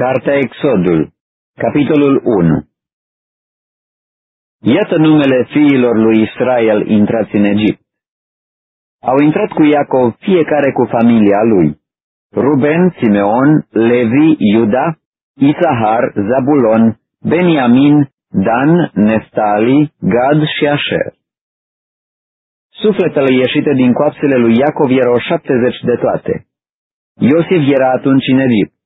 Cartea Exodul, capitolul 1 Iată numele fiilor lui Israel intrați în Egipt. Au intrat cu Iacov fiecare cu familia lui. Ruben, Simeon, Levi, Iuda, Isahar, Zabulon, Beniamin, Dan, Neftali, Gad și Asher. Sufletele ieșite din coapsele lui Iacov erau șaptezeci de toate. Iosif era atunci în Egipt.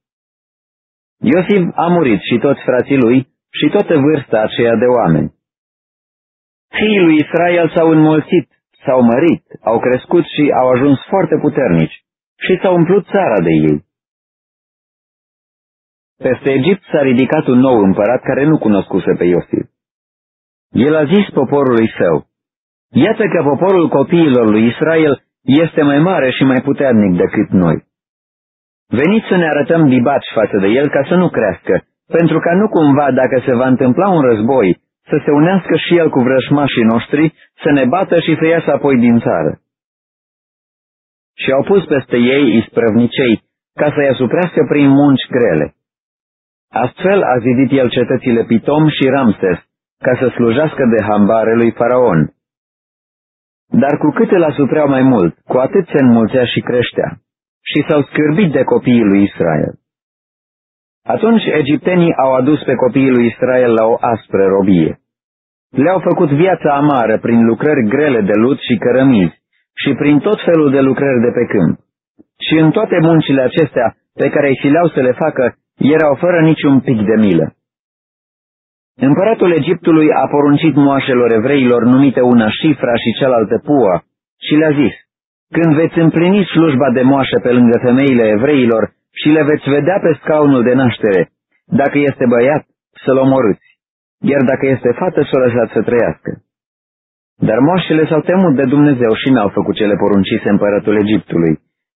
Iosif a murit și toți frații lui și toată vârsta aceea de oameni. Fiii lui Israel s-au înmulțit, s-au mărit, au crescut și au ajuns foarte puternici și s-au umplut țara de ei. Peste Egipt s-a ridicat un nou împărat care nu cunoscuse pe Iosif. El a zis poporului său, Iată că poporul copiilor lui Israel este mai mare și mai puternic decât noi. Veniți să ne arătăm dibaci față de el ca să nu crească, pentru ca nu cumva, dacă se va întâmpla un război, să se unească și el cu vrășmașii noștri, să ne bată și să iasă apoi din țară. Și au pus peste ei isprăvnicei, ca să-i asuprească prin munci grele. Astfel a zidit el cetățile Pitom și Ramses, ca să slujească de hambare lui Faraon. Dar cu cât îl asupreau mai mult, cu atât se înmulțea și creștea și s-au scârbit de copiii lui Israel. Atunci egiptenii au adus pe copiii lui Israel la o aspră robie. Le-au făcut viața amară prin lucrări grele de lut și cărămizi și prin tot felul de lucrări de pe câmp. Și în toate muncile acestea pe care îi fileau să le facă, erau fără niciun pic de milă. Împăratul Egiptului a poruncit moașelor evreilor numite una Șifra și cealaltă Pua și le-a zis, când veți împlini slujba de moașă pe lângă femeile evreilor și le veți vedea pe scaunul de naștere, dacă este băiat, să-l omorâți, iar dacă este fată, să o lăsați să trăiască. Dar moașele s-au temut de Dumnezeu și n-au făcut cele poruncise împăratul Egiptului,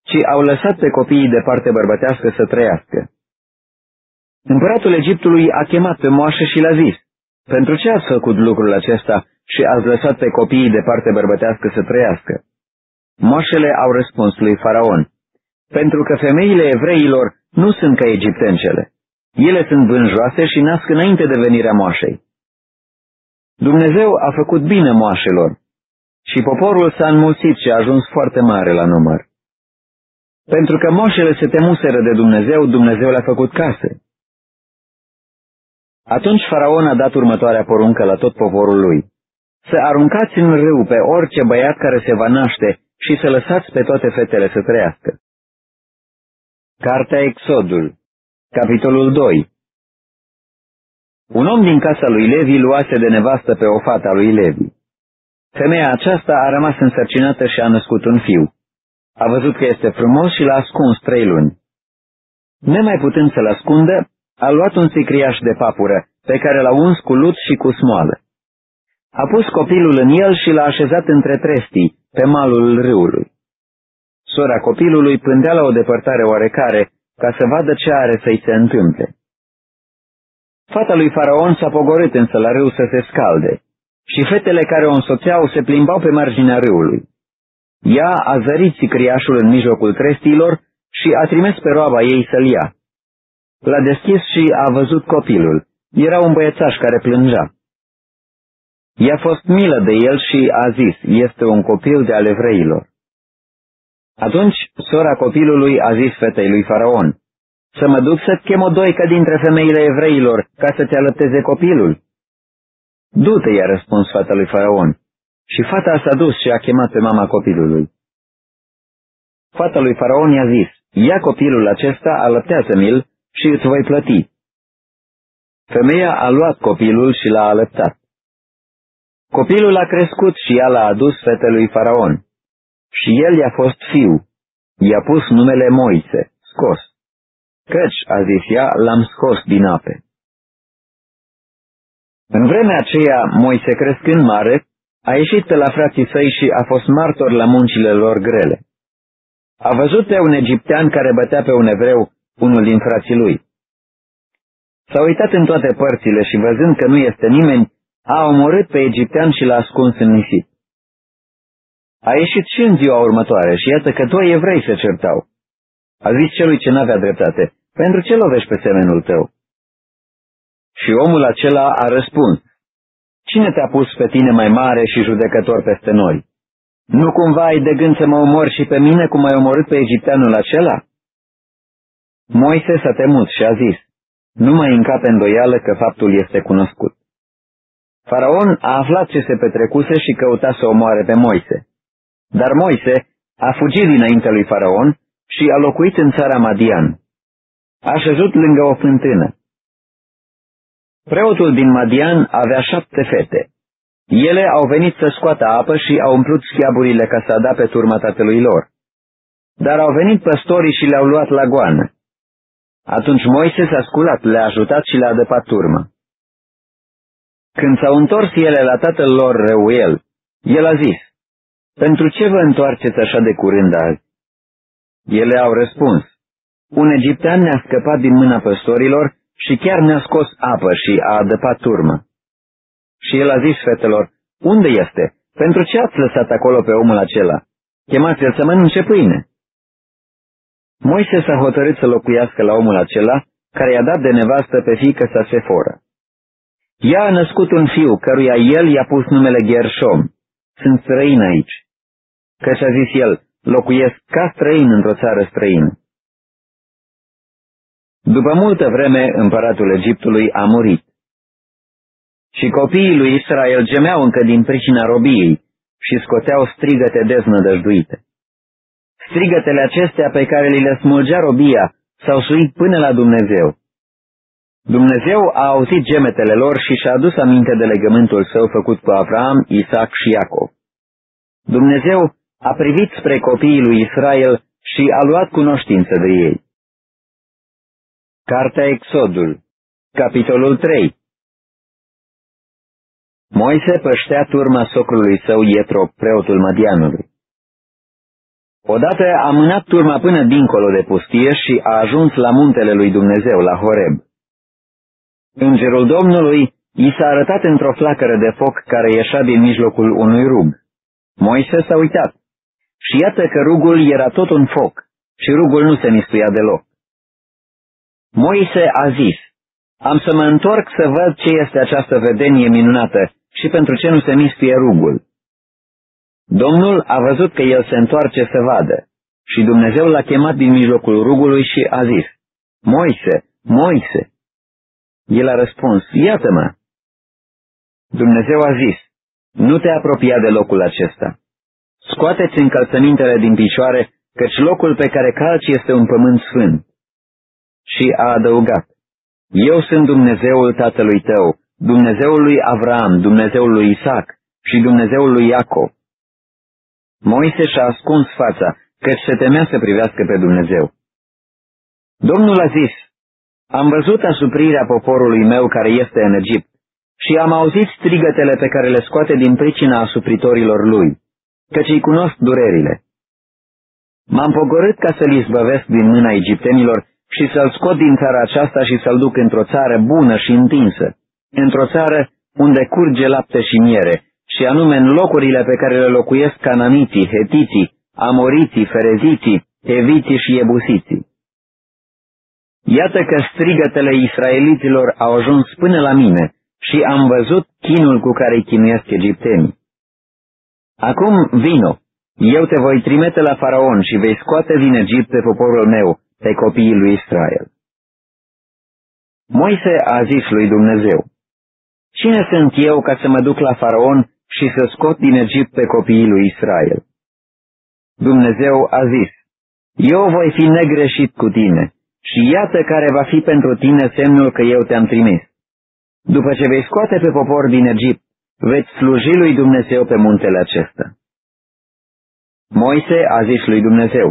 ci au lăsat pe copiii de parte bărbătească să trăiască. Împăratul Egiptului a chemat pe moașă și l-a zis, Pentru ce ați făcut lucrul acesta și ați lăsat pe copiii de parte bărbătească să trăiască? Moașele au răspuns lui Faraon, pentru că femeile evreilor nu sunt ca egiptencele. Ele sunt vânjoase și nasc înainte de venirea moașei. Dumnezeu a făcut bine moașelor și poporul s-a înmulțit și a ajuns foarte mare la număr. Pentru că moașele se temuseră de Dumnezeu, Dumnezeu le-a făcut case. Atunci faraon a dat următoarea poruncă la tot poporul lui. Să aruncați în râu pe orice băiat care se va naște și să lăsați pe toate fetele să trăiască. Cartea Exodul, capitolul 2 Un om din casa lui Levi luase de nevastă pe o fată a lui Levi. Femeia aceasta a rămas însărcinată și a născut un fiu. A văzut că este frumos și l-a ascuns trei luni. Nemai putând să-l ascundă, a luat un sicriaș de papură, pe care l-a uns cu lut și cu smoală. A pus copilul în el și l-a așezat între trestii, pe malul râului. Sora copilului pândea la o depărtare oarecare, ca să vadă ce are să-i se întâmple. Fata lui Faraon s-a pogorât însă la râu să se scalde, și fetele care o însoțeau se plimbau pe marginea râului. Ea a zărit sicriașul în mijlocul trestiilor și a trimis pe roaba ei să-l ia. L-a deschis și a văzut copilul. Era un băiețaș care plângea. I-a fost milă de el și a zis, este un copil de ale evreilor. Atunci, sora copilului a zis fetei lui Faraon, să mă duc să-ți chem o doică dintre femeile evreilor ca să te alăpteze copilul. Du-te, i-a răspuns fata lui Faraon. Și fata s-a dus și a chemat pe mama copilului. Fata lui Faraon i-a zis, ia copilul acesta, alăptează-mi-l și îți voi plăti. Femeia a luat copilul și l-a alăptat. Copilul a crescut și ea l-a adus fetelui Faraon. Și el i-a fost fiu. I-a pus numele Moise, scos. Căci, a zis ea, l-am scos din ape. În vremea aceea, Moise crescând mare, a ieșit pe la frații săi și a fost martor la muncile lor grele. A văzut pe un egiptean care bătea pe un evreu, unul din frații lui. S-a uitat în toate părțile și văzând că nu este nimeni, a omorât pe egiptean și l-a ascuns în nisip. A ieșit și în ziua următoare și iată că doi evrei se certau. A zis celui ce n-avea dreptate, pentru ce lovești pe semenul tău? Și omul acela a răspuns, Cine te-a pus pe tine mai mare și judecător peste noi? Nu cumva ai de gând să mă omori și pe mine cum ai omorât pe egipteanul acela? Moise s-a temut și a zis, nu mai încape îndoială că faptul este cunoscut. Faraon a aflat ce se petrecuse și căuta să omoare pe Moise. Dar Moise a fugit dinainte lui Faraon și a locuit în țara Madian. A șezut lângă o fântână. Preotul din Madian avea șapte fete. Ele au venit să scoată apă și au umplut schiaburile ca să ada pe turma tatălui lor. Dar au venit păstorii și le-au luat la goană. Atunci Moise s-a sculat, le-a ajutat și le-a adăpat turmă. Când s-au întors ele la tatăl lor Reuel, el a zis, Pentru ce vă întoarceți așa de curând azi? Ele au răspuns, Un egiptean ne-a scăpat din mâna păstorilor și chiar ne-a scos apă și a adăpat turmă. Și el a zis fetelor, Unde este? Pentru ce ați lăsat acolo pe omul acela? Chemați-l să mănânce pâine. Moise s-a hotărât să locuiască la omul acela, care i-a dat de nevastă pe fiică sa Seforă. Ea a născut un fiu, căruia el i-a pus numele Gershom. Sunt străin aici. Căci a zis el, locuiesc ca străin într-o țară străină. După multă vreme, împăratul Egiptului a murit. Și copiii lui Israel gemeau încă din pricina robiei și scoteau strigăte deznădăjduite. Strigătele acestea pe care li le smulgea robia s-au suit până la Dumnezeu. Dumnezeu a auzit gemetele lor și și-a adus aminte de legământul său făcut cu Avram, Isaac și Iacov. Dumnezeu a privit spre copiii lui Israel și a luat cunoștință de ei. Cartea Exodul, capitolul 3 Moise păștea turma socrului său Ietro, preotul Madianului. Odată a mânat turma până dincolo de pustie și a ajuns la muntele lui Dumnezeu, la Horeb. Îngerul Domnului i s-a arătat într-o flacără de foc care ieșea din mijlocul unui rug. Moise s-a uitat și iată că rugul era tot un foc și rugul nu se mistuia deloc. Moise a zis, am să mă întorc să văd ce este această vedenie minunată și pentru ce nu se mistuie rugul. Domnul a văzut că el se întoarce să vadă și Dumnezeu l-a chemat din mijlocul rugului și a zis, Moise, Moise! El a răspuns, iată-mă! Dumnezeu a zis, nu te apropia de locul acesta. Scoateți încălțămintele din picioare, căci locul pe care calci este un pământ sfânt. Și a adăugat, Eu sunt Dumnezeul tatălui tău, Dumnezeul lui Avram, Dumnezeul lui Isaac și Dumnezeul lui Iacov. Moise și-a ascuns fața, căci se temea să privească pe Dumnezeu. Domnul a zis, am văzut asuprirea poporului meu care este în Egipt și am auzit strigătele pe care le scoate din pricina asupritorilor lui, căci îi cunosc durerile. M-am pogorât ca să-l izbăvesc din mâna egiptenilor și să-l scot din țara aceasta și să-l duc într-o țară bună și întinsă, într-o țară unde curge lapte și miere, și anume în locurile pe care le locuiesc cananiții, hetiții, amoriții, fereziții, heviții și ebusiții. Iată că strigătele israeliților au ajuns până la mine și am văzut chinul cu care îi chinuiesc egiptenii. Acum vino, eu te voi trimite la faraon și vei scoate din Egipt pe poporul meu, pe copiii lui Israel. Moise a zis lui Dumnezeu, Cine sunt eu ca să mă duc la faraon și să scot din Egipt pe copiii lui Israel. Dumnezeu a zis, Eu voi fi negreșit cu tine și iată care va fi pentru tine semnul că eu te-am trimis. După ce vei scoate pe popor din Egipt, veți sluji lui Dumnezeu pe muntele acesta. Moise a zis lui Dumnezeu,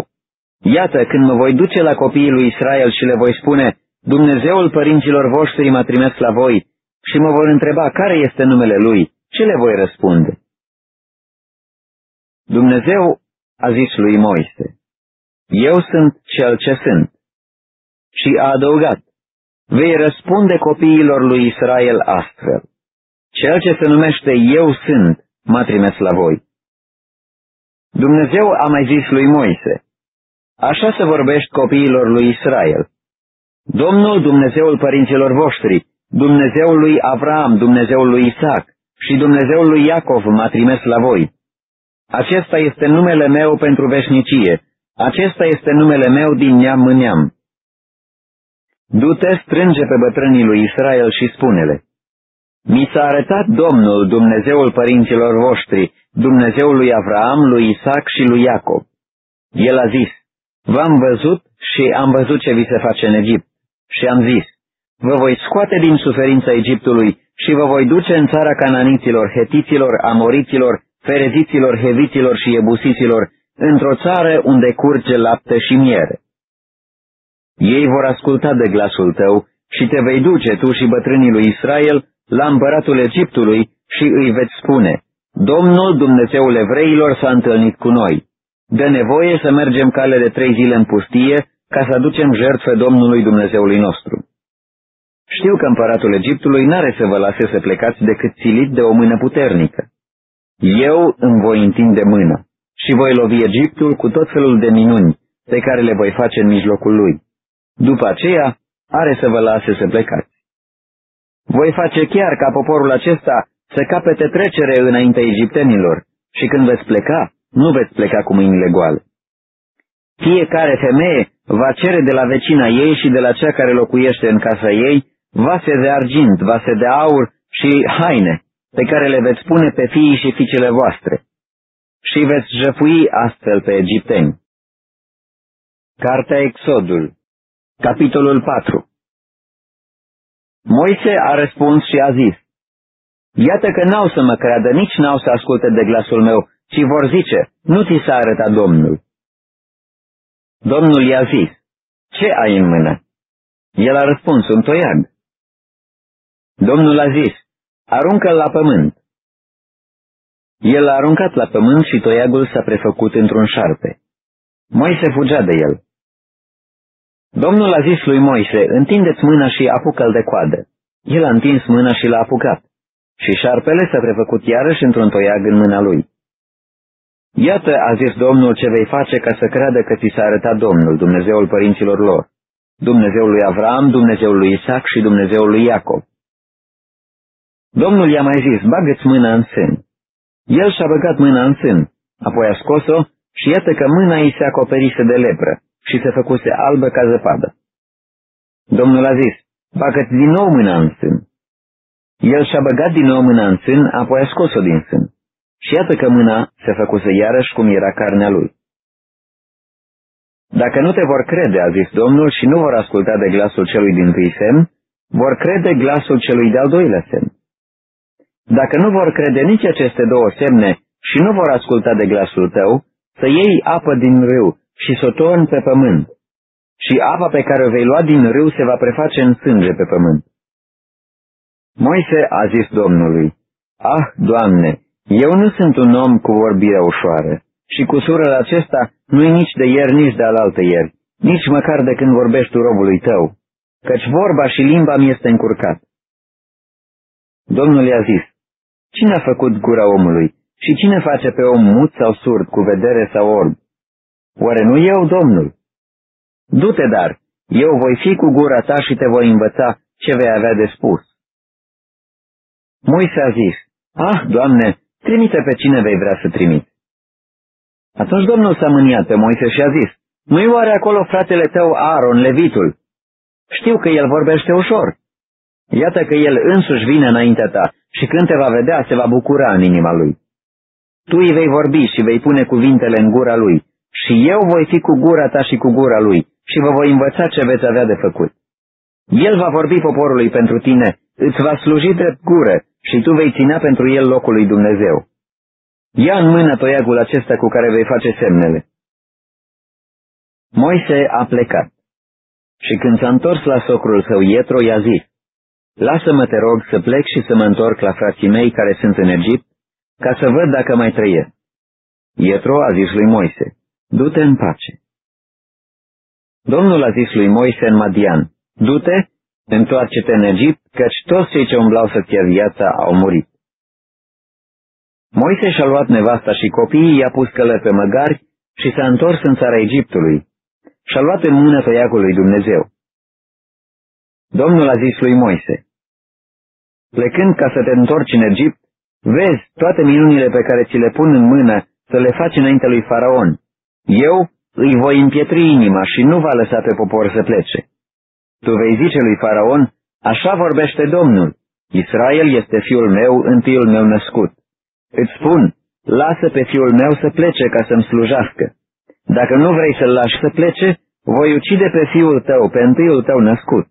Iată, când mă voi duce la copiii lui Israel și le voi spune, Dumnezeul părinților voștri m-a trimis la voi și mă vor întreba care este numele lui, ce le voi răspunde? Dumnezeu a zis lui Moise, Eu sunt cel ce sunt. Și a adăugat, Vei răspunde copiilor lui Israel astfel. Cel ce se numește Eu sunt m-a trimis la voi. Dumnezeu a mai zis lui Moise, Așa să vorbești copiilor lui Israel. Domnul Dumnezeul părinților voștri, Dumnezeul lui Avram, Dumnezeul lui Isaac și Dumnezeul lui Iacov m-a trimis la voi. Acesta este numele meu pentru veșnicie, acesta este numele meu din neam în neam. Du-te, strânge pe bătrânii lui Israel și spune-le, Mi s-a arătat Domnul, Dumnezeul părinților voștri, Dumnezeul lui Avram, lui Isaac și lui Iacob. El a zis, V-am văzut și am văzut ce vi se face în Egipt. Și am zis, Vă voi scoate din suferința Egiptului și vă voi duce în țara cananiților, hetiților, amoriților, fereziților, heviților și ebusiților, într-o țară unde curge lapte și miere. Ei vor asculta de glasul tău și te vei duce tu și bătrânii lui Israel la împăratul Egiptului și îi veți spune, Domnul Dumnezeul evreilor s-a întâlnit cu noi. De nevoie să mergem cale de trei zile în pustie ca să aducem jertfe Domnului Dumnezeului nostru. Știu că împăratul Egiptului n-are să vă lase să plecați decât țilit de o mână puternică. Eu îmi voi întinde mână și voi lovi Egiptul cu tot felul de minuni pe care le voi face în mijlocul lui. După aceea, are să vă lase să plecați. Voi face chiar ca poporul acesta să capete trecere înaintea egiptenilor și când veți pleca, nu veți pleca cu mâinile goale. Fiecare femeie va cere de la vecina ei și de la cea care locuiește în casa ei vase de argint, vase de aur și haine, pe care le veți pune pe fiii și fiicele voastre. Și veți jăfui astfel pe egipteni. Cartea Exodul Capitolul 4 Moise a răspuns și a zis, Iată că n-au să mă creadă, nici n-au să asculte de glasul meu, ci vor zice, nu ți s-a arătat Domnul. Domnul i-a zis, ce ai în mână? El a răspuns, un toiag. Domnul a zis, aruncă-l la pământ. El a aruncat la pământ și toiagul s-a prefăcut într-un șarpe. Moise fugea de el. Domnul a zis lui Moise, întindeți mâna și apucă-l de coadă. El a întins mâna și l-a apucat. Și șarpele s-a prefăcut iarăși într-un toiag în mâna lui. Iată, a zis Domnul, ce vei face ca să creadă că ți s-a arătat Domnul, Dumnezeul părinților lor, Dumnezeul lui Avram, Dumnezeul lui Isaac și Dumnezeul lui Iacob. Domnul i-a mai zis, bagă-ți mâna în sân. El și-a băgat mâna în sân, apoi a scos-o și iată că mâna ei se acoperise de lepră și se făcuse albă ca zăpadă. Domnul a zis, bagă-ți din nou mâna în sân. El și-a băgat din nou mâna în sân, apoi a scos-o din sân. Și iată că mâna se făcuse iarăși cum era carnea lui. Dacă nu te vor crede, a zis Domnul, și nu vor asculta de glasul celui din tâi semn, vor crede glasul celui de-al doilea semn. Dacă nu vor crede nici aceste două semne și nu vor asculta de glasul tău, să iei apă din râu și să o torni pe pământ. Și apa pe care o vei lua din râu se va preface în sânge pe pământ. Moise a zis Domnului, Ah, Doamne, eu nu sunt un om cu vorbire ușoară și cu surul acesta nu-i nici de ieri, nici de alaltă ieri, nici măcar de când vorbești tu robului tău, căci vorba și limba mi este încurcat. Domnul i-a zis, Cine a făcut gura omului și cine face pe om mut sau surd, cu vedere sau orb? Oare nu eu, Domnul? Du-te, dar, eu voi fi cu gura ta și te voi învăța ce vei avea de spus. Moise a zis, Ah, Doamne, trimite pe cine vei vrea să trimiți. Atunci Domnul s-a mâniat pe Moise și a zis, Nu-i oare acolo fratele tău Aaron, levitul? Știu că el vorbește ușor. Iată că el însuși vine înaintea ta și când te va vedea, se va bucura în inima lui. Tu îi vei vorbi și vei pune cuvintele în gura lui și eu voi fi cu gura ta și cu gura lui și vă voi învăța ce veți avea de făcut. El va vorbi poporului pentru tine, îți va sluji de gură și tu vei ținea pentru el locul lui Dumnezeu. Ia în mână toiagul acesta cu care vei face semnele. Moise a plecat și când s-a întors la socrul său Ietro, i-a zis, Lasă-mă, te rog, să plec și să mă întorc la frații mei care sunt în Egipt, ca să văd dacă mai trăiesc. Ietro a zis lui Moise, du-te în pace. Domnul a zis lui Moise în Madian, du-te, întoarce-te în Egipt, căci toți cei ce umblau să-ți ia viața au murit. Moise și-a luat nevasta și copiii, i-a pus călă pe măgari și s-a întors în țara Egiptului. Și-a luat în mână tăiacul lui Dumnezeu. Domnul a zis lui Moise, Plecând ca să te întorci în Egipt, vezi toate minunile pe care ți le pun în mână să le faci înainte lui Faraon. Eu îi voi împietri inima și nu va lăsa pe popor să plece. Tu vei zice lui Faraon, așa vorbește Domnul, Israel este fiul meu, întâiul meu născut. Îți spun, lasă pe fiul meu să plece ca să-mi slujească. Dacă nu vrei să-l lași să plece, voi ucide pe fiul tău, pe întâiul tău născut.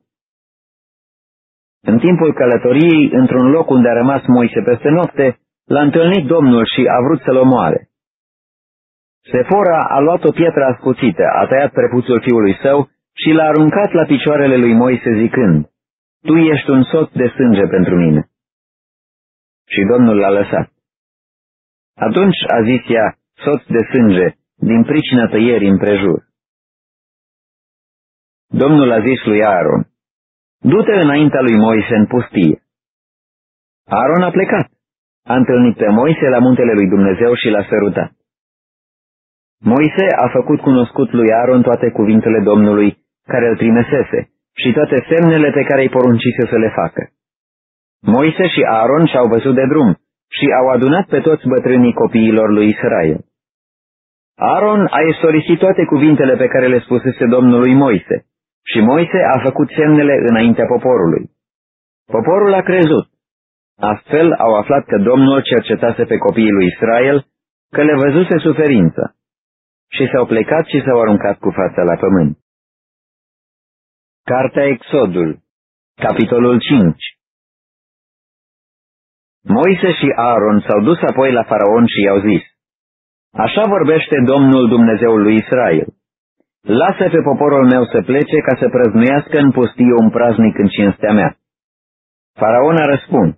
În timpul călătoriei, într-un loc unde a rămas Moise peste noapte, l-a întâlnit Domnul și a vrut să-l omoare. Sefora a luat o pietră ascuțită, a tăiat prepuțul fiului său și l-a aruncat la picioarele lui Moise zicând, Tu ești un soț de sânge pentru mine. Și Domnul l-a lăsat. Atunci a zis ea, soț de sânge, din pricina tăierii împrejur. Domnul a zis lui Aaron, Du-te înaintea lui Moise în pustie. Aaron a plecat. A întâlnit pe Moise la muntele lui Dumnezeu și l-a sărutat. Moise a făcut cunoscut lui Aaron toate cuvintele Domnului care îl trimesese și toate semnele pe care îi poruncise să le facă. Moise și Aaron și-au văzut de drum și au adunat pe toți bătrânii copiilor lui Israel. Aaron a istorisit toate cuvintele pe care le spusese Domnului Moise și Moise a făcut semnele înaintea poporului. Poporul a crezut. Astfel au aflat că Domnul cercetase pe copiii lui Israel, că le văzuse suferință. Și s-au plecat și s-au aruncat cu fața la pământ. Cartea Exodul Capitolul 5 Moise și Aaron s-au dus apoi la faraon și i-au zis, Așa vorbește Domnul Dumnezeul lui Israel. Lasă pe poporul meu să plece ca să prăznuiască în pustie un praznic în cinstea mea. Faraon a răspuns,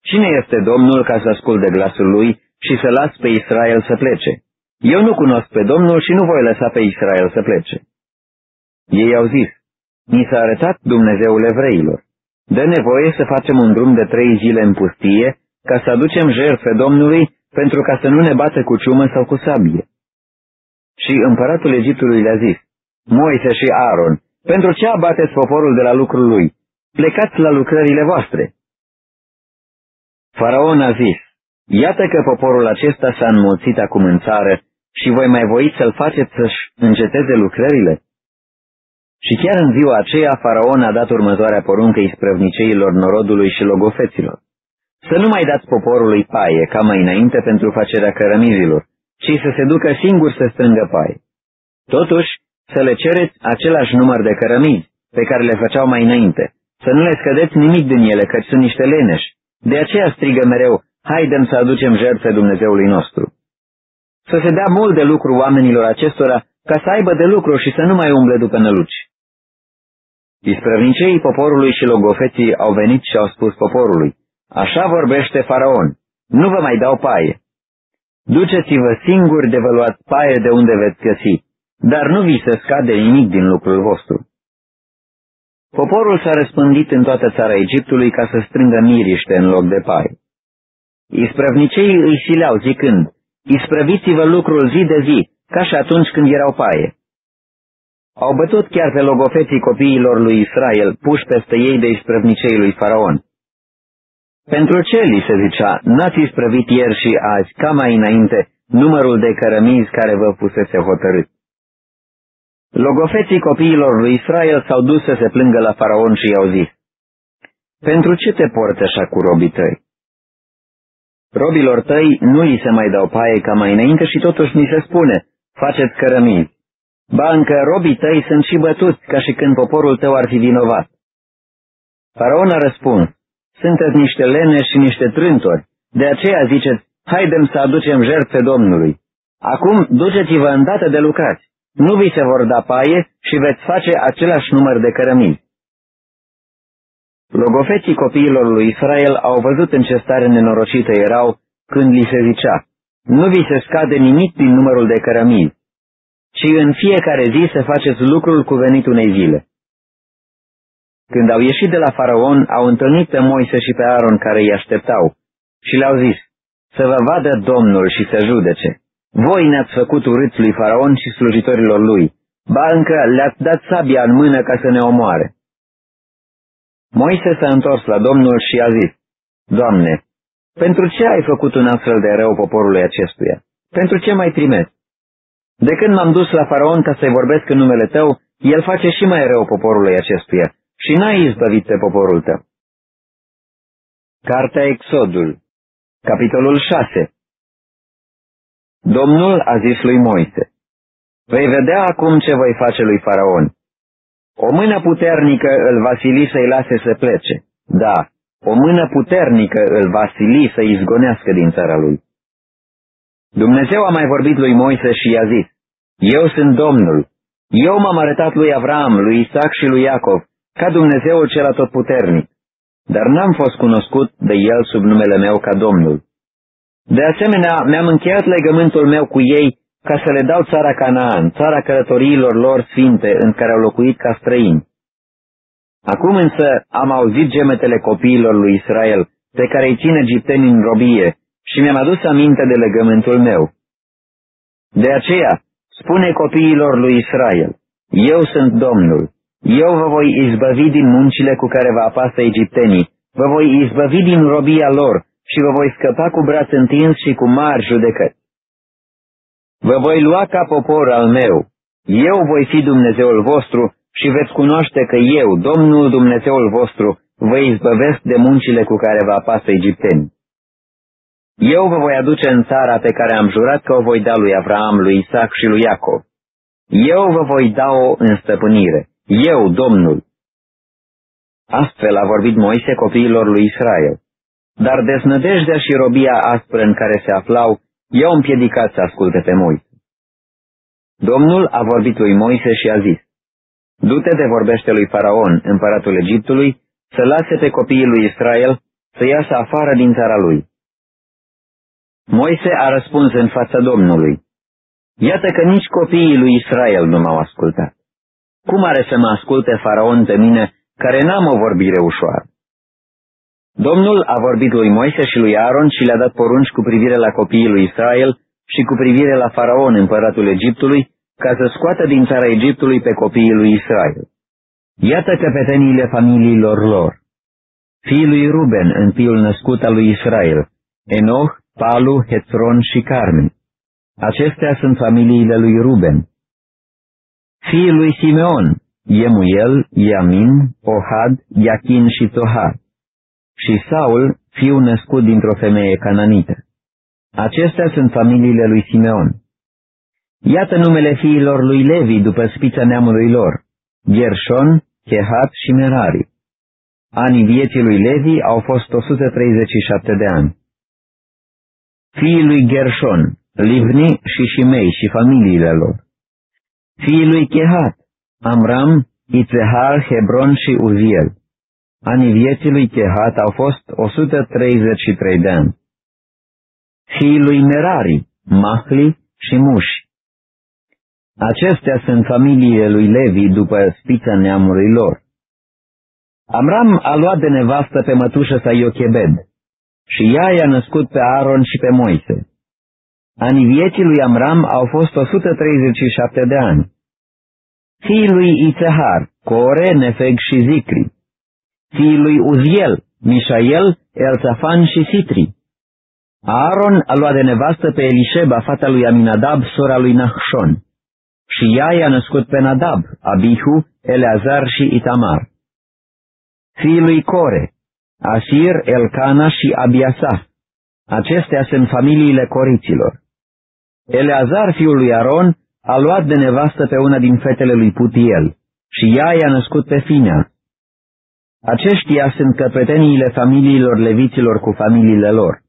Cine este Domnul ca să asculte glasul lui și să las pe Israel să plece? Eu nu cunosc pe Domnul și nu voi lăsa pe Israel să plece. Ei au zis, Ni s-a arătat Dumnezeul evreilor. Dă nevoie să facem un drum de trei zile în pustie ca să aducem jertfe Domnului pentru ca să nu ne bată cu ciumă sau cu sabie. Și împăratul Egiptului le-a zis, Moise și Aaron, pentru ce abateți poporul de la lucrul lui? Plecați la lucrările voastre. Faraon a zis, iată că poporul acesta s-a înmulțit acum în țară și voi mai voiți să-l faceți să-și înceteze lucrările? Și chiar în ziua aceea, Faraon a dat următoarea poruncă isprăvniceilor norodului și logofeților. Să nu mai dați poporului paie, ca mai înainte pentru facerea cărămizilor, ci să se ducă singur să strângă paie. Totuși, să le cereți același număr de cărămizi pe care le făceau mai înainte, să nu le scădeți nimic din ele, căci sunt niște leneși. De aceea strigă mereu, haidem să aducem jertfe Dumnezeului nostru. Să se dea mult de lucru oamenilor acestora, ca să aibă de lucru și să nu mai umble după năluci. Isprăvniceii poporului și logofeții au venit și au spus poporului, Așa vorbește faraon, nu vă mai dau paie. Duceți-vă singuri de vă luați paie de unde veți găsi, dar nu vi se scade nimic din lucrul vostru. Poporul s-a răspândit în toată țara Egiptului ca să strângă miriște în loc de paie. Isprăvniceii îi sileau zicând, isprăviți-vă lucrul zi de zi, ca și atunci când erau paie. Au bătut chiar pe logofeții copiilor lui Israel, puși peste ei de isprăvnicei lui Faraon. Pentru ce, li se zicea, n-ați isprăvit ieri și azi, ca mai înainte, numărul de cărămizi care vă pusese hotărât? Logofeții copiilor lui Israel s-au dus să se plângă la Faraon și i-au zis, Pentru ce te porți așa cu robii tăi? Robilor tăi nu li se mai dau paie ca mai înainte și totuși ni se spune, faceți cărămizi. Ba încă robii tăi sunt și bătuți, ca și când poporul tău ar fi vinovat. Faraon a răspuns, sunteți niște lene și niște trântori, de aceea ziceți, haidem să aducem jertfe Domnului. Acum duceți-vă îndată de lucrați, nu vi se vor da paie și veți face același număr de cărămini. Logofeții copiilor lui Israel au văzut în ce stare nenorocită erau când li se zicea, nu vi se scade nimic din numărul de cărămini, ci în fiecare zi să faceți lucrul cu venit unei zile. Când au ieșit de la faraon, au întâlnit pe Moise și pe Aaron care îi așteptau și le-au zis, să vă vadă Domnul și să judece. Voi ne-ați făcut urâți lui faraon și slujitorilor lui, ba încă le-ați dat sabia în mână ca să ne omoare. Moise s-a întors la Domnul și a zis, Doamne, pentru ce ai făcut un astfel de rău poporului acestuia? Pentru ce mai trimis? De când m-am dus la faraon ca să-i vorbesc în numele tău, el face și mai rău poporului acestuia și n-ai izbăvit pe poporul tău. Cartea Exodul, capitolul 6 Domnul a zis lui Moise, Vei vedea acum ce voi face lui Faraon. O mână puternică îl va sili să-i lase să plece. Da, o mână puternică îl va sili să izgonească din țara lui. Dumnezeu a mai vorbit lui Moise și i-a zis, Eu sunt Domnul. Eu m-am arătat lui Avram, lui Isaac și lui Iacov, ca Dumnezeul cel atotputernic, dar n-am fost cunoscut de el sub numele meu ca Domnul. De asemenea, mi-am încheiat legământul meu cu ei ca să le dau țara Canaan, țara călătoriilor lor sfinte în care au locuit ca străini. Acum însă am auzit gemetele copiilor lui Israel, pe care îi țin egiptenii în robie, și mi-am adus aminte de legământul meu. De aceea, spune copiilor lui Israel, Eu sunt Domnul, eu vă voi izbăvi din muncile cu care vă apasă egiptenii, vă voi izbăvi din robia lor și vă voi scăpa cu braț întins și cu mari judecăți. Vă voi lua ca popor al meu, eu voi fi Dumnezeul vostru și veți cunoaște că eu, Domnul Dumnezeul vostru, vă izbăvesc de muncile cu care vă apasă egiptenii. Eu vă voi aduce în țara pe care am jurat că o voi da lui Avram, lui Isaac și lui Iacov. Eu vă voi da-o în stăpânire. Eu, Domnul. Astfel a vorbit Moise copiilor lui Israel. Dar desnădejdea și robia aspră în care se aflau i-au împiedicat să asculte pe Moise. Domnul a vorbit lui Moise și a zis, Du-te de vorbește lui Faraon, împăratul Egiptului, să lase pe copiii lui Israel să iasă afară din țara lui. Moise a răspuns în fața Domnului, Iată că nici copiii lui Israel nu m-au ascultat. Cum are să mă asculte Faraon pe mine, care n-am o vorbire ușoară? Domnul a vorbit lui Moise și lui Aaron și le-a dat porunci cu privire la copiii lui Israel și cu privire la Faraon, împăratul Egiptului, ca să scoată din țara Egiptului pe copiii lui Israel. Iată căpeteniile familiilor lor. Fiii lui Ruben, întâiul născut al lui Israel, Enoch, Palu, Hetron și Carmen. Acestea sunt familiile lui Ruben. Fiii lui Simeon, Yemuel, Yamin, Ohad, Yachin și Tohad. Și Saul, fiu născut dintr-o femeie cananită. Acestea sunt familiile lui Simeon. Iată numele fiilor lui Levi după spița neamului lor, Gershon, Chehat și Merari. Anii vieții lui Levi au fost 137 de ani. Fiii lui Gershon, Livni și Shimei și familiile lor. Fiii lui Chehat, Amram, Itzehar, Hebron și Uziel. Anii vieții lui Chehat au fost 133 de ani. Fiii lui Merari, Mahli și Muși. Acestea sunt familiile lui Levi după spița neamului lor. Amram a luat de nevastă pe mătușă sa Iochebed și ea i-a născut pe Aaron și pe Moise. Anii vieții lui Amram au fost 137 de ani. Fiii lui Itzehar, Core, Nefeg și Zicri. Fiii lui Uziel, Mishael, Elzafan și Sitri. Aaron a luat de nevastă pe Elisheba, fata lui Aminadab, sora lui Nahshon. Și ea i-a născut pe Nadab, Abihu, Eleazar și Itamar. Fiii lui Core, Asir, Elcana și Abiasaf. Acestea sunt familiile coriților. Eleazar, fiul lui Aron, a luat de nevastă pe una din fetele lui Putiel și ea i-a născut pe Finea. Aceștia sunt căpeteniile familiilor leviților cu familiile lor.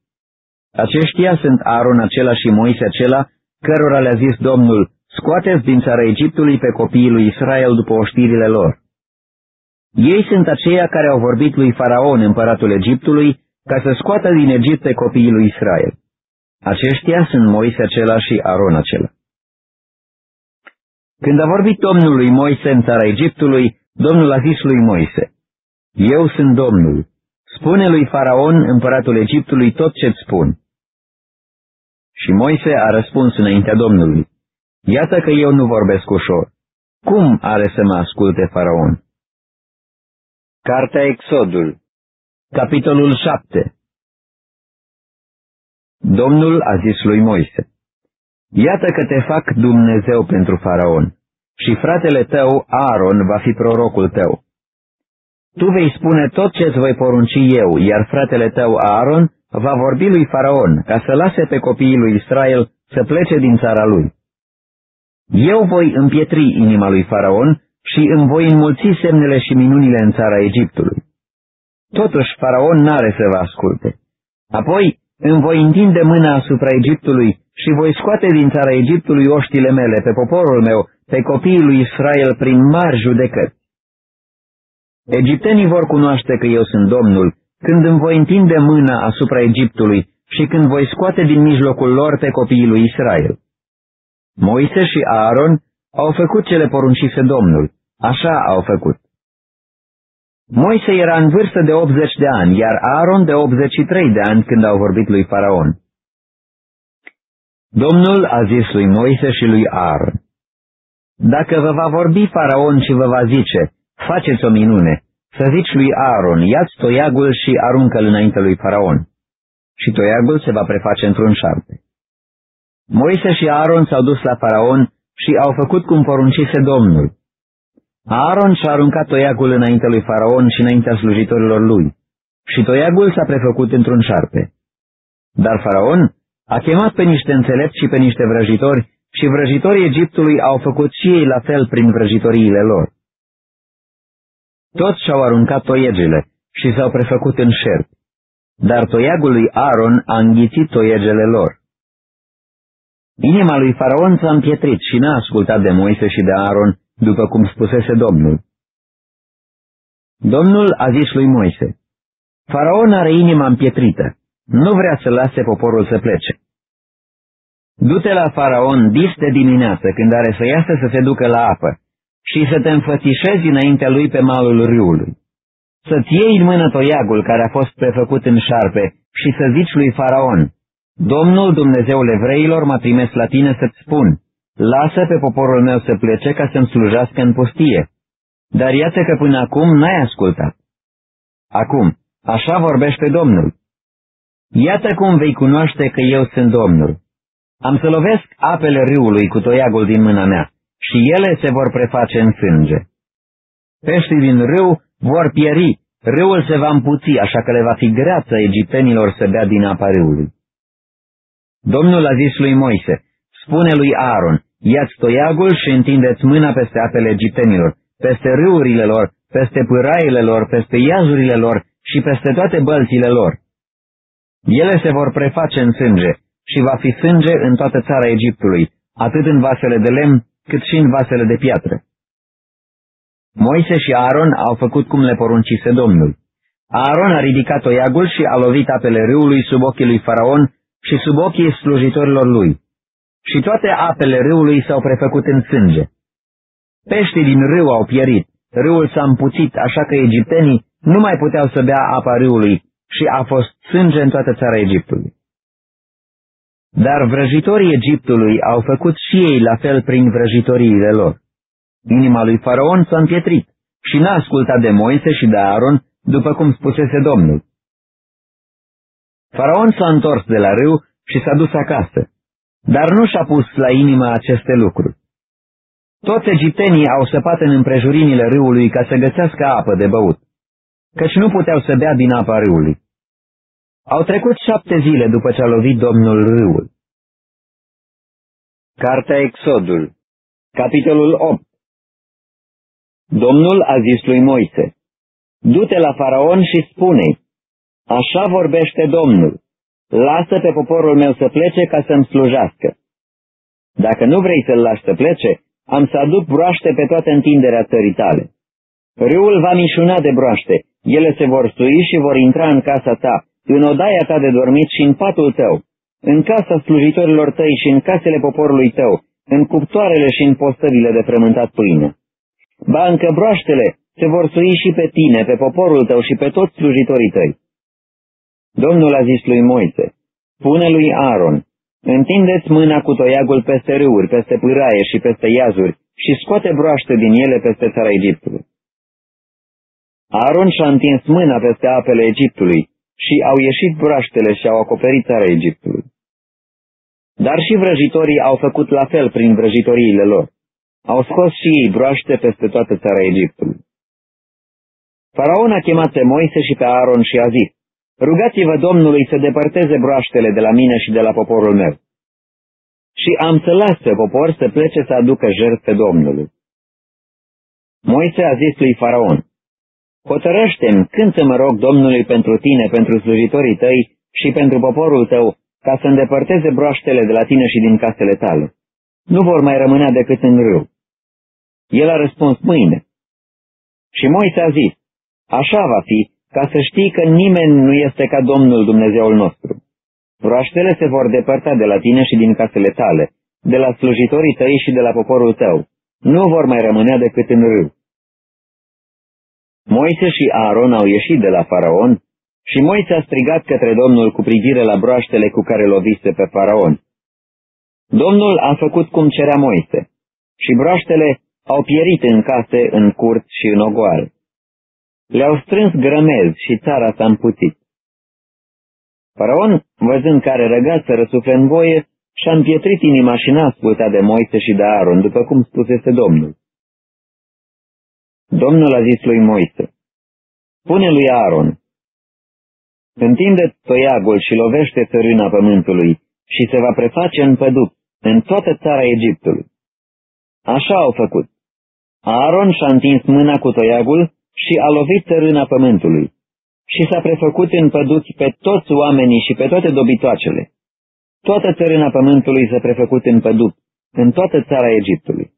Aceștia sunt Aaron acela și Moise acela, cărora le-a zis Domnul, scoateți din țara Egiptului pe copiii lui Israel după oștirile lor. Ei sunt aceia care au vorbit lui Faraon, împăratul Egiptului, ca să scoată din Egipt pe copiii lui Israel. Aceștia sunt Moise acela și Aron acela. Când a vorbit Domnul lui Moise în țara Egiptului, Domnul a zis lui Moise, Eu sunt Domnul, spune lui Faraon, împăratul Egiptului, tot ce-ți spun. Și Moise a răspuns înaintea Domnului, Iată că eu nu vorbesc ușor. Cum are să mă asculte Faraon? Cartea Exodul Capitolul 7 Domnul a zis lui Moise, Iată că te fac Dumnezeu pentru faraon și fratele tău, Aaron, va fi prorocul tău. Tu vei spune tot ce îți voi porunci eu, iar fratele tău, Aaron, va vorbi lui faraon ca să lase pe copiii lui Israel să plece din țara lui. Eu voi împietri inima lui faraon și îmi voi înmulți semnele și minunile în țara Egiptului. Totuși, faraon n-are să vă asculte. Apoi îmi voi întinde mâna asupra Egiptului și voi scoate din țara Egiptului oștile mele pe poporul meu, pe copiii lui Israel, prin mari judecăți. Egiptenii vor cunoaște că eu sunt Domnul, când îmi voi întinde mâna asupra Egiptului și când voi scoate din mijlocul lor pe copiii lui Israel. Moise și Aaron au făcut cele poruncise Domnul, așa au făcut. Moise era în vârstă de 80 de ani, iar Aaron de 83 de ani când au vorbit lui Faraon. Domnul a zis lui Moise și lui Aaron, Dacă vă va vorbi Faraon și vă va zice, faceți o minune, să zici lui Aaron, ia-ți toiagul și aruncă-l înainte lui Faraon. Și toiagul se va preface într-un șarpe. Moise și Aaron s-au dus la Faraon și au făcut cum poruncise Domnul. Aaron și-a aruncat toiagul înaintea lui Faraon și înaintea slujitorilor lui, și toiagul s-a prefăcut într-un șarpe. Dar Faraon a chemat pe niște înțelepți și pe niște vrăjitori și vrăjitorii Egiptului au făcut și ei la fel prin vrăjitoriile lor. Toți și-au aruncat toiegele și s-au prefăcut în șerp, dar toiagul lui Aaron a înghițit toiegele lor. Inima lui Faraon s-a împietrit și n-a ascultat de Moise și de Aaron, după cum spusese Domnul. Domnul a zis lui Moise, Faraon are inima împietrită, nu vrea să lase poporul să plece. Du-te la Faraon dis de dimineață, când are să iasă să se ducă la apă, și să te înfățișezi înaintea lui pe malul râului. Să-ți iei în mână toiagul care a fost prefăcut în șarpe și să zici lui Faraon, Domnul Dumnezeul evreilor m-a trimis la tine să-ți spun, lasă pe poporul meu să plece ca să-mi slujească în pustie. Dar iată că până acum n-ai ascultat. Acum, așa vorbește Domnul. Iată cum vei cunoaște că eu sunt Domnul. Am să lovesc apele râului cu toiagul din mâna mea și ele se vor preface în sânge. Peștii din râu vor pieri, râul se va împuți, așa că le va fi greață egiptenilor să bea din apa râului. Domnul a zis lui Moise, spune lui Aaron, ia-ți toiagul și întindeți mâna peste apele egiptenilor, peste râurile lor, peste pâraile lor, peste iazurile lor și peste toate bălțile lor. Ele se vor preface în sânge și va fi sânge în toată țara Egiptului, atât în vasele de lemn, cât și în vasele de piatră. Moise și Aaron au făcut cum le poruncise Domnul. Aaron a ridicat toiagul și a lovit apele râului sub ochii lui Faraon și sub ochii slujitorilor lui. Și toate apele râului s-au prefăcut în sânge. Peștii din râu au pierit, râul s-a împuțit, așa că egiptenii nu mai puteau să bea apa râului și a fost sânge în toată țara Egiptului. Dar vrăjitorii Egiptului au făcut și ei la fel prin vrăjitoriile lor. Inima lui Faraon s-a împietrit și n-a ascultat de Moise și de Aaron, după cum spusese Domnul. Faraon s-a întors de la râu și s-a dus acasă, dar nu și-a pus la inimă aceste lucruri. Toți egiptenii au săpat în împrejurimile râului ca să găsească apă de băut, căci nu puteau să bea din apa râului. Au trecut șapte zile după ce a lovit Domnul râul. Cartea Exodul Capitolul 8 Domnul a zis lui Moise, Du-te la faraon și spune-i, Așa vorbește Domnul, lasă pe poporul meu să plece ca să-mi slujească. Dacă nu vrei să-l lași să plece, am să aduc broaște pe toată întinderea țării tale. Râul va mișuna de broaște, ele se vor sui și vor intra în casa ta, în odaia ta de dormit și în patul tău, în casa slujitorilor tăi și în casele poporului tău, în cuptoarele și în postările de frământat pâine. Ba încă broaștele se vor sui și pe tine, pe poporul tău și pe toți slujitorii tăi. Domnul a zis lui Moise, pune lui Aaron, întindeți mâna cu toiagul peste râuri, peste pâraie și peste iazuri și scoate broaște din ele peste țara Egiptului. Aaron și-a întins mâna peste apele Egiptului și au ieșit broaștele și au acoperit țara Egiptului. Dar și vrăjitorii au făcut la fel prin vrăjitoriile lor. Au scos și ei broaște peste toată țara Egiptului. Faraon a chemat pe Moise și pe Aaron și a zis, Rugați-vă Domnului să depărteze broaștele de la mine și de la poporul meu. Și am să las pe popor să plece să aducă jertfe Domnului. Moise a zis lui Faraon, Hotărăște-mi când să mă rog Domnului pentru tine, pentru slujitorii tăi și pentru poporul tău, ca să îndepărteze broaștele de la tine și din casele tale. Nu vor mai rămâne decât în râu. El a răspuns mâine. Și Moise a zis, așa va fi, ca să știi că nimeni nu este ca Domnul Dumnezeul nostru. Broaștele se vor depărta de la tine și din casele tale, de la slujitorii tăi și de la poporul tău. Nu vor mai rămâne decât în râu. Moise și Aaron au ieșit de la faraon și Moise a strigat către Domnul cu privire la broaștele cu care lovise pe faraon. Domnul a făcut cum cerea Moise și broaștele au pierit în case, în curt și în ogoare. Le-au strâns grămezi și țara s-a împuțit. Faraon, văzând care răgat să răsufle în voie, și-a împietrit inima și n-a ascultat de Moise și de Aaron, după cum spusese Domnul. Domnul a zis lui Moise, Pune lui Aaron, întinde toiagul și lovește țărâna pământului și se va preface în păduc, în toată țara Egiptului. Așa au făcut. Aaron și-a întins mâna cu toiagul și a lovit țărâna pământului și s-a prefăcut în păduți pe toți oamenii și pe toate dobitoacele. Toată țărâna pământului s-a prefăcut în păduc, în toată țara Egiptului.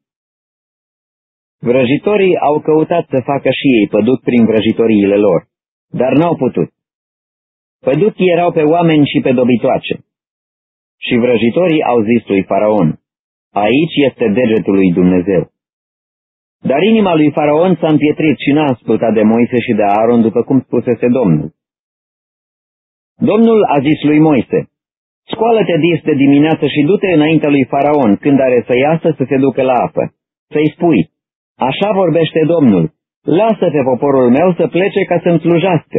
Vrăjitorii au căutat să facă și ei păduc prin vrăjitoriile lor, dar n-au putut. Păduchii erau pe oameni și pe dobitoace. Și vrăjitorii au zis lui Faraon, aici este degetul lui Dumnezeu. Dar inima lui Faraon s-a împietrit și n-a ascultat de Moise și de Aaron, după cum spusese Domnul. Domnul a zis lui Moise, Scoală-te dis de dimineață și du-te înaintea lui Faraon, când are să iasă să se ducă la apă. Să-i spui, așa vorbește Domnul, lasă pe poporul meu să plece ca să-mi slujească.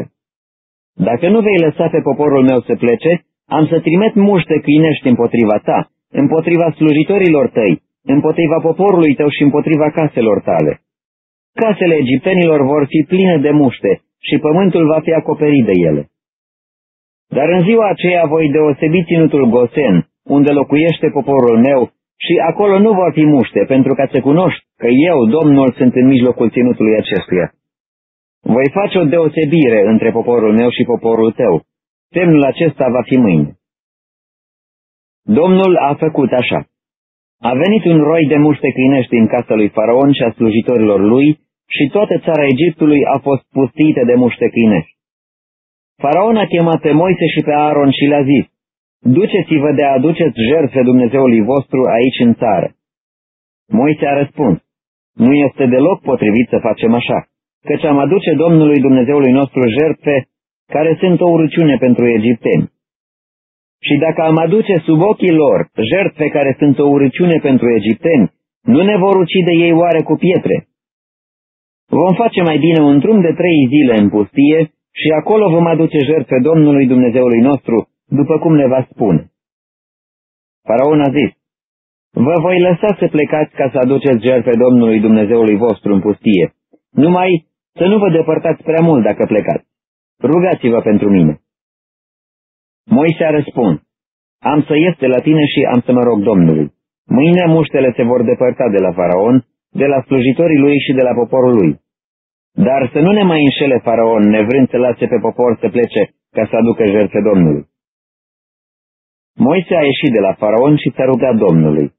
Dacă nu vei lăsa pe poporul meu să plece, am să trimit muște câinești împotriva ta, împotriva slujitorilor tăi, împotriva poporului tău și împotriva caselor tale. Casele egiptenilor vor fi pline de muște și pământul va fi acoperit de ele. Dar în ziua aceea voi deosebi ținutul Gosen, unde locuiește poporul meu, și acolo nu vor fi muște, pentru ca să cunoști că eu, Domnul, sunt în mijlocul ținutului acestuia. Voi face o deosebire între poporul meu și poporul tău. Semnul acesta va fi mâine. Domnul a făcut așa. A venit un roi de muște câinești în casa lui Faraon și a slujitorilor lui și toată țara Egiptului a fost pustită de muște câinești. Faraon a chemat pe Moise și pe Aaron și le-a zis, Duceți-vă de a aduceți jertfe Dumnezeului vostru aici în țară. Moise a răspuns, Nu este deloc potrivit să facem așa, căci am aduce Domnului Dumnezeului nostru jertfe care sunt o urăciune pentru egipteni. Și dacă am aduce sub ochii lor jertfe care sunt o urăciune pentru egipteni, nu ne vor ucide ei oare cu pietre? Vom face mai bine un drum de trei zile în pustie și acolo vom aduce jertfe Domnului Dumnezeului nostru, după cum ne va spune. Faraon a zis, Vă voi lăsa să plecați ca să aduceți jertfe Domnului Dumnezeului vostru în pustie, numai să nu vă depărtați prea mult dacă plecați. Rugați-vă pentru mine. Moise a răspuns, am să ies de la tine și am să mă rog Domnului. Mâine muștele se vor depărta de la faraon, de la slujitorii lui și de la poporul lui. Dar să nu ne mai înșele faraon, nevrând să lase pe popor să plece ca să aducă jertfe Domnului. Moise a ieșit de la faraon și s-a rugat Domnului.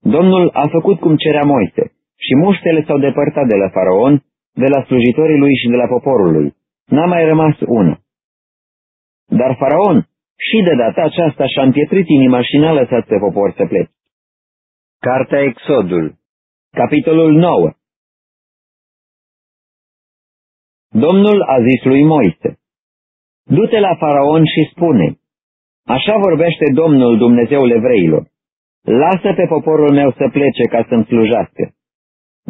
Domnul a făcut cum cerea Moise și muștele s-au depărtat de la faraon, de la slujitorii lui și de la poporul lui. N-a mai rămas una. Dar faraon și de data aceasta și-a împietrit inima și n-a lăsat pe popor să plece. Cartea Exodul Capitolul 9 Domnul a zis lui Moise, Du-te la faraon și spune, Așa vorbește Domnul Dumnezeul evreilor, Lasă pe poporul meu să plece ca să-mi slujească.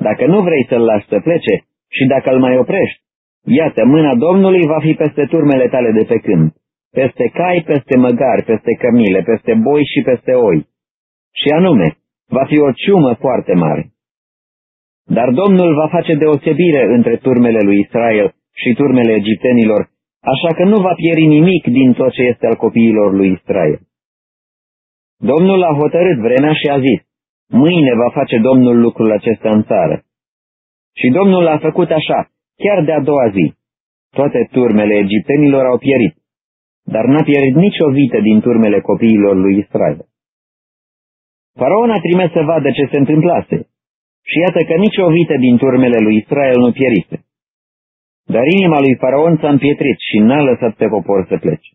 Dacă nu vrei să-l lași să plece și dacă îl mai oprești, Iată, mâna Domnului va fi peste turmele tale de pe câmp, peste cai, peste măgari, peste cămile, peste boi și peste oi. Și anume, va fi o ciumă foarte mare. Dar Domnul va face deosebire între turmele lui Israel și turmele egiptenilor, așa că nu va pieri nimic din tot ce este al copiilor lui Israel. Domnul a hotărât vremea și a zis, mâine va face Domnul lucrul acesta în țară. Și Domnul a făcut așa, chiar de a doua zi. Toate turmele egiptenilor au pierit, dar n-a pierit nicio vită din turmele copiilor lui Israel. Faraon a trimis să vadă ce se întâmplase și iată că nicio vită din turmele lui Israel nu pierise. Dar inima lui Faraon s-a împietrit și n-a lăsat pe popor să plece.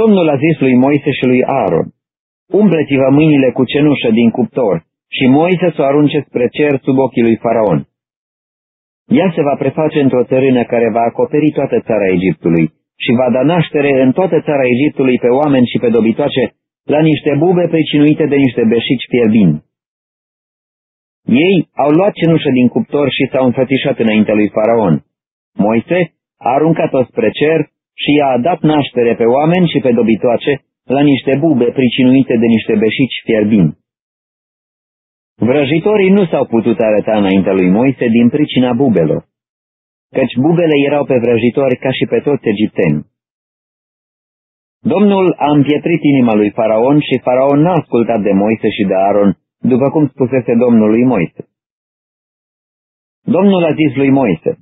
Domnul a zis lui Moise și lui Aaron, umpleți-vă mâinile cu cenușă din cuptor și Moise să o arunce spre cer sub ochii lui Faraon. Ea se va preface într-o țărână care va acoperi toată țara Egiptului și va da naștere în toată țara Egiptului pe oameni și pe dobitoace la niște bube pricinuite de niște beșici fierbini. Ei au luat cenușă din cuptor și s-au înfățișat înaintea lui Faraon. Moise a aruncat-o spre cer și i-a dat naștere pe oameni și pe dobitoace la niște bube pricinuite de niște beșici fierbini. Vrăjitorii nu s-au putut arăta înaintea lui Moise din pricina bubelor, căci bubele erau pe vrăjitori ca și pe toți egipteni. Domnul a împietrit inima lui Faraon și Faraon n-a ascultat de Moise și de Aaron, după cum spusese Domnul lui Moise. Domnul a zis lui Moise,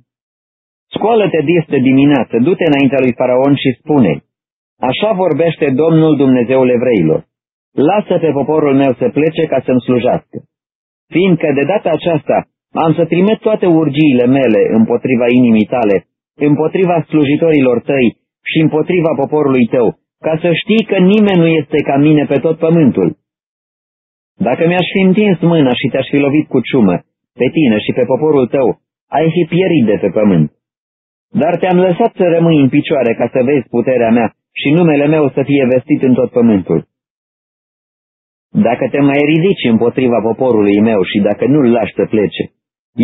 Scoală-te dis de dimineață, du-te înaintea lui Faraon și spune Așa vorbește Domnul Dumnezeul evreilor. Lasă pe poporul meu să plece ca să-mi slujească. Fiindcă de data aceasta am să trimit toate urgiile mele împotriva inimii tale, împotriva slujitorilor tăi și împotriva poporului tău, ca să știi că nimeni nu este ca mine pe tot pământul. Dacă mi-aș fi întins mâna și te-aș fi lovit cu ciumă, pe tine și pe poporul tău, ai fi pierit de pe pământ. Dar te-am lăsat să rămâi în picioare ca să vezi puterea mea și numele meu să fie vestit în tot pământul. Dacă te mai ridici împotriva poporului meu și dacă nu-l lași să plece,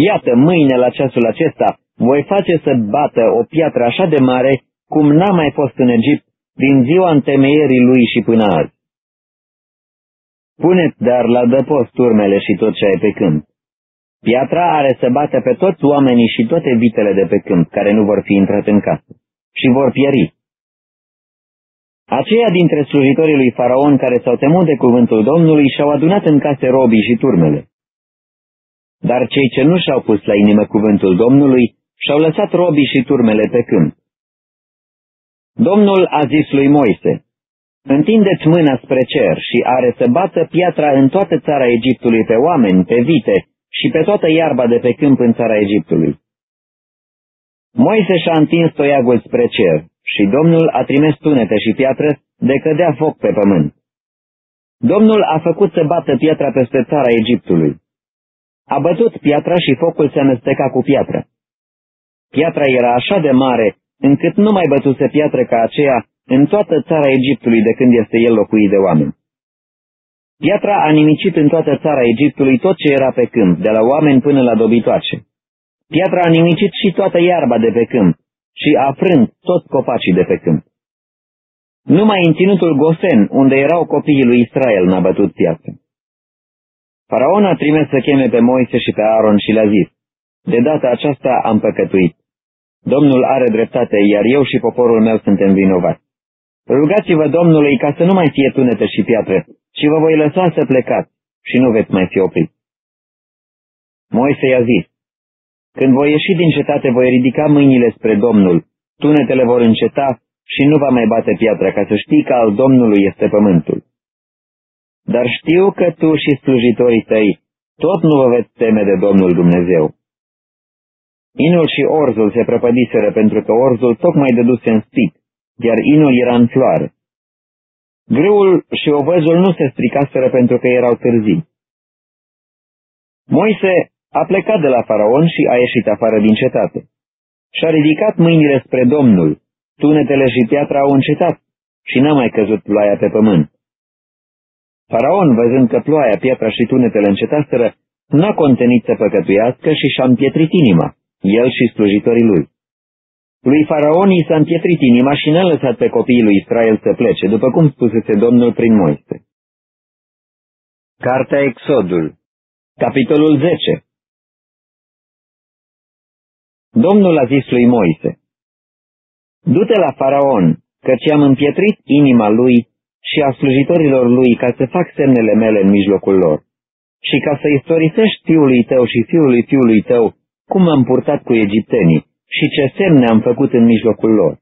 iată mâine la ceasul acesta voi face să bată o piatră așa de mare cum n-a mai fost în Egipt din ziua întemeierii lui și până azi. Puneți dar la dăpost turmele și tot ce ai pe câmp. Piatra are să bată pe toți oamenii și toate vitele de pe câmp care nu vor fi intrat în casă și vor pieri. Aceia dintre slujitorii lui Faraon care s-au temut de cuvântul Domnului și-au adunat în case robii și turmele. Dar cei ce nu și-au pus la inimă cuvântul Domnului și-au lăsat robii și turmele pe câmp. Domnul a zis lui Moise, Întindeți mâna spre cer și are să bată piatra în toată țara Egiptului pe oameni, pe vite și pe toată iarba de pe câmp în țara Egiptului. Moise și-a întins toiagul spre cer și Domnul a trimis tunete și piatră de cădea foc pe pământ. Domnul a făcut să bată piatra peste țara Egiptului. A bătut piatra și focul se amesteca cu piatra. Piatra era așa de mare încât nu mai bătuse piatră ca aceea în toată țara Egiptului de când este el locuit de oameni. Piatra a nimicit în toată țara Egiptului tot ce era pe câmp, de la oameni până la dobitoace. Piatra a nimicit și toată iarba de pe câmp și a frânt toți copacii de pe câmp. Numai în ținutul Gosen, unde erau copiii lui Israel, n-a bătut piatra. Faraon a trimis să cheme pe Moise și pe Aaron și le-a zis, De data aceasta am păcătuit. Domnul are dreptate, iar eu și poporul meu suntem vinovați. Rugați-vă Domnului ca să nu mai fie tunete și piatră, ci vă voi lăsa să plecați și nu veți mai fi oprit. Moise i-a zis, Când voi ieși din cetate, voi ridica mâinile spre Domnul, tunetele vor înceta și nu va mai bate piatra, ca să știi că al Domnului este pământul. Dar știu că tu și slujitorii tăi tot nu vă veți teme de Domnul Dumnezeu. Inul și orzul se prăpădiseră pentru că orzul tocmai dăduse în spic, iar inul era în floare. Grâul și ovăzul nu se stricaseră pentru că erau târzii. Moise a plecat de la faraon și a ieșit afară din cetate. Și-a ridicat mâinile spre Domnul, tunetele și piatra au încetat și n-a mai căzut ploaia pe pământ. Faraon, văzând că ploaia, piatra și tunetele încetaseră, n-a contenit să păcătuiască și și-a împietrit inima, el și slujitorii lui. Lui Faraon i s-a împietrit inima și n-a lăsat pe copiii lui Israel să plece, după cum spusese Domnul prin Moise. Cartea Exodul Capitolul 10 Domnul a zis lui Moise, Du-te la Faraon, căci am împietrit inima lui și a slujitorilor lui ca să fac semnele mele în mijlocul lor. Și ca să istorisești fiului tău și fiului fiului tău cum am purtat cu egiptenii și ce semne am făcut în mijlocul lor.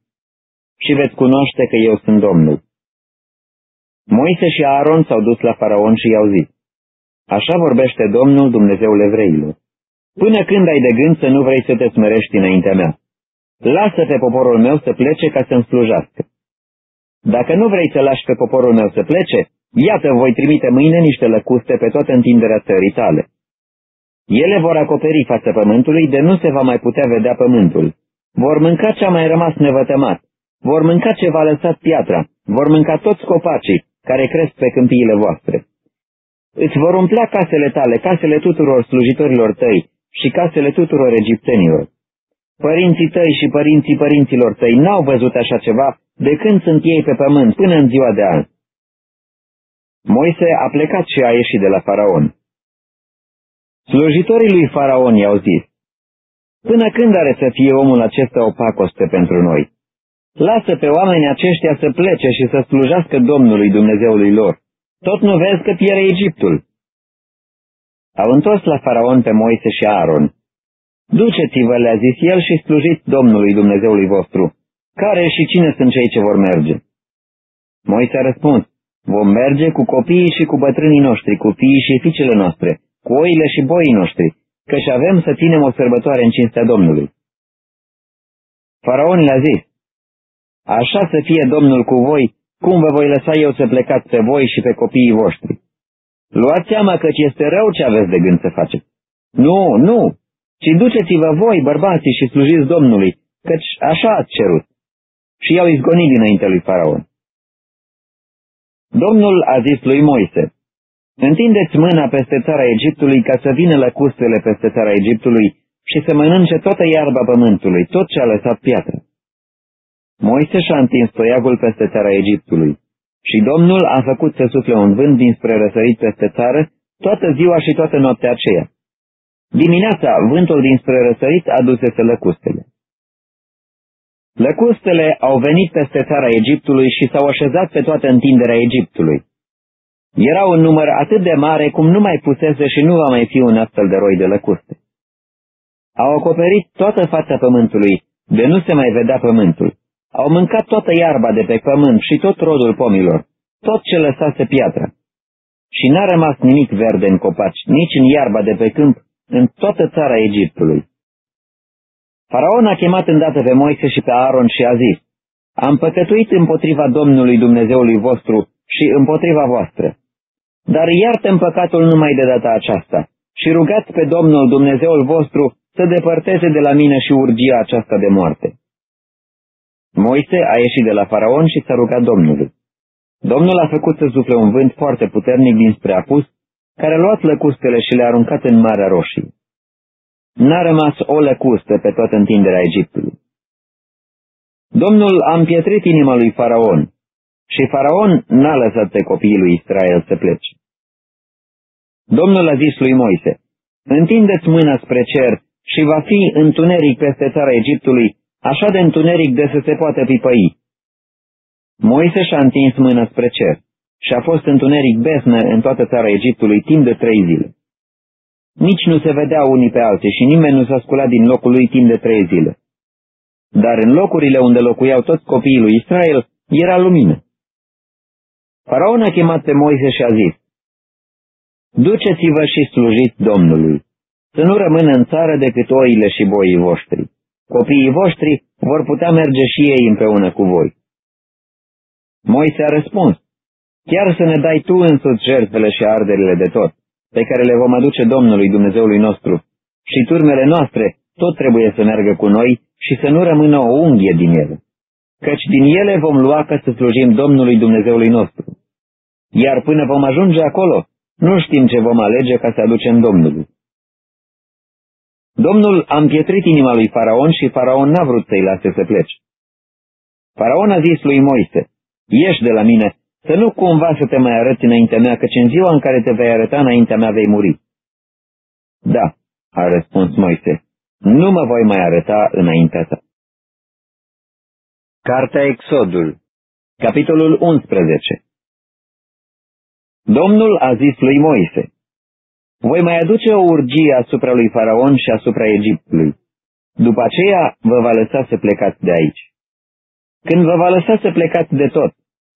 Și veți cunoaște că eu sunt Domnul. Moise și Aaron s-au dus la faraon și i-au zis, Așa vorbește Domnul Dumnezeul evreilor. Până când ai de gând să nu vrei să te smerești înaintea mea? Lasă pe poporul meu să plece ca să-mi slujească. Dacă nu vrei să lași pe poporul meu să plece, iată voi trimite mâine niște lăcuste pe toată întinderea țării tale. Ele vor acoperi fața pământului, de nu se va mai putea vedea pământul. Vor mânca ce a mai rămas nevătămat. Vor mânca ce va lăsat piatra. Vor mânca toți copacii care cresc pe câmpiile voastre. Îți vor umplea casele tale, casele tuturor slujitorilor tăi și casele tuturor egiptenilor. Părinții tăi și părinții părinților tăi n-au văzut așa ceva de când sunt ei pe pământ până în ziua de azi. Moise a plecat și a ieșit de la faraon. Slujitorii lui Faraon i-au zis, Până când are să fie omul acesta o pacoste pentru noi? Lasă pe oamenii aceștia să plece și să slujească Domnului Dumnezeului lor. Tot nu vezi că piere Egiptul. Au întors la Faraon pe Moise și Aaron. Duceți-vă, le-a zis el, și slujiți Domnului Dumnezeului vostru. Care și cine sunt cei ce vor merge? Moise a răspuns, vom merge cu copiii și cu bătrânii noștri, cu fiii și fiicele noastre, cu oile și boii noștri, căci avem să ținem o sărbătoare în cinstea Domnului. Faraon le-a zis, Așa să fie Domnul cu voi, cum vă voi lăsa eu să plecați pe voi și pe copiii voștri. Luați seama că este rău ce aveți de gând să faceți. Nu, nu, ci duceți-vă voi, bărbații, și slujiți Domnului, căci așa ați cerut. Și i-au izgonit dinainte lui Faraon. Domnul a zis lui Moise, Întindeți mâna peste țara Egiptului ca să vină lăcustele peste țara Egiptului și să mănânce toată iarba pământului, tot ce a lăsat piatră. Moise și-a întins toiagul peste țara Egiptului și Domnul a făcut să sufle un vânt dinspre răsărit peste țară toată ziua și toată noaptea aceea. Dimineața, vântul dinspre răsărit adusese lăcustele. Lăcustele au venit peste țara Egiptului și s-au așezat pe toată întinderea Egiptului. Era un număr atât de mare cum nu mai pusese și nu va mai fi un astfel de roi de lăcuste. Au acoperit toată fața pământului, de nu se mai vedea pământul. Au mâncat toată iarba de pe pământ și tot rodul pomilor, tot ce lăsase piatra. Și n-a rămas nimic verde în copaci, nici în iarba de pe câmp, în toată țara Egiptului. Faraon a chemat îndată pe Moise și pe Aaron și a zis, Am păcătuit împotriva Domnului Dumnezeului vostru și împotriva voastră. Dar iartă păcatul numai de data aceasta și rugați pe Domnul Dumnezeul vostru să depărteze de la mine și urgia aceasta de moarte. Moise a ieșit de la faraon și s-a rugat Domnului. Domnul a făcut să sufle un vânt foarte puternic dinspre apus, care a luat lăcustele și le-a aruncat în Marea Roșie. N-a rămas o lăcustă pe toată întinderea Egiptului. Domnul a împietrit inima lui Faraon și Faraon n-a lăsat pe copiii lui Israel să plece. Domnul a zis lui Moise, întindeți mâna spre cer și va fi întuneric peste țara Egiptului, așa de întuneric de să se poată pipăi. Moise și-a întins mâna spre cer și a fost întuneric besnă în toată țara Egiptului timp de trei zile. Nici nu se vedea unii pe alții și nimeni nu s-a sculat din locul lui timp de trei zile. Dar în locurile unde locuiau toți copiii lui Israel era lumină. Faraon a chemat pe Moise și a zis, Duceți-vă și slujiți Domnului, să nu rămână în țară decât oile și boii voștri. Copiii voștri vor putea merge și ei împreună cu voi. Moise a răspuns, Chiar să ne dai tu însuți jertfele și arderile de tot, pe care le vom aduce Domnului Dumnezeului nostru, și turmele noastre tot trebuie să meargă cu noi și să nu rămână o unghie din ele căci din ele vom lua ca să slujim Domnului Dumnezeului nostru. Iar până vom ajunge acolo, nu știm ce vom alege ca să aducem Domnului. Domnul a împietrit inima lui Faraon și Faraon n-a vrut să-i lase să plece. Faraon a zis lui Moise, ieși de la mine, să nu cumva să te mai arăți înaintea mea, căci în ziua în care te vei arăta înaintea mea vei muri. Da, a răspuns Moise, nu mă voi mai arăta înaintea ta. Cartea Exodul Capitolul 11 Domnul a zis lui Moise, Voi mai aduce o urgie asupra lui Faraon și asupra Egiptului. După aceea vă va lăsa să plecați de aici. Când vă va lăsa să plecați de tot,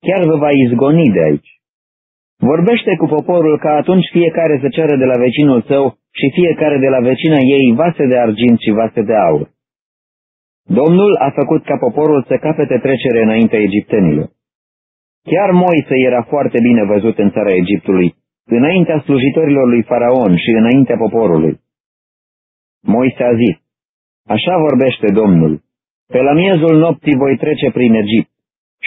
chiar vă va izgoni de aici. Vorbește cu poporul ca atunci fiecare să ceară de la vecinul său și fiecare de la vecina ei vase de argint și vase de aur. Domnul a făcut ca poporul să capete trecere înaintea egiptenilor. Chiar Moise era foarte bine văzut în țara Egiptului, înaintea slujitorilor lui Faraon și înaintea poporului. Moise a zis, Așa vorbește Domnul, pe la miezul nopții voi trece prin Egipt,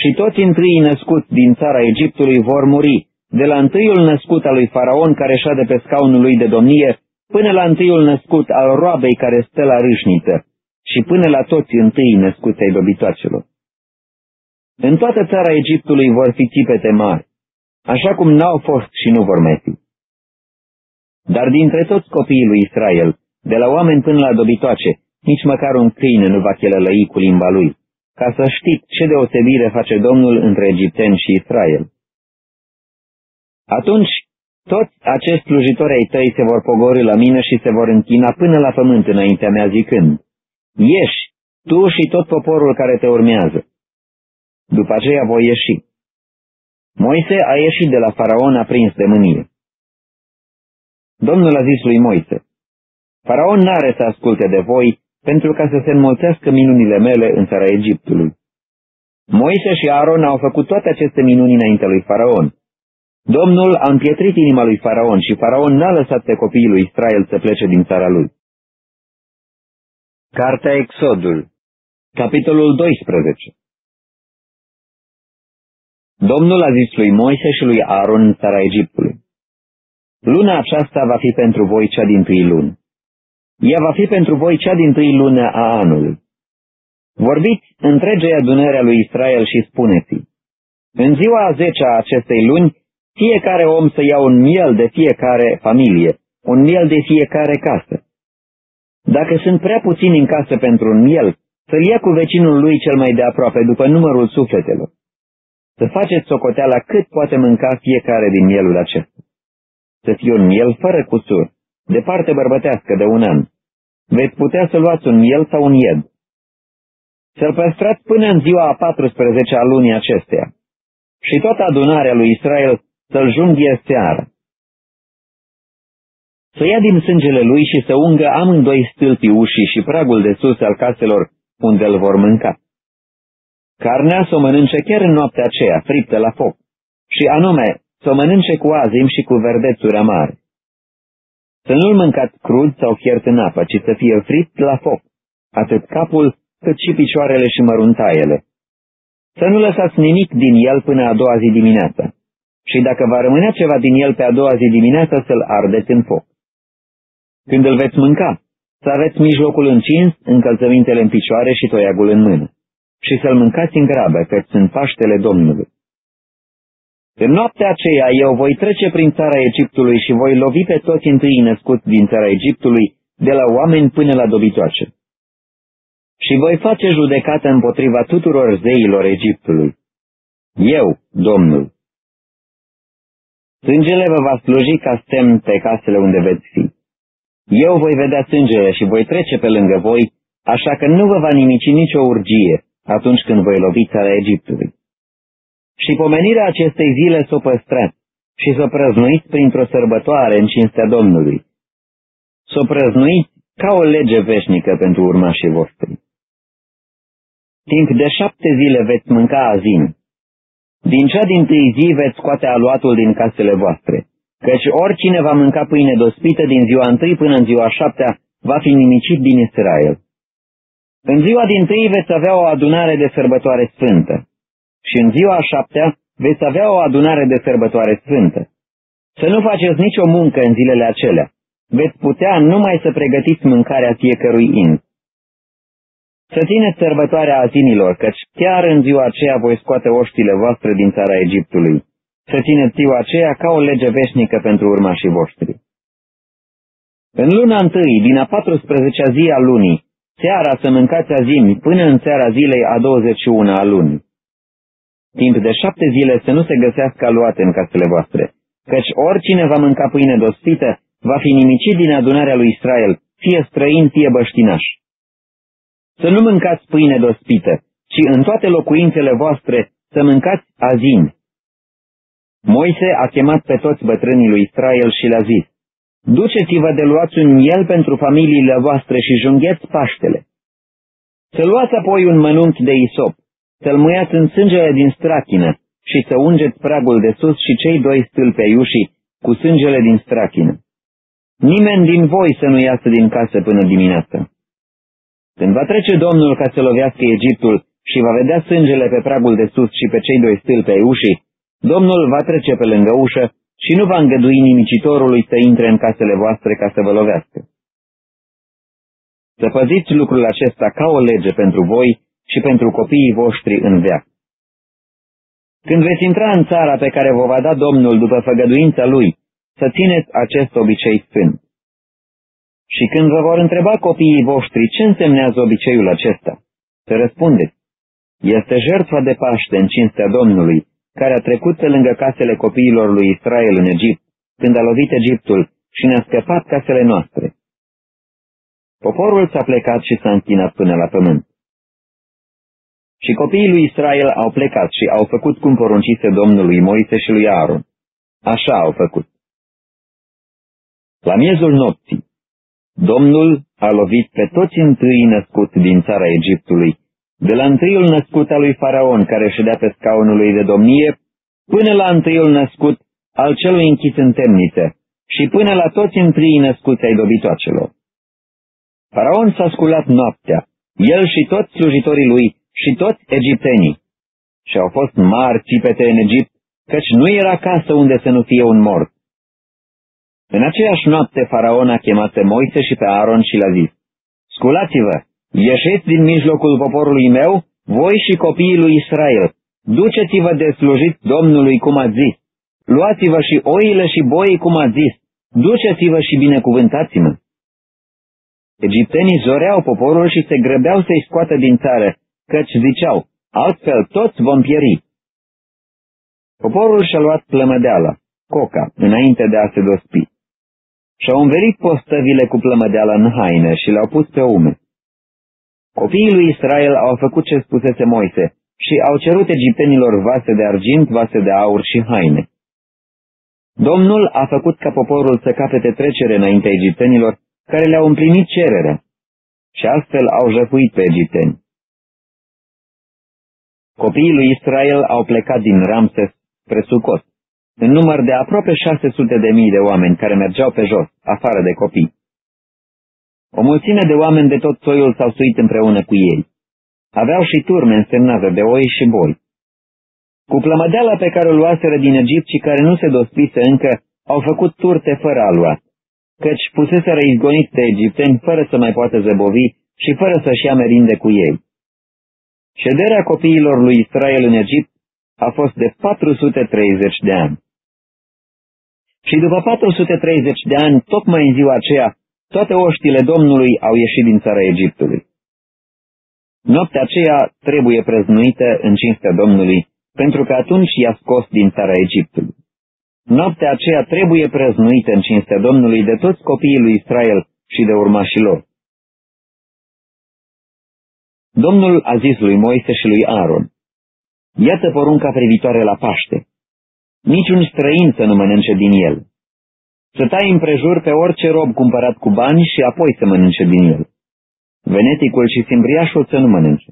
și toți întâi născuți din țara Egiptului vor muri, de la întâiul născut al lui Faraon care șade pe scaunul lui de domnie, până la întâiul născut al roabei care stă la râșniță, și până la toți întâi născuți ai dobitoacelor. În toată țara Egiptului vor fi țipete mari, așa cum n-au fost și nu vor mai fi. Dar dintre toți copiii lui Israel, de la oameni până la dobitoace, nici măcar un câine nu va chelălăi cu limba lui, ca să știți ce deosebire face Domnul între egipteni și Israel. Atunci, toți acești slujitori ai tăi se vor pogori la mine și se vor închina până la pământ înaintea mea zicând, Ieși, tu și tot poporul care te urmează. După aceea voi ieși. Moise a ieșit de la faraon aprins de mânie. Domnul a zis lui Moise, Faraon n-are să asculte de voi pentru ca să se înmulțească minunile mele în țara Egiptului. Moise și Aaron au făcut toate aceste minuni înainte lui Faraon. Domnul a împietrit inima lui Faraon și Faraon n-a lăsat pe copiii lui Israel să plece din țara lui. Cartea Exodul Capitolul 12 Domnul a zis lui Moise și lui Aaron în țara Egiptului. Luna aceasta va fi pentru voi cea din tâi lună. Ea va fi pentru voi cea din tâi lună a anului. Vorbiți întregei adunări a lui Israel și spuneți În ziua a zecea a acestei luni, fiecare om să ia un miel de fiecare familie, un miel de fiecare casă. Dacă sunt prea puțini în casă pentru un miel, să-l ia cu vecinul lui cel mai de aproape după numărul sufletelor să faceți socoteala cât poate mânca fiecare din mielul acesta. Să fie un miel fără cusur, de parte bărbătească de un an. Veți putea să luați un miel sau un ied. Să-l păstrați până în ziua a 14 a lunii acesteia. Și toată adunarea lui Israel să-l junghie seara. Să ia din sângele lui și să ungă amândoi stâlpii ușii și pragul de sus al caselor unde îl vor mânca. Carnea să o mănânce chiar în noaptea aceea, friptă la foc, și anume, să o mănânce cu azim și cu verdețuri amare. Să nu-l mâncați crud sau fiert în apă, ci să fie fript la foc, atât capul cât și picioarele și măruntaiele. Să nu lăsați nimic din el până a doua zi dimineața. Și dacă va rămâne ceva din el pe a doua zi dimineața, să-l ardeți în foc. Când îl veți mânca, să aveți mijlocul încins, încălțămintele în picioare și toiagul în mână și să-l mâncați în grabă, că sunt Paștele Domnului. În noaptea aceea eu voi trece prin țara Egiptului și voi lovi pe toți întâi născuți din țara Egiptului, de la oameni până la dobitoace. Și voi face judecată împotriva tuturor zeilor Egiptului. Eu, Domnul. Sângele vă va sluji ca semn pe casele unde veți fi. Eu voi vedea sângele și voi trece pe lângă voi, așa că nu vă va nimici nicio urgie, atunci când voi lovi țara Egiptului. Și pomenirea acestei zile să o păstrați și să o prăznuiți printr-o sărbătoare în cinstea Domnului. Să o prăznuiți ca o lege veșnică pentru urmașii voștri. Timp de șapte zile veți mânca azin. Din cea din tâi zi veți scoate aluatul din casele voastre, căci oricine va mânca pâine dospită din ziua întâi până în ziua șaptea va fi nimicit din Israel. În ziua din tâi veți avea o adunare de sărbătoare sfântă și în ziua a șaptea veți avea o adunare de sărbătoare sfântă. Să nu faceți nicio muncă în zilele acelea, veți putea numai să pregătiți mâncarea fiecărui in. Să țineți sărbătoarea azinilor, căci chiar în ziua aceea voi scoate oștile voastre din țara Egiptului. Să țineți ziua aceea ca o lege veșnică pentru urmașii voștri. În luna întâi, din a 14-a zi a lunii, seara să mâncați azimi până în seara zilei a 21 a lunii. Timp de șapte zile să nu se găsească aluate în casele voastre, căci oricine va mânca pâine dospită va fi nimicit din adunarea lui Israel, fie străin, fie băștinaș. Să nu mâncați pâine dospită, ci în toate locuințele voastre să mâncați azimi. Moise a chemat pe toți bătrânii lui Israel și le-a zis, Duceți-vă de luați un miel pentru familiile voastre și jungheți Paștele. Să luați apoi un mănunchi de isop, să-l muiați în sângele din strachină și să ungeți pragul de sus și cei doi stâlpeiușii cu sângele din strachină. Nimeni din voi să nu iasă din casă până dimineața. Când va trece Domnul ca să lovească Egiptul și va vedea sângele pe pragul de sus și pe cei doi stâlpeiușii, Domnul va trece pe lângă ușă și nu va îngădui nimicitorului să intre în casele voastre ca să vă lovească. Să păziți lucrul acesta ca o lege pentru voi și pentru copiii voștri în veac. Când veți intra în țara pe care vă va da Domnul după făgăduința Lui, să țineți acest obicei sfânt. Și când vă vor întreba copiii voștri ce însemnează obiceiul acesta, să răspundeți, este jertfa de Paște în cinstea Domnului, care a trecut pe lângă casele copiilor lui Israel în Egipt, când a lovit Egiptul și ne-a scăpat casele noastre. Poporul s-a plecat și s-a închinat până la pământ. Și copiii lui Israel au plecat și au făcut cum poruncise Domnului Moise și lui Aaron. Așa au făcut. La miezul nopții, Domnul a lovit pe toți întâi născut din țara Egiptului, de la întâiul născut al lui Faraon, care ședea pe scaunul lui de domnie, până la întâiul născut al celui închis în temniță și până la toți întâi născuți ai dobitoacelor. Faraon s-a sculat noaptea, el și toți slujitorii lui și toți egiptenii, și au fost mari țipete în Egipt, căci nu era casă unde să nu fie un mort. În aceeași noapte Faraon a chemat pe Moise și pe Aaron și le-a zis, Sculați-vă, ieșiți din mijlocul poporului meu, voi și copiii lui Israel, duceți-vă de slujit Domnului cum ați zis, luați-vă și oile și boii cum ați zis, duceți-vă și binecuvântați-mă. Egiptenii zoreau poporul și se grăbeau să-i scoată din țară, căci ziceau, altfel toți vom pieri. Poporul și-a luat plămădeala, coca, înainte de a se dospi. Și-au înverit postăvile cu plămădeala în haine și le-au pus pe ume. Copiii lui Israel au făcut ce spusese Moise și au cerut egiptenilor vase de argint, vase de aur și haine. Domnul a făcut ca poporul să capete trecere înaintea egiptenilor, care le-au împlinit cererea, și astfel au jăfuit pe egipteni. Copiii lui Israel au plecat din Ramses spre Sucot, în număr de aproape 600 de mii de oameni care mergeau pe jos, afară de copii. O mulțime de oameni de tot soiul s-au suit împreună cu ei. Aveau și turme însemnate de oi și boi. Cu plămădeala pe care o luaseră din Egipt și care nu se dospise încă, au făcut turte fără aluat, căci puseseră izgonit de egipteni fără să mai poată zăbovi și fără să-și ia merinde cu ei. Șederea copiilor lui Israel în Egipt a fost de 430 de ani. Și după 430 de ani, tocmai în ziua aceea, toate oștile Domnului au ieșit din țara Egiptului. Noaptea aceea trebuie preznuită în cinstea Domnului, pentru că atunci i-a scos din țara Egiptului. Noaptea aceea trebuie preznuită în cinstea Domnului de toți copiii lui Israel și de urmașilor. Domnul a zis lui Moise și lui Aaron, Iată porunca privitoare la Paște. Niciun străin să nu mănânce din el. Să tai împrejur pe orice rob cumpărat cu bani și apoi să mănânce din el. Veneticul și simbriașul să nu mănânce.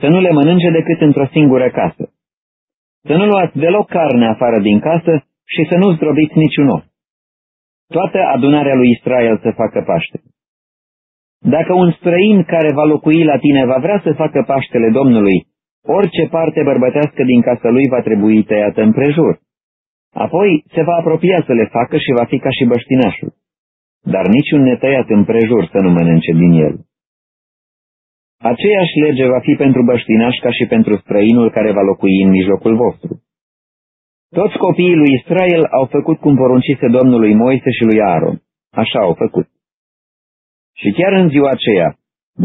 Să nu le mănânce decât într-o singură casă. Să nu luați deloc carne afară din casă și să nu zdrobiți niciun om. Toată adunarea lui Israel să facă Paște. Dacă un străin care va locui la tine va vrea să facă Paștele Domnului, orice parte bărbătească din casa lui va trebui tăiată împrejur. Apoi se va apropia să le facă și va fi ca și băștinașul. dar niciun netăiat împrejur să nu mănânce din el. Aceeași lege va fi pentru băștinaș ca și pentru străinul care va locui în mijlocul vostru. Toți copiii lui Israel au făcut cum poruncise Domnului Moise și lui Aaron. Așa au făcut. Și chiar în ziua aceea,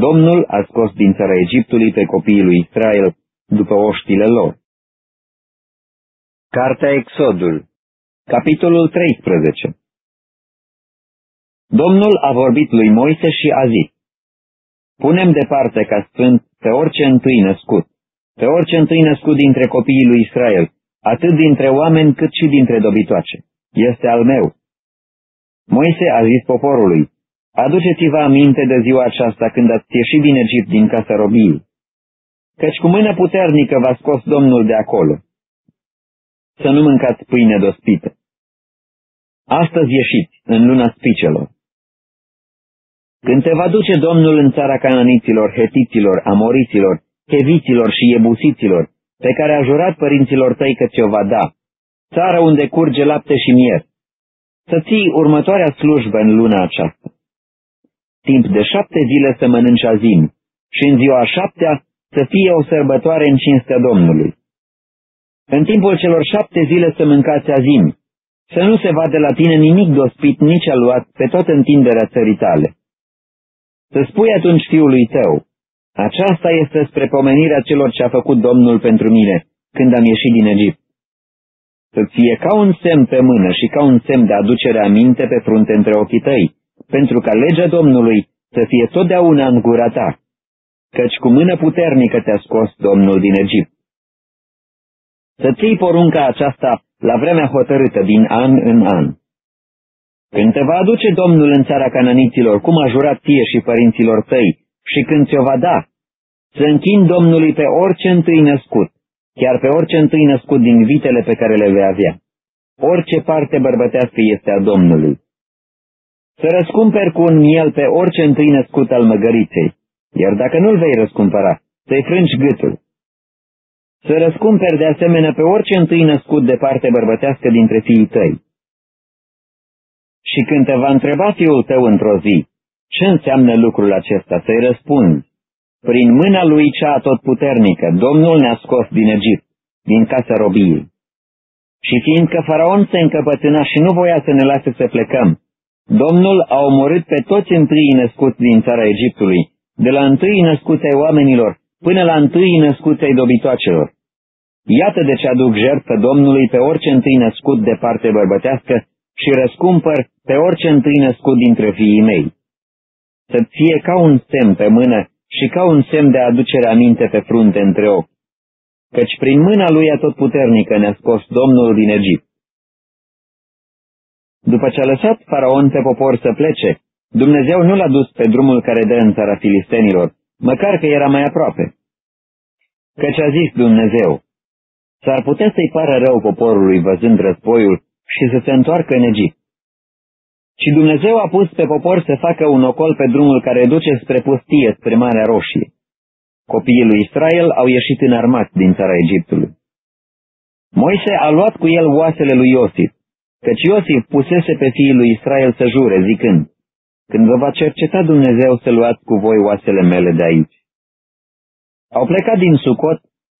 Domnul a scos din țara Egiptului pe copiii lui Israel după oștile lor. Cartea Exodul Capitolul 13 Domnul a vorbit lui Moise și a zis, Punem departe ca sfânt pe orice întâi născut, pe orice întâi născut dintre copiii lui Israel, atât dintre oameni cât și dintre dobitoace. Este al meu. Moise a zis poporului, Aduceți-vă aminte de ziua aceasta când ați ieșit din Egipt din casa robiei, căci cu mână puternică v-a scos Domnul de acolo. Să nu mâncați pâine dospită. Astăzi ieșiți, în luna spicelor. Când te va duce Domnul în țara cananiților, hetiților, amoriților, heviților și ebusiților, pe care a jurat părinților tăi că ți-o va da, țară unde curge lapte și mier, să ții următoarea slujbă în luna aceasta. Timp de șapte zile să mănânci azim și în ziua șaptea să fie o sărbătoare în cinstea Domnului. În timpul celor șapte zile să mâncați azim, să nu se vadă la tine nimic dospit, nici aluat pe toată întinderea țării tale. Să spui atunci fiului tău, aceasta este spre pomenirea celor ce a făcut Domnul pentru mine, când am ieșit din Egipt. Să fie ca un semn pe mână și ca un semn de aducere aminte pe frunte între ochii tăi, pentru ca legea Domnului să fie totdeauna în gura ta, căci cu mână puternică te-a scos Domnul din Egipt. Să ții porunca aceasta la vremea hotărâtă din an în an. Când te va aduce Domnul în țara cananiților, cum a jurat ție și părinților tăi, și când ți-o va da, să închin Domnului pe orice întâi născut, chiar pe orice întâi născut din vitele pe care le vei avea. Orice parte bărbătească este a Domnului. Să răscumperi cu un miel pe orice întâi născut al măgăriței, iar dacă nu-l vei răscumpăra, să-i frângi gâtul. Să răscumperi de asemenea pe orice întâi născut de parte bărbătească dintre fiii tăi. Și când te va întreba fiul tău într-o zi, ce înseamnă lucrul acesta, să-i răspunzi, prin mâna lui cea atotputernică, Domnul ne-a scos din Egipt, din casa robiei. Și fiindcă faraon se încăpățâna și nu voia să ne lase să plecăm, Domnul a omorât pe toți întâi născuți din țara Egiptului, de la întâi născuți ai oamenilor până la întâi născuți ai dobitoacelor. Iată de ce aduc jertfă Domnului pe orice întâi născut de parte bărbătească și răscumpăr pe orice întâi născut dintre fiii mei. Să fie ca un semn pe mână și ca un semn de aducere aminte pe frunte între ochi, căci prin mâna lui atotputernică ne-a scos Domnul din Egipt. După ce a lăsat faraon pe popor să plece, Dumnezeu nu l-a dus pe drumul care dă în țara filistenilor, măcar că era mai aproape. Căci a zis Dumnezeu, s-ar putea să-i pară rău poporului văzând războiul și să se întoarcă în Egipt. Și Dumnezeu a pus pe popor să facă un ocol pe drumul care duce spre pustie, spre Marea Roșie. Copiii lui Israel au ieșit în armat din țara Egiptului. Moise a luat cu el oasele lui Iosif, căci Iosif pusese pe fiii lui Israel să jure, zicând, Când vă va cerceta Dumnezeu să luați cu voi oasele mele de aici. Au plecat din Sucot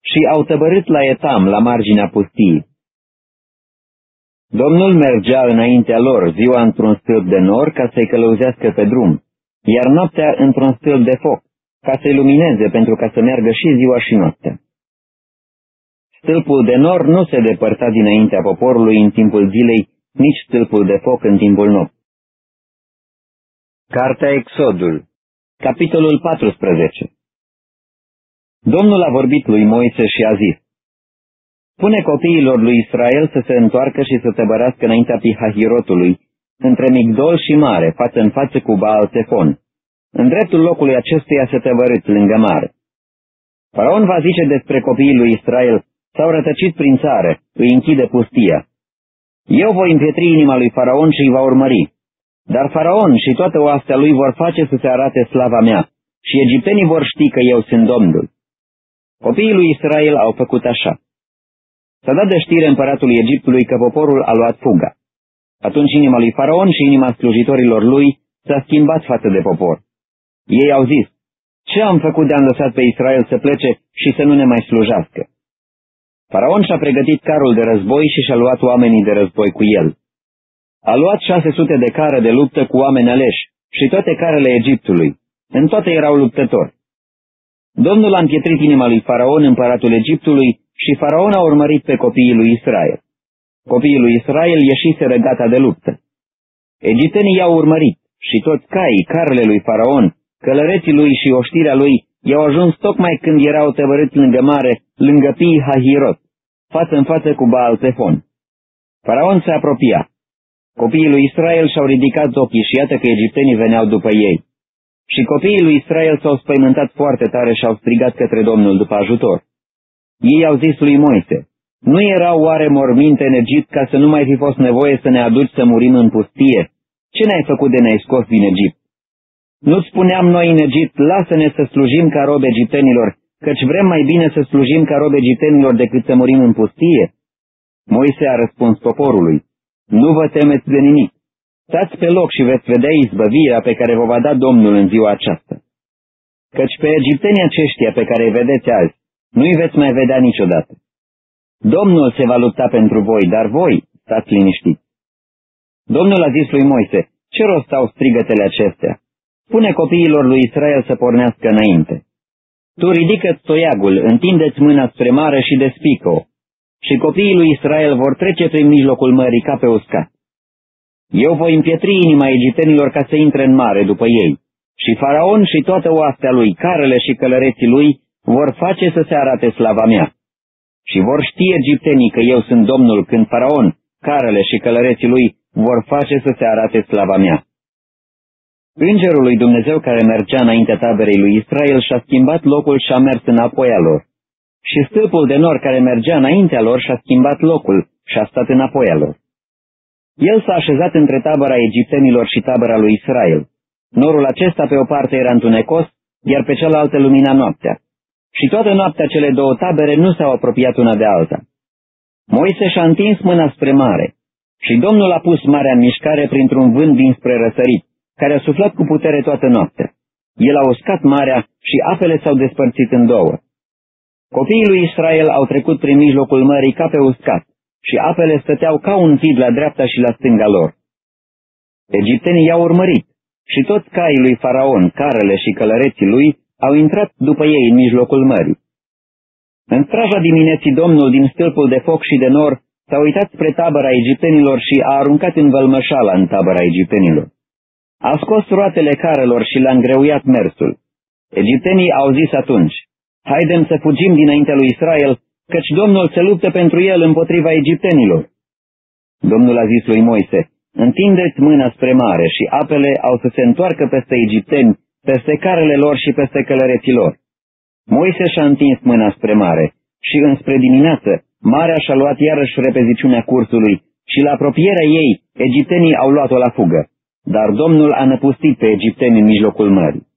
și au tăbărât la Etam, la marginea pustiei. Domnul mergea înaintea lor ziua într-un stâlp de nor ca să-i călăuzească pe drum, iar noaptea într-un stâlp de foc, ca să-i lumineze pentru ca să meargă și ziua și noaptea. Stâlpul de nor nu se depărta dinaintea poporului în timpul zilei, nici stâlpul de foc în timpul nopții. Cartea Exodul Capitolul 14 Domnul a vorbit lui Moise și a zis, Pune copiilor lui Israel să se întoarcă și să tăbărească înaintea Pihahirotului, între Migdol și Mare, față în față cu Baal Tefon. În dreptul locului acestuia se tăbărâți lângă mare. Faraon va zice despre copiii lui Israel, s-au rătăcit prin țară, îi închide pustia. Eu voi împietri inima lui Faraon și îi va urmări. Dar Faraon și toată oastea lui vor face să se arate slava mea și egiptenii vor ști că eu sunt Domnul. Copiii lui Israel au făcut așa. S-a dat de știre împăratului Egiptului că poporul a luat fuga. Atunci inima lui Faraon și inima slujitorilor lui s-a schimbat față de popor. Ei au zis, ce am făcut de-am lăsat pe Israel să plece și să nu ne mai slujească? Faraon și-a pregătit carul de război și și-a luat oamenii de război cu el. A luat 600 de care de luptă cu oameni aleși și toate carele Egiptului. În toate erau luptători. Domnul a împietrit inima lui Faraon, împăratul Egiptului, și Faraon a urmărit pe copiii lui Israel. Copiii lui Israel ieșiseră gata de luptă. Egiptenii i-au urmărit și toți caii, carele lui Faraon, călăreții lui și oștirea lui i-au ajuns tocmai când erau tăvărâți lângă mare, lângă Pii Hahirot, față în față cu Baal Tefon. Faraon se apropia. Copiii lui Israel și-au ridicat ochii și iată că egiptenii veneau după ei. Și copiii lui Israel s-au spăimântat foarte tare și au strigat către Domnul după ajutor. Ei au zis lui Moise, nu erau oare morminte în Egipt ca să nu mai fi fost nevoie să ne aduci să murim în pustie? Ce ne-ai făcut de ne-ai scos din Egipt? Nu spuneam noi în Egipt, lasă-ne să slujim ca robe egiptenilor, căci vrem mai bine să slujim ca robe egiptenilor decât să murim în pustie? Moise a răspuns poporului, nu vă temeți de nimic. Stați pe loc și veți vedea izbăvirea pe care vă va da Domnul în ziua aceasta. Căci pe egiptenii aceștia pe care îi vedeți azi, nu-i veți mai vedea niciodată. Domnul se va lupta pentru voi, dar voi stați liniștiți. Domnul a zis lui Moise, ce rost au strigătele acestea? Spune copiilor lui Israel să pornească înainte. Tu ridică toiagul, întindeți mâna spre mare și despică-o. Și copiii lui Israel vor trece prin mijlocul mării ca pe uscat. Eu voi împietri inima egiptenilor ca să intre în mare după ei. Și faraon și toată oastea lui, carele și călăreții lui, vor face să se arate slava mea. Și vor ști egiptenii că eu sunt Domnul când faraon, carele și călăreții lui vor face să se arate slava mea. Îngerul lui Dumnezeu care mergea înaintea taberei lui Israel și-a schimbat locul și a mers înapoi a lor. Și stâlpul de nor care mergea înaintea lor și-a schimbat locul și a stat înapoi a lor. El s-a așezat între tabăra egiptenilor și tabăra lui Israel. Norul acesta pe o parte era întunecos, iar pe cealaltă lumina noaptea. Și toată noaptea cele două tabere nu s-au apropiat una de alta. Moise și-a întins mâna spre mare și Domnul a pus marea în mișcare printr-un vânt dinspre răsărit, care a suflat cu putere toată noaptea. El a uscat marea și apele s-au despărțit în două. Copiii lui Israel au trecut prin mijlocul mării ca pe uscat și apele stăteau ca un zid la dreapta și la stânga lor. Egiptenii i-au urmărit și toți caii lui Faraon, carele și călăreții lui au intrat după ei în mijlocul mării. În straja dimineții Domnul din stâlpul de foc și de nor s-a uitat spre tabăra egiptenilor și a aruncat în vălmășala în tabăra egiptenilor. A scos roatele carelor și le-a îngreuiat mersul. Egiptenii au zis atunci, haidem să fugim dinaintea lui Israel, căci Domnul se luptă pentru el împotriva egiptenilor. Domnul a zis lui Moise, întindeți mâna spre mare și apele au să se întoarcă peste egipteni, peste carele lor și peste călăreții lor. Moise și-a întins mâna spre mare și înspre dimineață, marea și-a luat iarăși repeziciunea cursului și la apropierea ei, egiptenii au luat-o la fugă. Dar Domnul a năpustit pe egipteni în mijlocul mării.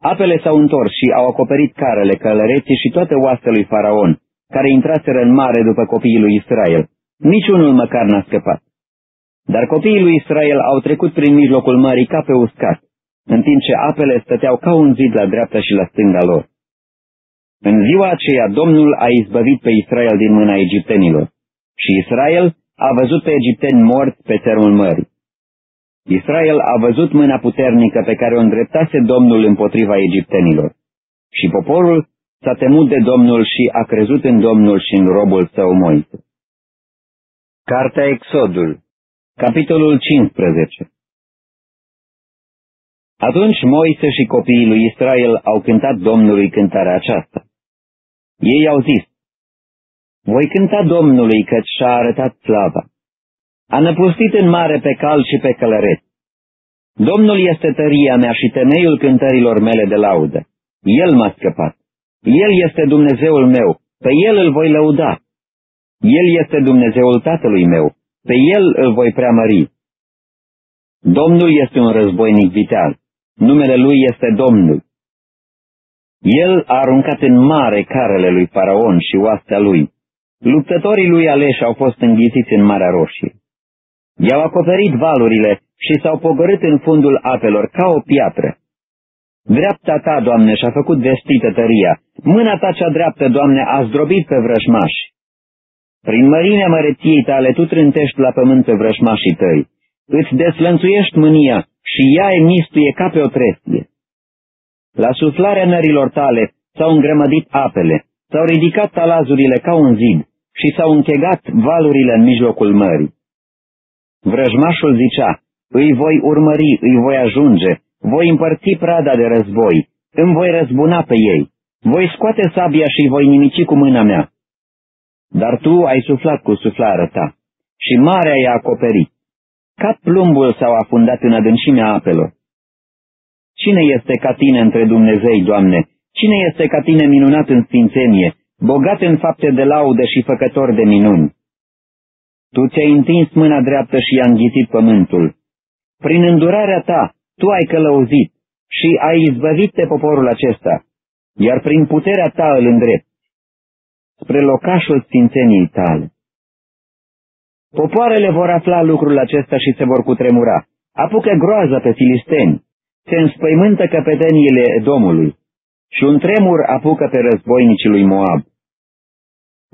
Apele s-au întors și au acoperit carele, călăreții și toate oastea lui Faraon, care intraseră în mare după copiii lui Israel. Niciunul măcar n-a scăpat. Dar copiii lui Israel au trecut prin mijlocul mării ca pe uscat, în timp ce apele stăteau ca un zid la dreapta și la stânga lor. În ziua aceea Domnul a izbăvit pe Israel din mâna egiptenilor și Israel a văzut pe egipteni morți pe țărmul mării. Israel a văzut mâna puternică pe care o îndreptase Domnul împotriva egiptenilor. Și poporul s-a temut de Domnul și a crezut în Domnul și în robul său Moise. Cartea Exodul Capitolul 15 Atunci Moise și copiii lui Israel au cântat Domnului cântarea aceasta. Ei au zis, Voi cânta Domnului căci și-a arătat slava. A năpustit în mare pe cal și pe călăreț. Domnul este tăria mea și temeiul cântărilor mele de laudă. El m-a scăpat. El este Dumnezeul meu, pe El îl voi lăuda. El este Dumnezeul tatălui meu, pe El îl voi preamări. Domnul este un războinic vital, numele Lui este Domnul. El a aruncat în mare carele lui Faraon și oastea lui. Luptătorii lui aleși au fost înghițiți în Marea Roșie. I-au acoperit valurile și s-au pogorât în fundul apelor ca o piatră. Dreapta ta, Doamne, și-a făcut vestită tăria. Mâna ta cea dreaptă, Doamne, a zdrobit pe vrășmași. Prin mărimea măreției tale tu trântești la pământ pe vrășmașii tăi. Îți deslănțuiești mânia și ea e mistuie ca pe o trestie. La suflarea nărilor tale s-au îngrămădit apele, s-au ridicat talazurile ca un zid și s-au închegat valurile în mijlocul mării. Vrăjmașul zicea, îi voi urmări, îi voi ajunge, voi împărți prada de război, îmi voi răzbuna pe ei, voi scoate sabia și îi voi nimici cu mâna mea. Dar tu ai suflat cu suflarea ta și marea i-a acoperit. Ca plumbul s-au afundat în adâncimea apelor. Cine este ca tine între Dumnezei, Doamne? Cine este ca tine minunat în sfințenie, bogat în fapte de laudă și făcător de minuni? Tu ți-ai întins mâna dreaptă și i-a înghițit pământul. Prin îndurarea ta, tu ai călăuzit și ai izbăvit pe poporul acesta, iar prin puterea ta îl îndrept, spre locașul sfințeniei tale. Popoarele vor afla lucrul acesta și se vor cutremura, apucă groază pe filisteni, se înspăimântă căpeteniile Domului și un tremur apucă pe războinicii lui Moab.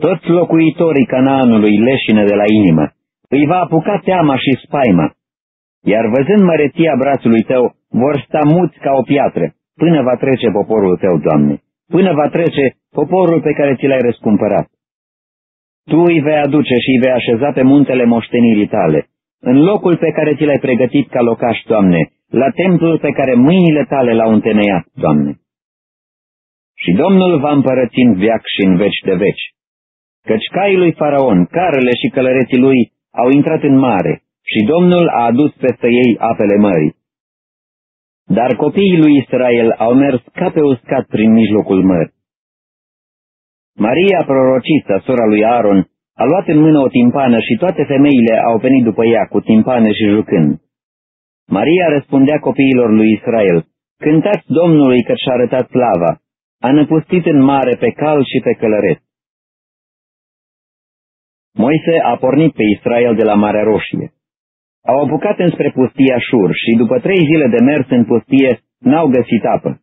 Toți locuitorii Canaanului leșine de la inimă, îi va apuca teama și spaima, iar văzând măreția brațului tău, vor sta muți ca o piatră, până va trece poporul tău, Doamne, până va trece poporul pe care ți l-ai răscumpărat. Tu îi vei aduce și îi vei așeza pe muntele moștenirii tale, în locul pe care ți l-ai pregătit ca locaș, Doamne, la templul pe care mâinile tale l-au întemeiat, Doamne. Și Domnul va împărăți în viac și în veci de veci, căci caii lui Faraon, carele și călăreții lui au intrat în mare, și Domnul a adus peste ei apele mării. Dar copiii lui Israel au mers ca pe uscat prin mijlocul mării. Maria, prorocița, sora lui Aaron, a luat în mână o timpană și toate femeile au venit după ea cu timpane și jucând. Maria răspundea copiilor lui Israel, Cântați Domnului că și-a arătat slava, a năpustit în mare pe cal și pe călăret. Moise a pornit pe Israel de la Marea Roșie. Au apucat înspre pustia Șur și după trei zile de mers în pustie n-au găsit apă.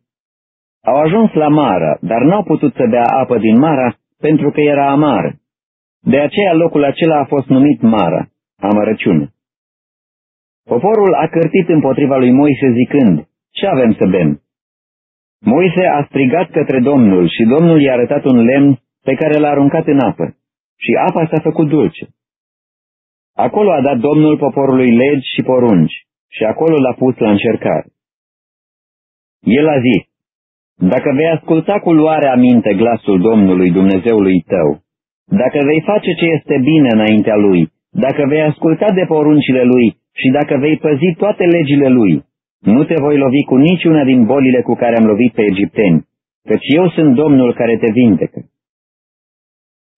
Au ajuns la Mara, dar n-au putut să bea apă din Mara pentru că era amară. De aceea locul acela a fost numit Mara, amărăciune. Poporul a cărtit împotriva lui Moise zicând, ce avem să bem? Moise a strigat către Domnul și Domnul i-a arătat un lemn pe care l-a aruncat în apă și apa s-a făcut dulce. Acolo a dat Domnul poporului legi și porunci și acolo l-a pus la încercare. El a zis, dacă vei asculta cu luarea minte glasul Domnului Dumnezeului tău, dacă vei face ce este bine înaintea Lui, dacă vei asculta de poruncile Lui și dacă vei păzi toate legile Lui, nu te voi lovi cu niciuna din bolile cu care am lovit pe egipteni, căci eu sunt Domnul care te vindecă.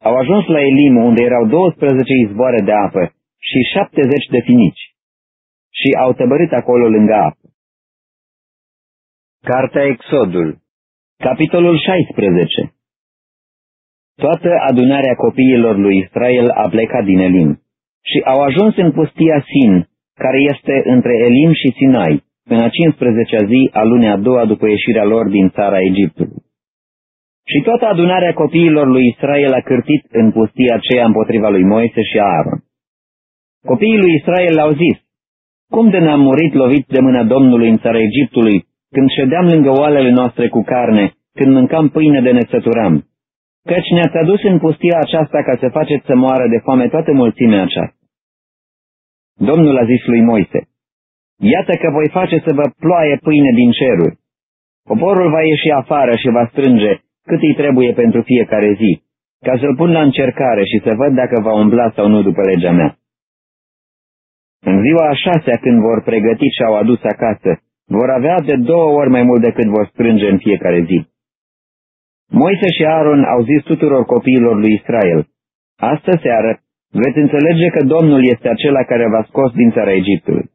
Au ajuns la Elim, unde erau 12 izboare de apă, și șaptezeci de finici și au tăbărit acolo lângă apă. Cartea Exodul Capitolul 16 Toată adunarea copiilor lui Israel a plecat din Elim și au ajuns în pustia Sin, care este între Elim și Sinai, în a 15-a zi a lunii a doua după ieșirea lor din țara Egiptului. Și toată adunarea copiilor lui Israel a cârtit în pustia aceea împotriva lui Moise și Aaron. Copiii lui Israel le-au zis, Cum de ne-am murit lovit de mâna Domnului în țara Egiptului, când ședeam lângă oalele noastre cu carne, când mâncam pâine de nesăturam? Căci ne-ați adus în pustia aceasta ca să faceți să moară de foame toată mulțimea aceasta. Domnul a zis lui Moise, Iată că voi face să vă ploaie pâine din ceruri. Poporul va ieși afară și va strânge cât îi trebuie pentru fiecare zi, ca să-l pun la încercare și să văd dacă va umbla sau nu după legea mea. În ziua a șasea, când vor pregăti și au adus acasă, vor avea de două ori mai mult decât vor strânge în fiecare zi. Moise și Aaron au zis tuturor copiilor lui Israel, Astă seară veți înțelege că Domnul este acela care v-a scos din țara Egiptului.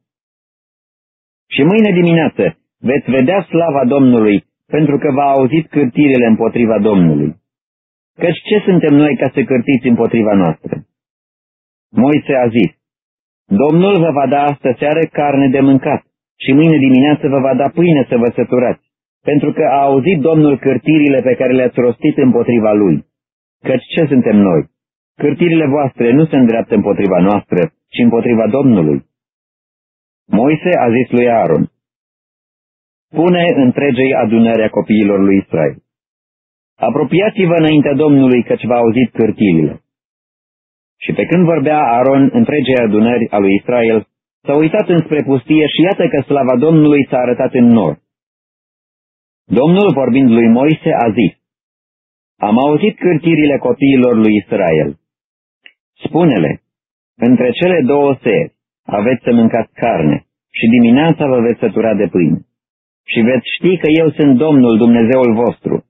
Și mâine dimineață veți vedea slava Domnului, pentru că v-a auzit cârtirile împotriva Domnului. Căci ce suntem noi ca să cârtiți împotriva noastră? Moise a zis, Domnul vă va da astă seară carne de mâncat și mâine dimineață vă va da pâine să vă săturați, pentru că a auzit Domnul cârtirile pe care le-ați rostit împotriva lui. Căci ce suntem noi? Cârtirile voastre nu se îndreaptă împotriva noastră, ci împotriva Domnului. Moise a zis lui Aaron, Pune întregei adunări a copiilor lui Israel. Apropiați-vă înaintea Domnului, căci v-a auzit cârtirile. Și pe când vorbea Aaron întregei adunări a lui Israel, s-a uitat înspre pustie și iată că slava Domnului s-a arătat în nor. Domnul, vorbind lui Moise, a zis, Am auzit cârtirile copiilor lui Israel. Spune-le, între cele două seri aveți să mâncați carne și dimineața vă veți sătura de pâine. Și veți ști că eu sunt Domnul Dumnezeul vostru.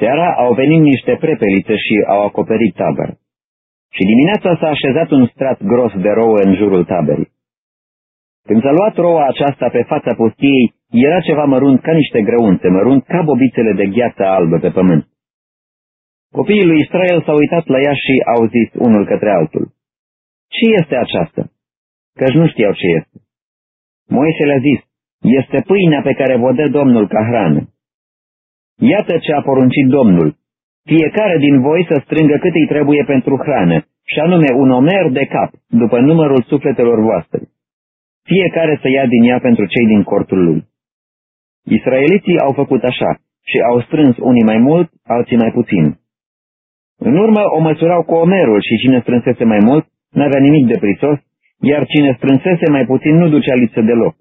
Seara au venit niște prepelițe și au acoperit tabără. Și dimineața s-a așezat un strat gros de rouă în jurul taberii. Când s-a luat roua aceasta pe fața pustiei, era ceva mărunt ca niște grăunțe, mărunt ca bobițele de gheață albă pe pământ. Copiii lui Israel s-au uitat la ea și au zis unul către altul. Ce este aceasta? Căci nu știau ce este. Moise le-a zis, este pâinea pe care vă dă Domnul ca hrană. Iată ce a poruncit Domnul. Fiecare din voi să strângă cât îi trebuie pentru hrană, și anume un omer de cap, după numărul sufletelor voastre. Fiecare să ia din ea pentru cei din cortul lui. Israeliții au făcut așa și au strâns unii mai mult, alții mai puțin. În urmă o măsurau cu omerul și cine strânsese mai mult n-avea nimic de prisos, iar cine strânsese mai puțin nu ducea lipsă deloc.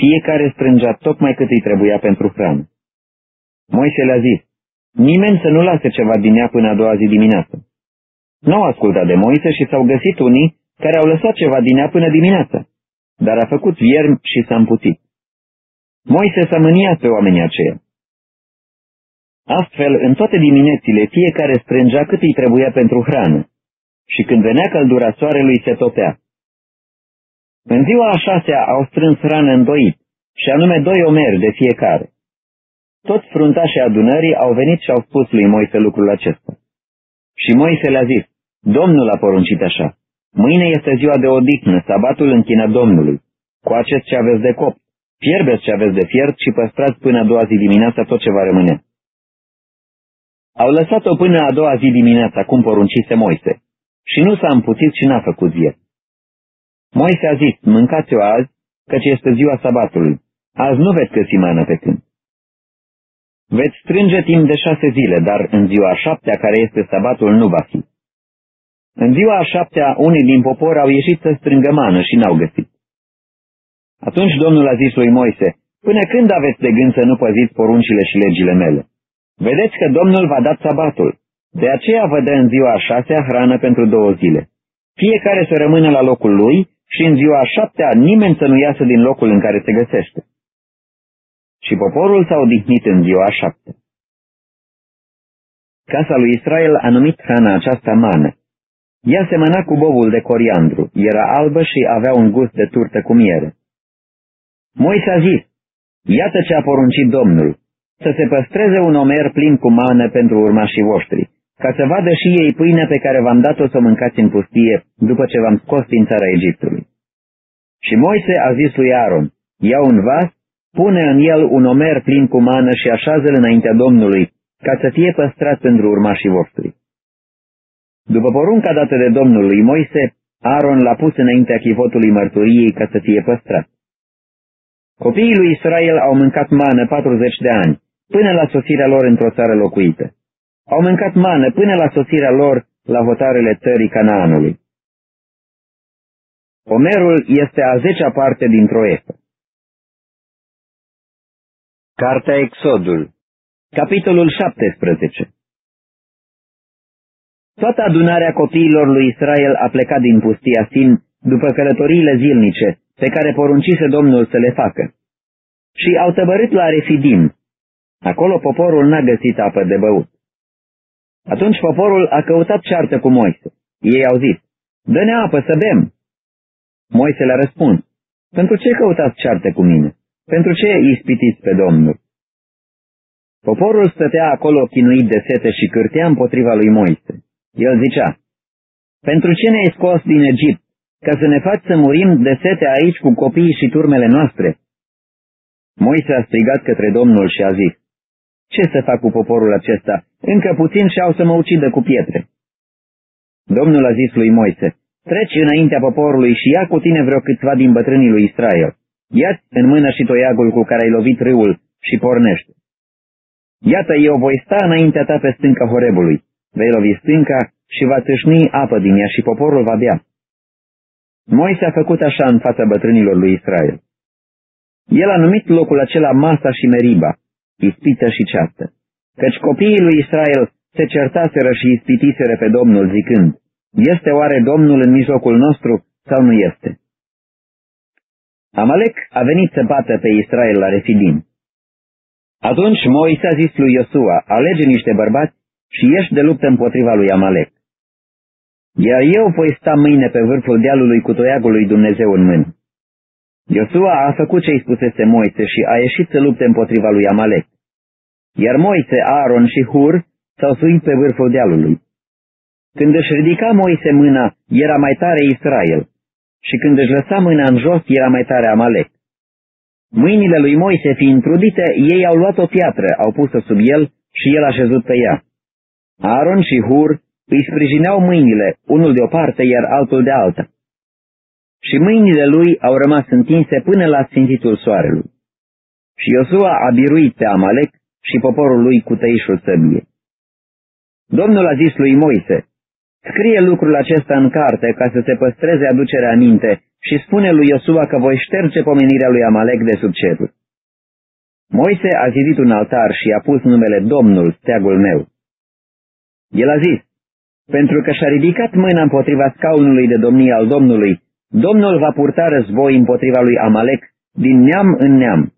Fiecare strângea tocmai cât îi trebuia pentru hrană. Moise le-a zis, nimeni să nu lase ceva din ea până a doua zi dimineață. Nu au ascultat de Moise și s-au găsit unii care au lăsat ceva din ea până dimineață, dar a făcut viermi și s-a împutit. Moise s-a mâniat pe oamenii aceia. Astfel, în toate diminețile, fiecare strângea cât îi trebuia pentru hrană, și când venea căldura soarelui se topea. În ziua a șasea au strâns hrană îndoit, și anume doi omeri de fiecare. Toți fruntașii adunării au venit și au spus lui Moise lucrul acesta. Și Moise le-a zis, Domnul a poruncit așa, mâine este ziua de odihnă, sabatul închina Domnului. Cu acest ce aveți de cop, fierbeți ce aveți de fiert și păstrați până a doua zi dimineața tot ce va rămâne. Au lăsat-o până a doua zi dimineața, cum poruncise Moise, și nu s-a împuțit și n-a făcut viet. Moise a zis, mâncați-o azi, căci este ziua sabatului. Azi nu veți găsi mană pe când. Veți strânge timp de șase zile, dar în ziua a șaptea, care este sabatul, nu va fi. În ziua a șaptea, unii din popor au ieșit să strângă mană și n-au găsit. Atunci Domnul a zis lui Moise, până când aveți de gând să nu păziți poruncile și legile mele? Vedeți că Domnul v-a dat sabatul. De aceea vă dă în ziua a șasea hrană pentru două zile. Fiecare să rămână la locul lui și în ziua a șaptea nimeni să nu iasă din locul în care se găsește. Și poporul s-a odihnit în ziua a șaptea. Casa lui Israel a numit hrana aceasta mană. Ea semăna cu bobul de coriandru, era albă și avea un gust de turtă cu miere. Moise a zis, iată ce a poruncit Domnul, să se păstreze un omer plin cu mană pentru urmașii voștri, ca să vadă și ei pâinea pe care v-am dat-o să mâncați în pustie, după ce v-am scos din țara Egiptului. Și Moise a zis lui Aaron, ia un vas, pune în el un omer plin cu mană și așează-l înaintea Domnului, ca să fie păstrat pentru urmașii voștri. După porunca dată de Domnul lui Moise, Aaron l-a pus înaintea chivotului mărturiei ca să fie păstrat. Copiii lui Israel au mâncat mană 40 de ani, până la sosirea lor într-o țară locuită. Au mâncat mană până la sosirea lor la hotarele țării Canaanului. Omerul este a zecea parte dintr-o efă. Cartea Exodul Capitolul 17 Toată adunarea copiilor lui Israel a plecat din pustia Sin după călătoriile zilnice pe care poruncise Domnul să le facă. Și au tăbărit la Refidim. Acolo poporul n-a găsit apă de băut. Atunci poporul a căutat ceartă cu Moise. Ei au zis, dă-ne apă să bem. Moise le-a răspuns, pentru ce căutați ceartă cu mine? Pentru ce ispitiți pe Domnul? Poporul stătea acolo chinuit de sete și cârtea împotriva lui Moise. El zicea, Pentru ce ne-ai scos din Egipt ca să ne faci să murim de sete aici cu copiii și turmele noastre? Moise a strigat către Domnul și a zis, Ce să fac cu poporul acesta? Încă puțin și au să mă ucidă cu pietre. Domnul a zis lui Moise, Treci înaintea poporului și ia cu tine vreo câțiva din bătrânii lui Israel. Ia-ți în mână și toiagul cu care ai lovit râul și pornește. Iată, eu voi sta înaintea ta pe stânca Horebului. Vei lovi stânca și va tâșni apă din ea și poporul va bea. Moise a făcut așa în fața bătrânilor lui Israel. El a numit locul acela Masa și Meriba, ispită și ceartă, căci copiii lui Israel se certaseră și ispitiseră pe Domnul zicând, este oare Domnul în mijlocul nostru sau nu este? Amalek a venit să bată pe Israel la Refidim. Atunci Moise a zis lui Iosua, alege niște bărbați și ieși de luptă împotriva lui Amalek. Iar eu voi sta mâine pe vârful dealului cu toiagul lui Dumnezeu în mână. Iosua a făcut ce îi spusese Moise și a ieșit să lupte împotriva lui Amalek. Iar Moise, Aaron și Hur s-au suit pe vârful dealului. Când își ridica Moise mâna, era mai tare Israel, și când își lăsa mâna în jos, era mai tare Amalek. Mâinile lui Moise fiind trudite, ei au luat o piatră, au pus-o sub el și el a șezut pe ea. Aaron și Hur îi sprijineau mâinile, unul de o parte, iar altul de alta. Și mâinile lui au rămas întinse până la sfințitul soarelui. Și Iosua a biruit pe Amalek și poporul lui cu tăișul săbie. Domnul a zis lui Moise, Scrie lucrul acesta în carte ca să se păstreze aducerea aminte și spune lui Iosua că voi șterge pomenirea lui Amalek de sub cerul. Moise a zidit un altar și a pus numele Domnul, steagul meu. El a zis, pentru că și-a ridicat mâna împotriva scaunului de domnie al Domnului, Domnul va purta război împotriva lui Amalek din neam în neam.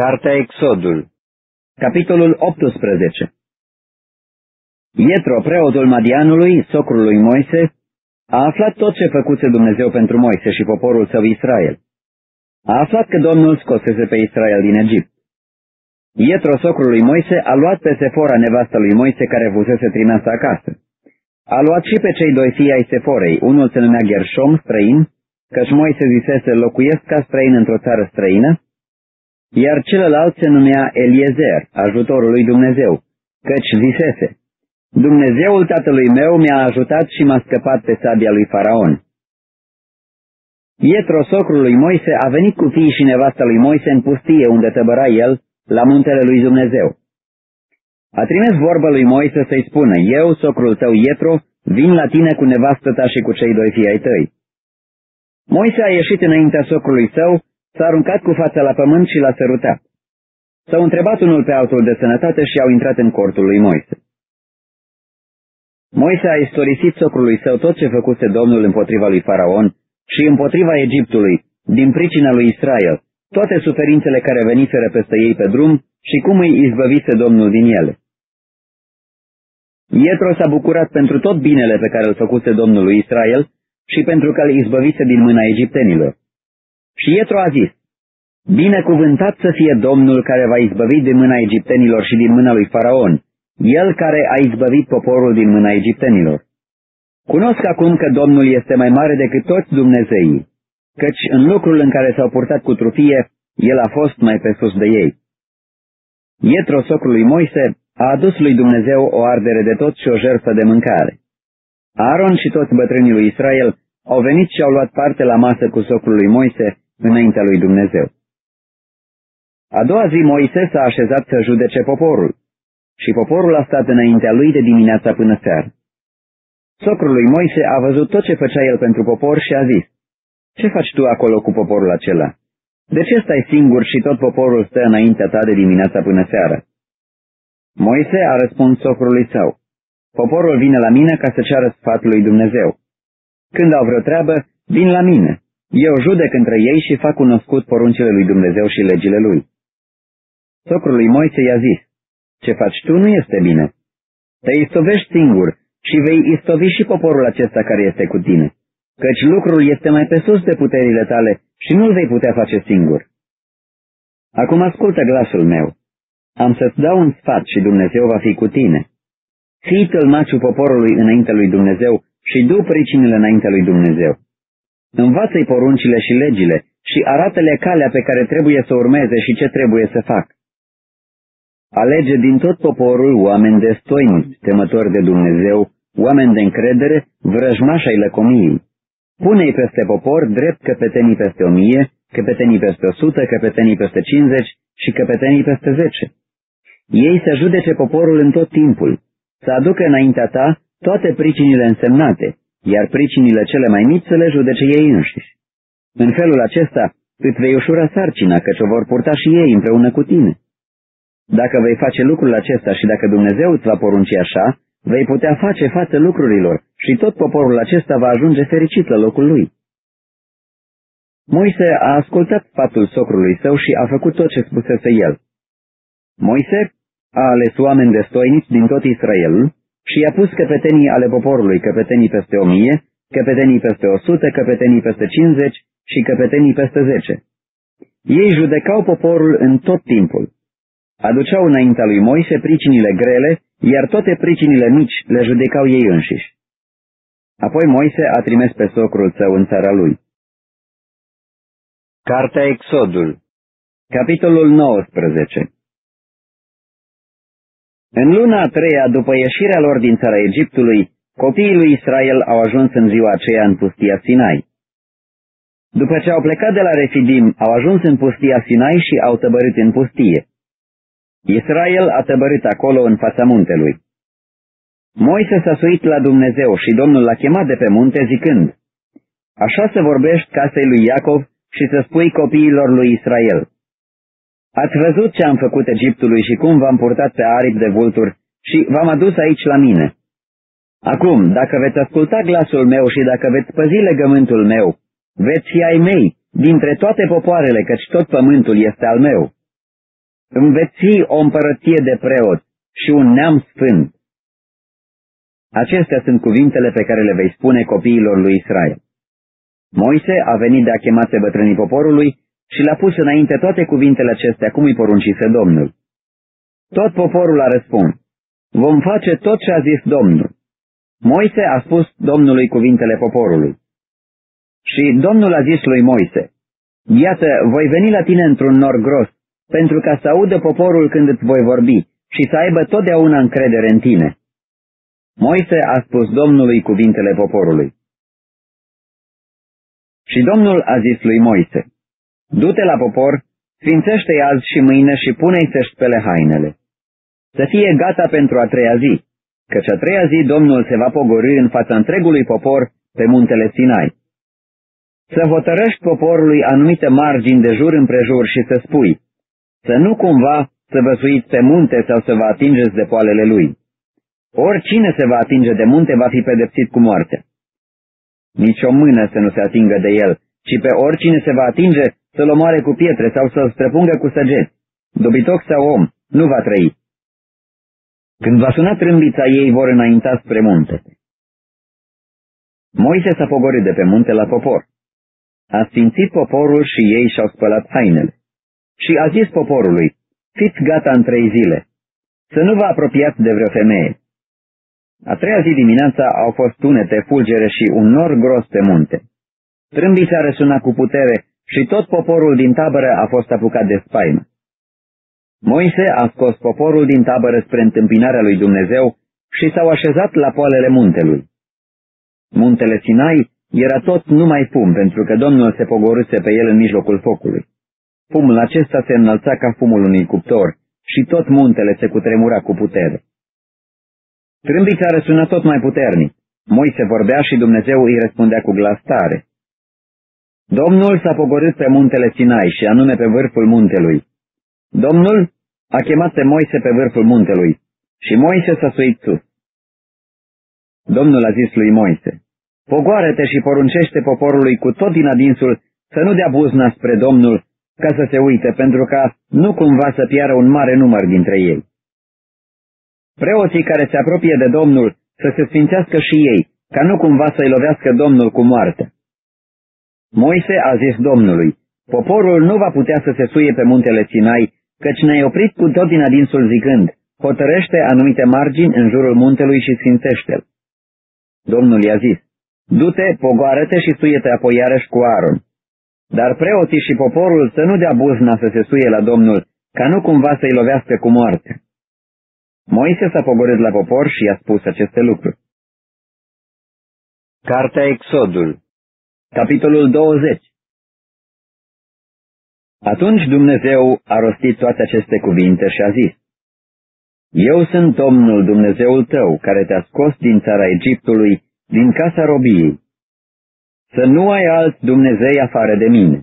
Cartea Exodul Capitolul 18 Ietro, preotul Madianului, socrul lui Moise, a aflat tot ce făcuse Dumnezeu pentru Moise și poporul său Israel. A aflat că Domnul scosese pe Israel din Egipt. Ietro, socrul lui Moise, a luat pe Sefora, nevasta lui Moise, care fusese trimasă acasă. A luat și pe cei doi fii ai Seforei, unul se numea Gershom, străin, căci Moise zisese, locuiesc ca străin într-o țară străină, iar celălalt se numea Eliezer, ajutorul lui Dumnezeu, căci zisese, Dumnezeul tatălui meu mi-a ajutat și m-a scăpat pe sabia lui Faraon. Ietro, socrul lui Moise, a venit cu fiii și nevasta lui Moise în pustie unde tăbăra el, la muntele lui Dumnezeu. A trimis vorba lui Moise să-i spună, eu, socrul tău Ietro, vin la tine cu nevastă ta și cu cei doi fii ai tăi. Moise a ieșit înaintea socrului său, s-a aruncat cu fața la pământ și l-a sărutat. S-au întrebat unul pe altul de sănătate și au intrat în cortul lui Moise. Moise a istorisit socrului său tot ce făcuse Domnul împotriva lui Faraon și împotriva Egiptului, din pricina lui Israel, toate suferințele care veniseră peste ei pe drum și cum îi izbăvise Domnul din ele. Ietro s-a bucurat pentru tot binele pe care îl făcuse Domnul lui Israel și pentru că îl izbăvise din mâna egiptenilor. Și Ietro a zis, Binecuvântat să fie Domnul care va izbăvi din mâna egiptenilor și din mâna lui Faraon, el care a izbăvit poporul din mâna egiptenilor. Cunosc acum că Domnul este mai mare decât toți Dumnezeii, căci în lucrul în care s-au purtat cu trufie, el a fost mai pe sus de ei. Ietro, socrul lui Moise, a adus lui Dumnezeu o ardere de tot și o jertfă de mâncare. Aaron și toți bătrânii lui Israel au venit și au luat parte la masă cu socrul lui Moise înaintea lui Dumnezeu. A doua zi Moise s-a așezat să judece poporul. Și poporul a stat înaintea lui de dimineața până seară. Socrul lui Moise a văzut tot ce făcea el pentru popor și a zis, Ce faci tu acolo cu poporul acela? De ce stai singur și tot poporul stă înaintea ta de dimineața până seară? Moise a răspuns socrului său, Poporul vine la mine ca să ceară sfatul lui Dumnezeu. Când au vreo treabă, vin la mine. Eu judec între ei și fac cunoscut poruncile lui Dumnezeu și legile lui. Socrul lui Moise i-a zis, ce faci tu nu este bine. Te istovești singur și vei istovi și poporul acesta care este cu tine, căci lucrul este mai pe sus de puterile tale și nu-l vei putea face singur. Acum ascultă glasul meu. Am să-ți dau un sfat și Dumnezeu va fi cu tine. Fii tălmaciul poporului înainte lui Dumnezeu și du pricinile înaintea lui Dumnezeu. Învață-i poruncile și legile și arată-le calea pe care trebuie să urmeze și ce trebuie să fac. Alege din tot poporul oameni de stoiniți, temători de Dumnezeu, oameni de încredere, vrăjmași ai lăcomiei. Pune-i peste popor drept căpetenii peste o mie, căpetenii peste o sută, căpetenii peste cincizeci și căpetenii peste zece. Ei să judece poporul în tot timpul, să aducă înaintea ta toate pricinile însemnate, iar pricinile cele mai mici să le judece ei înșiși. În felul acesta îți vei ușura sarcina, căci o vor purta și ei împreună cu tine. Dacă vei face lucrul acesta și dacă Dumnezeu îți va porunci așa, vei putea face față lucrurilor și tot poporul acesta va ajunge fericit la locul lui. Moise a ascultat fatul socrului său și a făcut tot ce spusese el. Moise a ales oameni destoiniți din tot Israelul și i-a pus căpetenii ale poporului, căpetenii peste o mie, căpetenii peste o sută, căpetenii peste cincizeci și căpetenii peste zece. Ei judecau poporul în tot timpul. Aduceau înaintea lui Moise pricinile grele, iar toate pricinile mici le judecau ei înșiși. Apoi Moise a trimis pe socrul său în țara lui. Cartea Exodul Capitolul 19 În luna a treia, după ieșirea lor din țara Egiptului, copiii lui Israel au ajuns în ziua aceea în pustia Sinai. După ce au plecat de la Refidim, au ajuns în pustia Sinai și au tăbărit în pustie. Israel a tăbărit acolo în fața muntelui. Moise s-a suit la Dumnezeu și Domnul l-a chemat de pe munte zicând, Așa să vorbești casei lui Iacov și să spui copiilor lui Israel. Ați văzut ce am făcut Egiptului și cum v-am purtat pe aripi de vulturi și v-am adus aici la mine. Acum, dacă veți asculta glasul meu și dacă veți păzi legământul meu, veți fi ai mei, dintre toate popoarele, căci tot pământul este al meu. Îmi veți fi o împărăție de preot și un neam sfânt. Acestea sunt cuvintele pe care le vei spune copiilor lui Israel. Moise a venit de a chema pe bătrânii poporului și le-a pus înainte toate cuvintele acestea cum îi poruncise Domnul. Tot poporul a răspuns, vom face tot ce a zis Domnul. Moise a spus Domnului cuvintele poporului. Și Domnul a zis lui Moise, Iată, voi veni la tine într-un nor gros, pentru ca să audă poporul când îți voi vorbi și să aibă totdeauna încredere în tine. Moise a spus Domnului cuvintele poporului. Și Domnul a zis lui Moise, Du-te la popor, sfințește-i azi și mâine și pune-i să-și spele hainele. Să fie gata pentru a treia zi, căci a treia zi Domnul se va pogorâ în fața întregului popor pe muntele Sinai. Să hotărăști poporului anumite margini de jur împrejur și să spui, să nu cumva să vă suiți pe munte sau să vă atingeți de poalele lui. Oricine se va atinge de munte va fi pedepsit cu moarte. Nici o mână să nu se atingă de el, ci pe oricine se va atinge să-l omoare cu pietre sau să-l străpungă cu săgeți. Dobitoc sau om, nu va trăi. Când va suna trâmbița, ei vor înainta spre munte. Moise s-a pogorât de pe munte la popor. A sfințit poporul și ei și-au spălat hainele. Și a zis poporului, fiți gata în trei zile, să nu vă apropiați de vreo femeie. A treia zi dimineața au fost tunete, fulgere și un nor gros pe munte. Trâmbița răsuna cu putere și tot poporul din tabără a fost apucat de spaimă. Moise a scos poporul din tabără spre întâmpinarea lui Dumnezeu și s-au așezat la poalele muntelui. Muntele Sinai era tot numai fum, pentru că Domnul se pogorâse pe el în mijlocul focului. Fumul acesta se înălța ca fumul unui cuptor și tot muntele se cutremura cu putere. Trâmbița răsună tot mai puternic. Moise vorbea și Dumnezeu îi răspundea cu glas tare. Domnul s-a pogorât pe muntele Sinai și anume pe vârful muntelui. Domnul a chemat pe Moise pe vârful muntelui și Moise s-a suit sus. Domnul a zis lui Moise, Pogoară-te și poruncește poporului cu tot din adinsul să nu dea buzna spre Domnul ca să se uite, pentru ca nu cumva să piară un mare număr dintre ei. Preoții care se apropie de Domnul să se sfințească și ei, ca nu cumva să-i lovească Domnul cu moarte. Moise a zis Domnului, poporul nu va putea să se suie pe muntele Sinai, căci ne-ai oprit cu tot din adinsul zicând, hotărăște anumite margini în jurul muntelui și sfințește-l. Domnul i-a zis, Du-te, pogoară-te și suie-te apoi iarăși cu Aaron. Dar preoții și poporul să nu dea buzna să se suie la Domnul, ca nu cumva să-i lovească cu moarte. Moise s-a pogorât la popor și i-a spus aceste lucruri. Cartea Exodul Capitolul 20 Atunci Dumnezeu a rostit toate aceste cuvinte și a zis, Eu sunt Domnul Dumnezeul tău, care te-a scos din țara Egiptului, din casa robiei. Să nu ai alt Dumnezei afară de mine.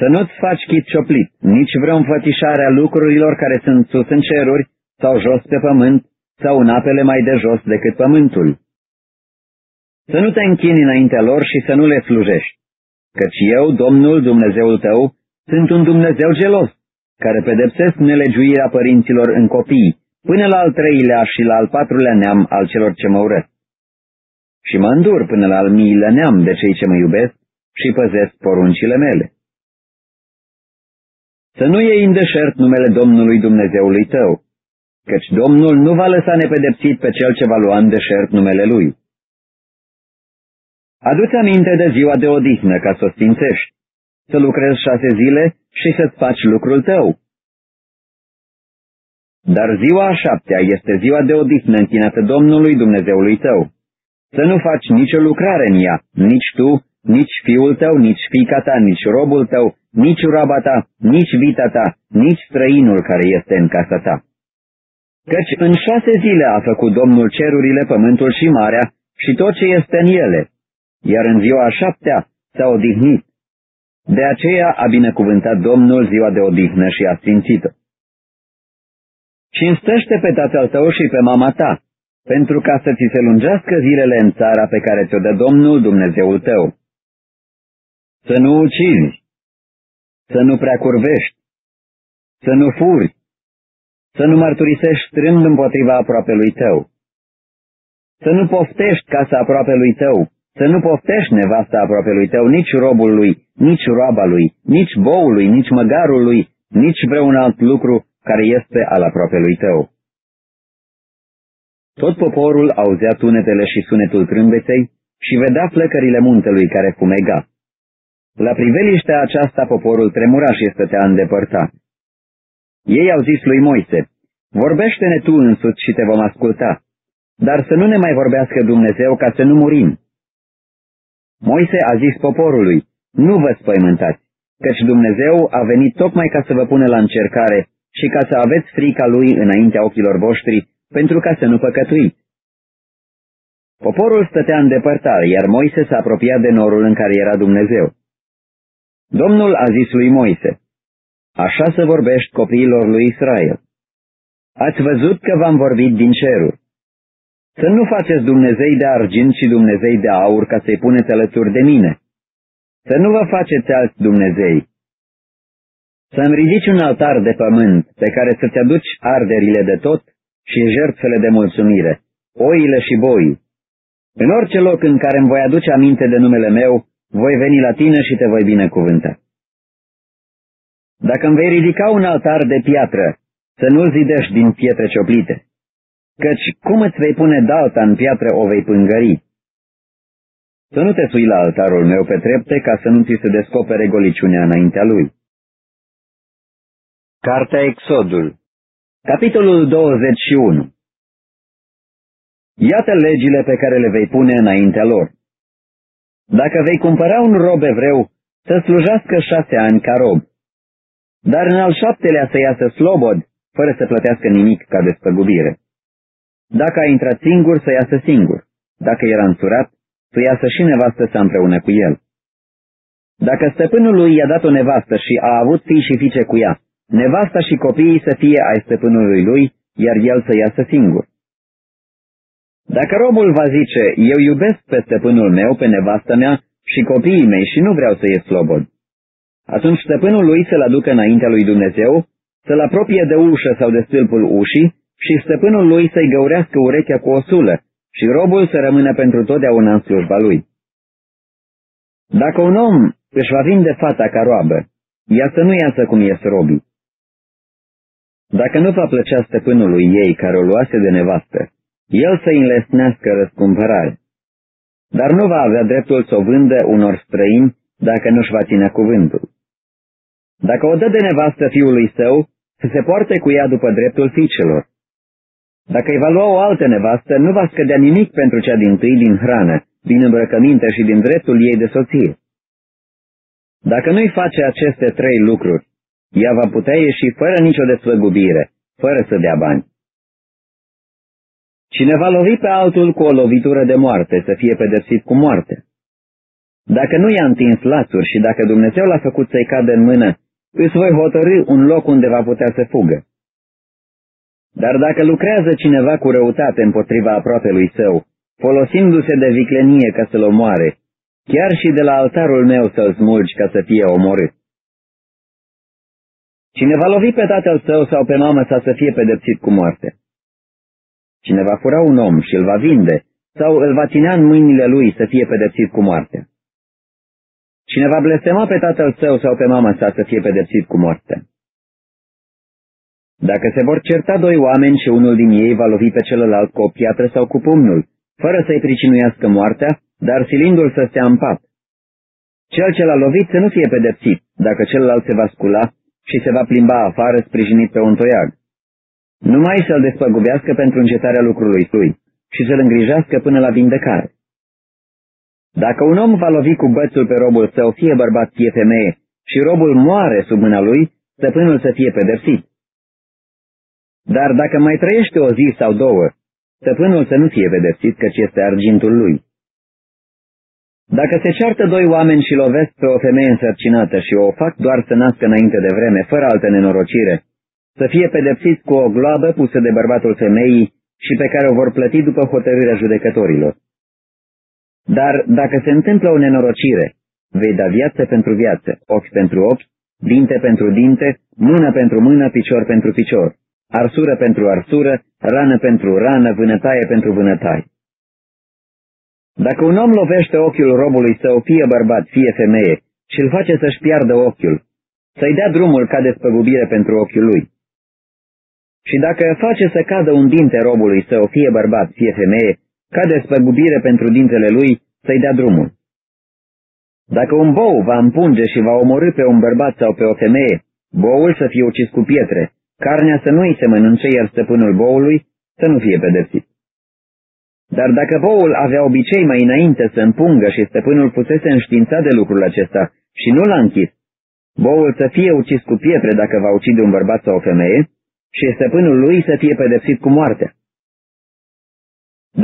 Să nu-ți faci chip cioplit, nici vreo înfățișare a lucrurilor care sunt sus în ceruri sau jos pe pământ sau în apele mai de jos decât pământul. Să nu te închini înaintea lor și să nu le slujești, căci eu, Domnul Dumnezeul tău, sunt un Dumnezeu gelos, care pedepsesc nelegiuirea părinților în copii, până la al treilea și la al patrulea neam al celor ce mă urăsc și mă îndur până la al miilea neam de cei ce mă iubesc și păzesc poruncile mele. Să nu iei în deșert numele Domnului Dumnezeului tău, căci Domnul nu va lăsa nepedepsit pe cel ce va lua în deșert numele Lui. Adu-ți aminte de ziua de odihnă ca să o sfințești, să lucrezi șase zile și să-ți faci lucrul tău. Dar ziua a șaptea este ziua de odihnă închinată Domnului Dumnezeului tău. Să nu faci nicio lucrare în ea, nici tu, nici fiul tău, nici fica ta, nici robul tău, nici roaba ta, nici vita ta, nici străinul care este în casa ta. Căci în șase zile a făcut Domnul cerurile, pământul și marea și tot ce este în ele, iar în ziua a șaptea s-a odihnit. De aceea a binecuvântat Domnul ziua de odihnă și a sfințit-o. Cinstește pe tatăl tău și pe mama ta, pentru ca să ți se lungească zilele în țara pe care ți-o dă Domnul Dumnezeul tău. Să nu ucizi, să nu prea curvești, să nu furi, să nu mărturisești strând împotriva aproapelui tău, să nu poftești casa aproapelui tău, să nu poftești nevasta aproapelui tău, nici robul lui, nici roaba lui, nici boului, nici măgarul lui, nici vreun alt lucru care este al aproapelui tău. Tot poporul auzea tunetele și sunetul trâmbeței și vedea flăcările muntelui care fumega. La priveliștea aceasta poporul tremuraș și stătea îndepărtat. Ei au zis lui Moise, vorbește-ne tu însuți și te vom asculta, dar să nu ne mai vorbească Dumnezeu ca să nu murim. Moise a zis poporului, nu vă spăimântați, căci Dumnezeu a venit tocmai ca să vă pună la încercare și ca să aveți frica lui înaintea ochilor voștri pentru ca să nu păcătuiți. Poporul stătea în depărtare, iar Moise s-a apropiat de norul în care era Dumnezeu. Domnul a zis lui Moise, Așa să vorbești copiilor lui Israel. Ați văzut că v-am vorbit din ceruri. Să nu faceți Dumnezei de argint și Dumnezei de aur ca să-i puneți alături de mine. Să nu vă faceți alți Dumnezei. Să-mi ridici un altar de pământ pe care să-ți aduci arderile de tot și jertfele de mulțumire, oile și boi. În orice loc în care îmi voi aduce aminte de numele meu, voi veni la tine și te voi binecuvânta. Dacă îmi vei ridica un altar de piatră, să nu zidești din pietre cioplite, căci cum îți vei pune dalta în piatră o vei pângări. Să nu te sui la altarul meu pe trepte ca să nu ți se descopere goliciunea înaintea lui. Cartea Exodul Capitolul 21 Iată legile pe care le vei pune înaintea lor. Dacă vei cumpăra un rob evreu, să slujească șase ani ca rob, dar în al șaptelea să iasă slobod, fără să plătească nimic ca despăgubire. Dacă a intrat singur, să iasă singur. Dacă era însurat, să iasă și nevastă să împreună cu el. Dacă stăpânul lui i-a dat o nevastă și a avut fii și fiice cu ea, nevasta și copiii să fie ai stăpânului lui, iar el să iasă singur. Dacă robul va zice, eu iubesc pe stăpânul meu, pe nevastă mea și copiii mei și nu vreau să ies slobod, atunci stăpânul lui să-l aducă înaintea lui Dumnezeu, să-l apropie de ușă sau de stâlpul ușii și stăpânul lui să-i găurească urechea cu o sulă și robul să rămână pentru totdeauna în slujba lui. Dacă un om își va vinde fata ca roabă, ea să nu iasă cum ies robii. Dacă nu va plăcea stăpânului ei care o luase de nevastă, el să înlesnească răscumpărare. Dar nu va avea dreptul să o vândă unor străini dacă nu-și va ține cuvântul. Dacă o dă de nevastă fiului său, să se poarte cu ea după dreptul fiicelor. Dacă îi va lua o altă nevastă, nu va scădea nimic pentru cea din tâi din hrană, din îmbrăcăminte și din dreptul ei de soție. Dacă nu-i face aceste trei lucruri, ea va putea ieși fără nicio desfăgubire, fără să dea bani. Cine va lovi pe altul cu o lovitură de moarte, să fie pedepsit cu moarte. Dacă nu i-a întins lațuri și dacă Dumnezeu l-a făcut să-i cadă în mână, îți voi hotărâ un loc unde va putea să fugă. Dar dacă lucrează cineva cu răutate împotriva aproapelui său, folosindu-se de viclenie ca să-l omoare, chiar și de la altarul meu să-l smulgi ca să fie omorât. Cine va lovi pe tatăl său sau pe mamă sa să fie pedepsit cu moarte. Cine va fura un om și îl va vinde, sau îl va ținea în mâinile lui să fie pedepsit cu moarte. Cine va blestema pe tatăl său sau pe mama sa să fie pedepsit cu moarte. Dacă se vor certa doi oameni și unul din ei va lovi pe celălalt cu o piatră sau cu pumnul, fără să-i pricinuiască moartea, dar silindu-l să stea în pat. Cel ce l-a lovit să nu fie pedepsit, dacă celălalt se va scula și se va plimba afară sprijinit pe un toiag. Numai să-l despăgubească pentru încetarea lucrului lui și să-l îngrijească până la vindecare. Dacă un om va lovi cu bățul pe robul său, fie bărbat, fie femeie, și robul moare sub mâna lui, stăpânul să fie pedepsit. Dar dacă mai trăiește o zi sau două, stăpânul să nu fie pedepsit, căci este argintul lui. Dacă se ceartă doi oameni și lovesc pe o femeie însărcinată și o fac doar să nască înainte de vreme, fără altă nenorocire, să fie pedepsit cu o gloabă pusă de bărbatul femeii și pe care o vor plăti după hotărârea judecătorilor. Dar dacă se întâmplă o nenorocire, vei da viață pentru viață, ochi pentru ochi, dinte pentru dinte, mână pentru mână, picior pentru picior, arsură pentru arsură, rană pentru rană, vânătaie pentru vânătaie. Dacă un om lovește ochiul robului său, fie bărbat, fie femeie, și îl face să-și piardă ochiul, să-i dea drumul ca despăgubire pentru ochiul lui. Și dacă face să cadă un dinte robului său, fie bărbat, fie femeie, ca despăgubire pentru dintele lui, să-i dea drumul. Dacă un bou va împunge și va omorâ pe un bărbat sau pe o femeie, boul să fie ucis cu pietre, carnea să nu îi se mănânce, iar stăpânul boului să nu fie pedepsit. Dar dacă boul avea obicei mai înainte să împungă și stăpânul pusese înștiințat de lucrul acesta și nu l-a închis, boul să fie ucis cu pietre dacă va ucide un bărbat sau o femeie și stăpânul lui să fie pedepsit cu moartea.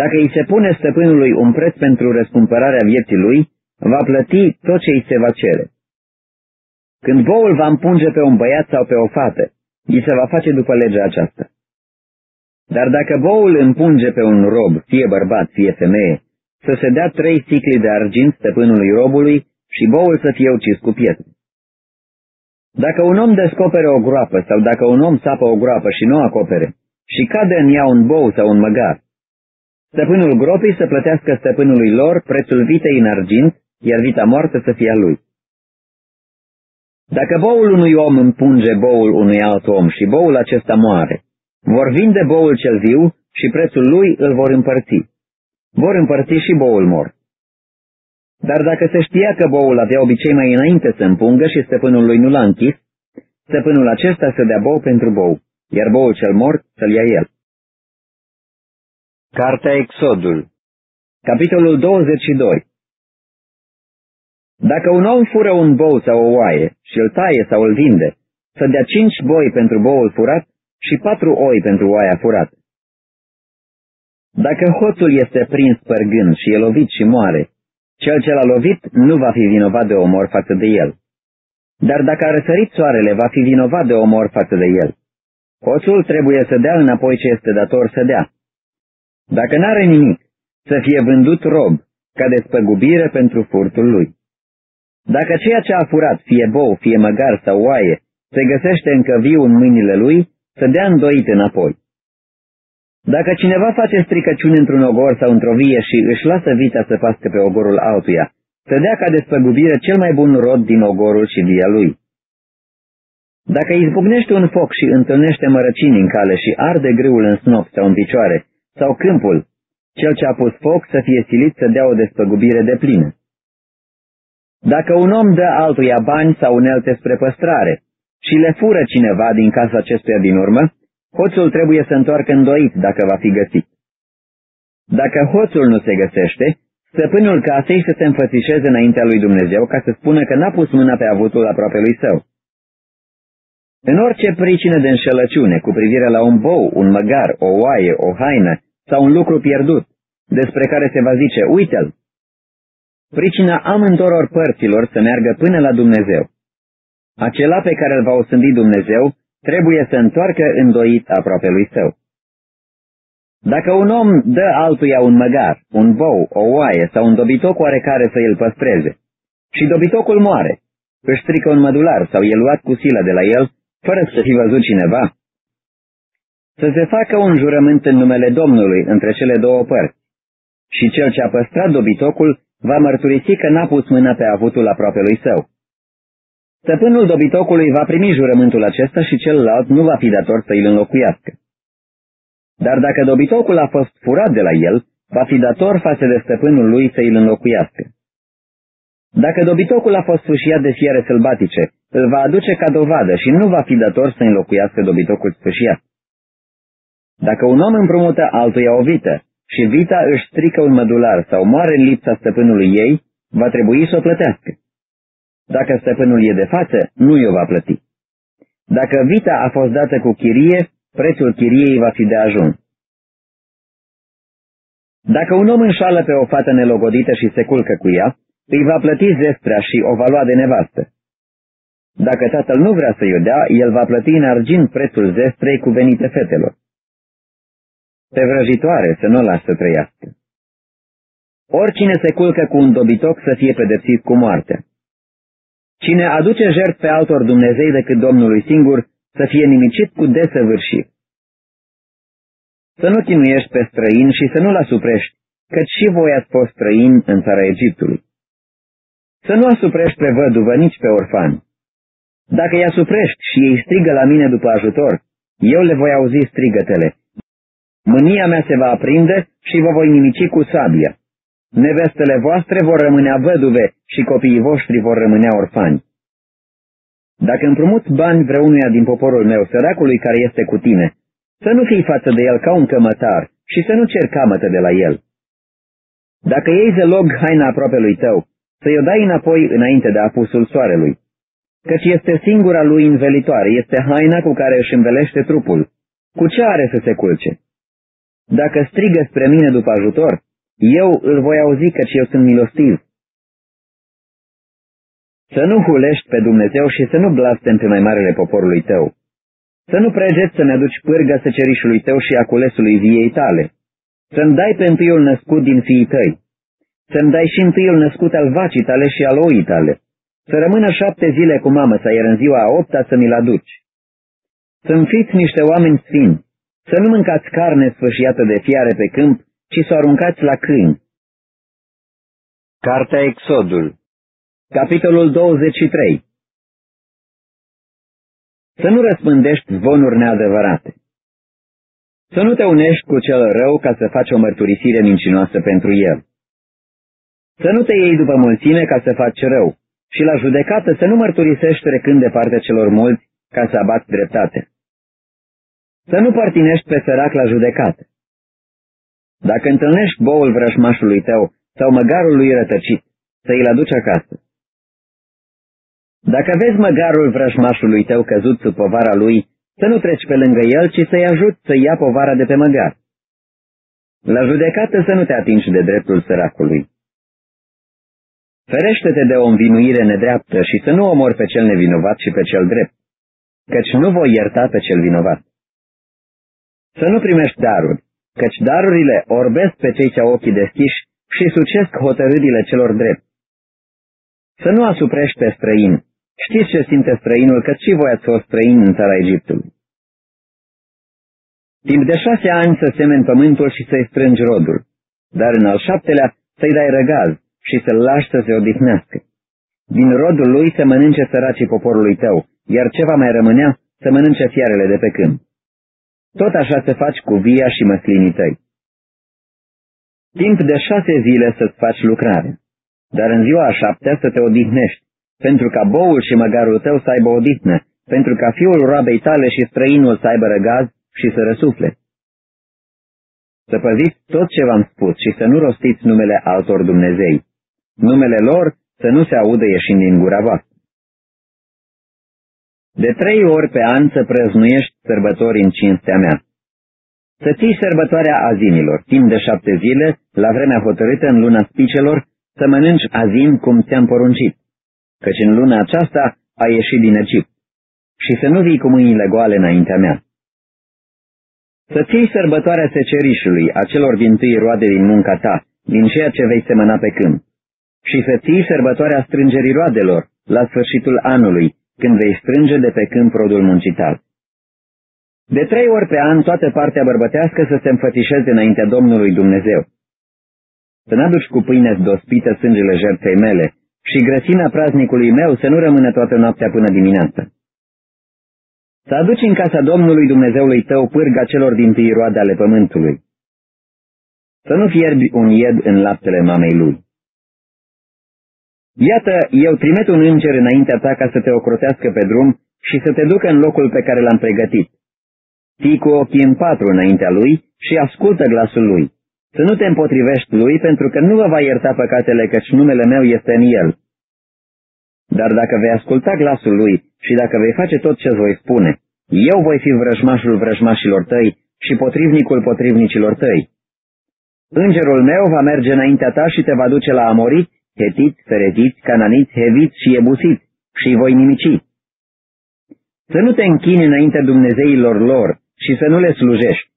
Dacă îi se pune stăpânului un preț pentru răscumpărarea vieții lui, va plăti tot ce îi se va cere. Când boul va împunge pe un băiat sau pe o fată, îi se va face după legea aceasta. Dar dacă boul împunge pe un rob, fie bărbat, fie femeie, să se dea trei sicli de argint stăpânului robului și boul să fie ucis cu pietre. Dacă un om descopere o groapă sau dacă un om sapă o groapă și nu acopere și cade în ea un bou sau un măgar, stăpânul gropii să plătească stăpânului lor prețul vitei în argint, iar vita moartă să fie a lui. Dacă boul unui om împunge boul unui alt om și boul acesta moare, vor vinde boul cel viu și prețul lui îl vor împărți. Vor împărți și boul mort. Dar dacă se știa că boul avea obicei mai înainte să împungă și stăpânul lui nu l-a închis, stăpânul acesta să dea bou pentru bou, iar boul cel mort să-l ia el. Cartea Exodul Capitolul 22 Dacă un om fură un bou sau o oaie și îl taie sau îl vinde, să dea cinci boi pentru boul furat și patru oi pentru oaia furată. Dacă hoțul este prins părgând și e lovit și moare, cel ce l-a lovit nu va fi vinovat de omor față de el. Dar dacă a răsărit soarele, va fi vinovat de omor față de el. Hoțul trebuie să dea înapoi ce este dator să dea. Dacă n-are nimic, să fie vândut rob, ca despăgubire pentru furtul lui. Dacă ceea ce a furat, fie bou, fie măgar sau oaie, se găsește încă viu în mâinile lui, să dea îndoit înapoi. Dacă cineva face stricăciuni într-un ogor sau într-o vie și își lasă vita să pască pe ogorul altuia, să dea ca despăgubire cel mai bun rod din ogorul și via lui. Dacă izbucnește un foc și întâlnește mărăcini în cale și arde grâul în snop sau în picioare, sau câmpul, cel ce a pus foc să fie silit să dea o despăgubire de plină. Dacă un om dă altuia bani sau unelte spre păstrare și le fură cineva din casa acestuia din urmă, hoțul trebuie să întoarcă îndoit dacă va fi găsit. Dacă hoțul nu se găsește, stăpânul casei să se înfățișeze înaintea lui Dumnezeu ca să spună că n-a pus mâna pe avutul aproape lui său. În orice pricină de înșelăciune cu privire la un bou, un măgar, o oaie, o haină sau un lucru pierdut, despre care se va zice, uite-l, pricina amândoror părților să meargă până la Dumnezeu. Acela pe care îl va osândi Dumnezeu trebuie să întoarcă îndoit aproape lui său. Dacă un om dă altuia un măgar, un bou, o oaie sau un dobitoc oarecare să îl păstreze, și dobitocul moare, își strică un mădular sau e luat cu silă de la el, fără să fi văzut cineva, să se facă un jurământ în numele Domnului între cele două părți, și cel ce a păstrat dobitocul va mărturisi că n-a pus mâna pe avutul aproape lui său. Stăpânul dobitocului va primi jurământul acesta și celălalt nu va fi dator să îl înlocuiască. Dar dacă dobitocul a fost furat de la el, va fi dator față de stăpânul lui să îl înlocuiască. Dacă dobitocul a fost sfâșiat de fiare sălbatice, îl va aduce ca dovadă și nu va fi dator să înlocuiască dobitocul sfâșiat. Dacă un om împrumută altuia o vită și vita își strică un mădular sau moare în lipsa stăpânului ei, va trebui să o plătească. Dacă stăpânul e de față, nu i-o va plăti. Dacă vita a fost dată cu chirie, prețul chiriei va fi de ajuns. Dacă un om înșală pe o fată nelogodită și se culcă cu ea, îi va plăti zestrea și o va lua de nevastă. Dacă tatăl nu vrea să-i o dea, el va plăti în argint prețul zestrei cuvenite fetelor. Pe vrăjitoare să nu lasă să trăiască. Oricine se culcă cu un dobitoc să fie pedepsit cu moartea. Cine aduce pe altor Dumnezei decât Domnului singur, să fie nimicit cu desăvârșit. Să nu chinuiești pe străin și să nu-l asuprești, căci și voi ați fost străini în țara Egiptului. Să nu asuprești pe văduvă nici pe orfani. Dacă îi asuprești și ei strigă la mine după ajutor, eu le voi auzi strigătele. Mânia mea se va aprinde și vă voi nimici cu sabia. Nevestele voastre vor rămânea văduve și copiii voștri vor rămânea orfani. Dacă împrumuți bani vreunuia din poporul meu, săracului care este cu tine, să nu fii față de el ca un cămătar și să nu cer camătă de la el. Dacă iei zelog haina aproape lui tău, să-i o dai înapoi înainte de apusul soarelui, căci este singura lui învelitoare, este haina cu care își învelește trupul. Cu ce are să se culce? Dacă strigă spre mine după ajutor, eu îl voi auzi căci eu sunt milostiv. Să nu hulești pe Dumnezeu și să nu blastem pe mai marele poporului tău. Să nu pregeți să-mi aduci pârga săcerișului tău și aculesului viei tale. Să-mi dai pe întâiul născut din fiii tăi. Să-mi dai și întâiul născut al vacii tale și al oii tale. Să rămână șapte zile cu mamă să iar în ziua a opta să mi-l aduci. Să-mi fiți niște oameni sfinți. Să nu mâncați carne sfâșiată de fiare pe câmp, ci să o aruncați la câini. Cartea Exodul Capitolul 23 Să nu răspândești zvonuri neadevărate. Să nu te unești cu cel rău ca să faci o mărturisire mincinoasă pentru el. Să nu te iei după mulțime ca să faci rău și la judecată să nu mărturisești trecând de partea celor mulți ca să abați dreptate. Să nu partinești pe sărac la judecată. Dacă întâlnești boul vrășmașului tău sau măgarul lui rătăcit, să îl aduci acasă. Dacă vezi măgarul vrăjmașului tău căzut sub povara lui, să nu treci pe lângă el, ci să-i ajut să ia povara de pe măgar. La judecată să nu te atingi de dreptul săracului. Ferește-te de o învinuire nedreaptă și să nu omori pe cel nevinovat și pe cel drept, căci nu voi ierta pe cel vinovat. Să nu primești daruri, căci darurile orbesc pe cei ce au ochii deschiși și sucesc hotărârile celor drept. Să nu asuprești pe străini, Știți ce simte străinul, că și voi ați fost străini în țara Egiptului. Timp de șase ani să semeni pământul și să-i strângi rodul, dar în al șaptelea să-i dai răgaz și să-l lași să se odihnească. Din rodul lui să mănânce săracii poporului tău, iar ce va mai rămânea să mănânce fiarele de pe câmp. Tot așa să faci cu via și măslinii tăi. timp de șase zile să-ți faci lucrare, dar în ziua a șaptea să te odihnești, pentru ca boul și măgarul tău să aibă odihnă, pentru ca fiul roabei tale și străinul să aibă răgaz și să răsufle. Să păziți tot ce v-am spus și să nu rostiți numele altor Dumnezei. Numele lor să nu se audă ieșind din gura voastră. De trei ori pe an să prăznuiești sărbători în cinstea mea. Să ții sărbătoarea azimilor, timp de șapte zile, la vremea hotărâtă în luna spicelor, să mănânci azim cum ți-am poruncit, căci în luna aceasta a ieșit din Egipt, și să nu vii cu mâinile goale înaintea mea. Să ții sărbătoarea secerișului, a celor din tâi roade din munca ta, din ceea ce vei semăna pe câmp, și să ții sărbătoarea strângerii roadelor, la sfârșitul anului, când vei strânge de pe câmp rodul muncital. De trei ori pe an toată partea bărbătească să se înfățișeze înaintea Domnului Dumnezeu. Să n-aduci cu pâine dospită sângele jertfei mele și grăsimea praznicului meu să nu rămână toată noaptea până dimineață. Să aduci în casa Domnului Dumnezeului tău pârga celor din tâi roade ale pământului. Să nu fierbi un ied în laptele mamei lui. Iată, eu trimit un înger înaintea ta ca să te ocrotească pe drum și să te ducă în locul pe care l-am pregătit. Fii cu ochii în patru înaintea lui și ascultă glasul lui. Să nu te împotrivești lui, pentru că nu vă va ierta păcatele, căci numele meu este în el. Dar dacă vei asculta glasul lui și dacă vei face tot ce voi spune, eu voi fi vrăjmașul vrăjmașilor tăi și potrivnicul potrivnicilor tăi. Îngerul meu va merge înaintea ta și te va duce la Amorit, Hetit, Fereziți, Cananiți, Heviți și Ebusiți și îi voi nimici. Să nu te închini înainte Dumnezeilor lor și să nu le slujești,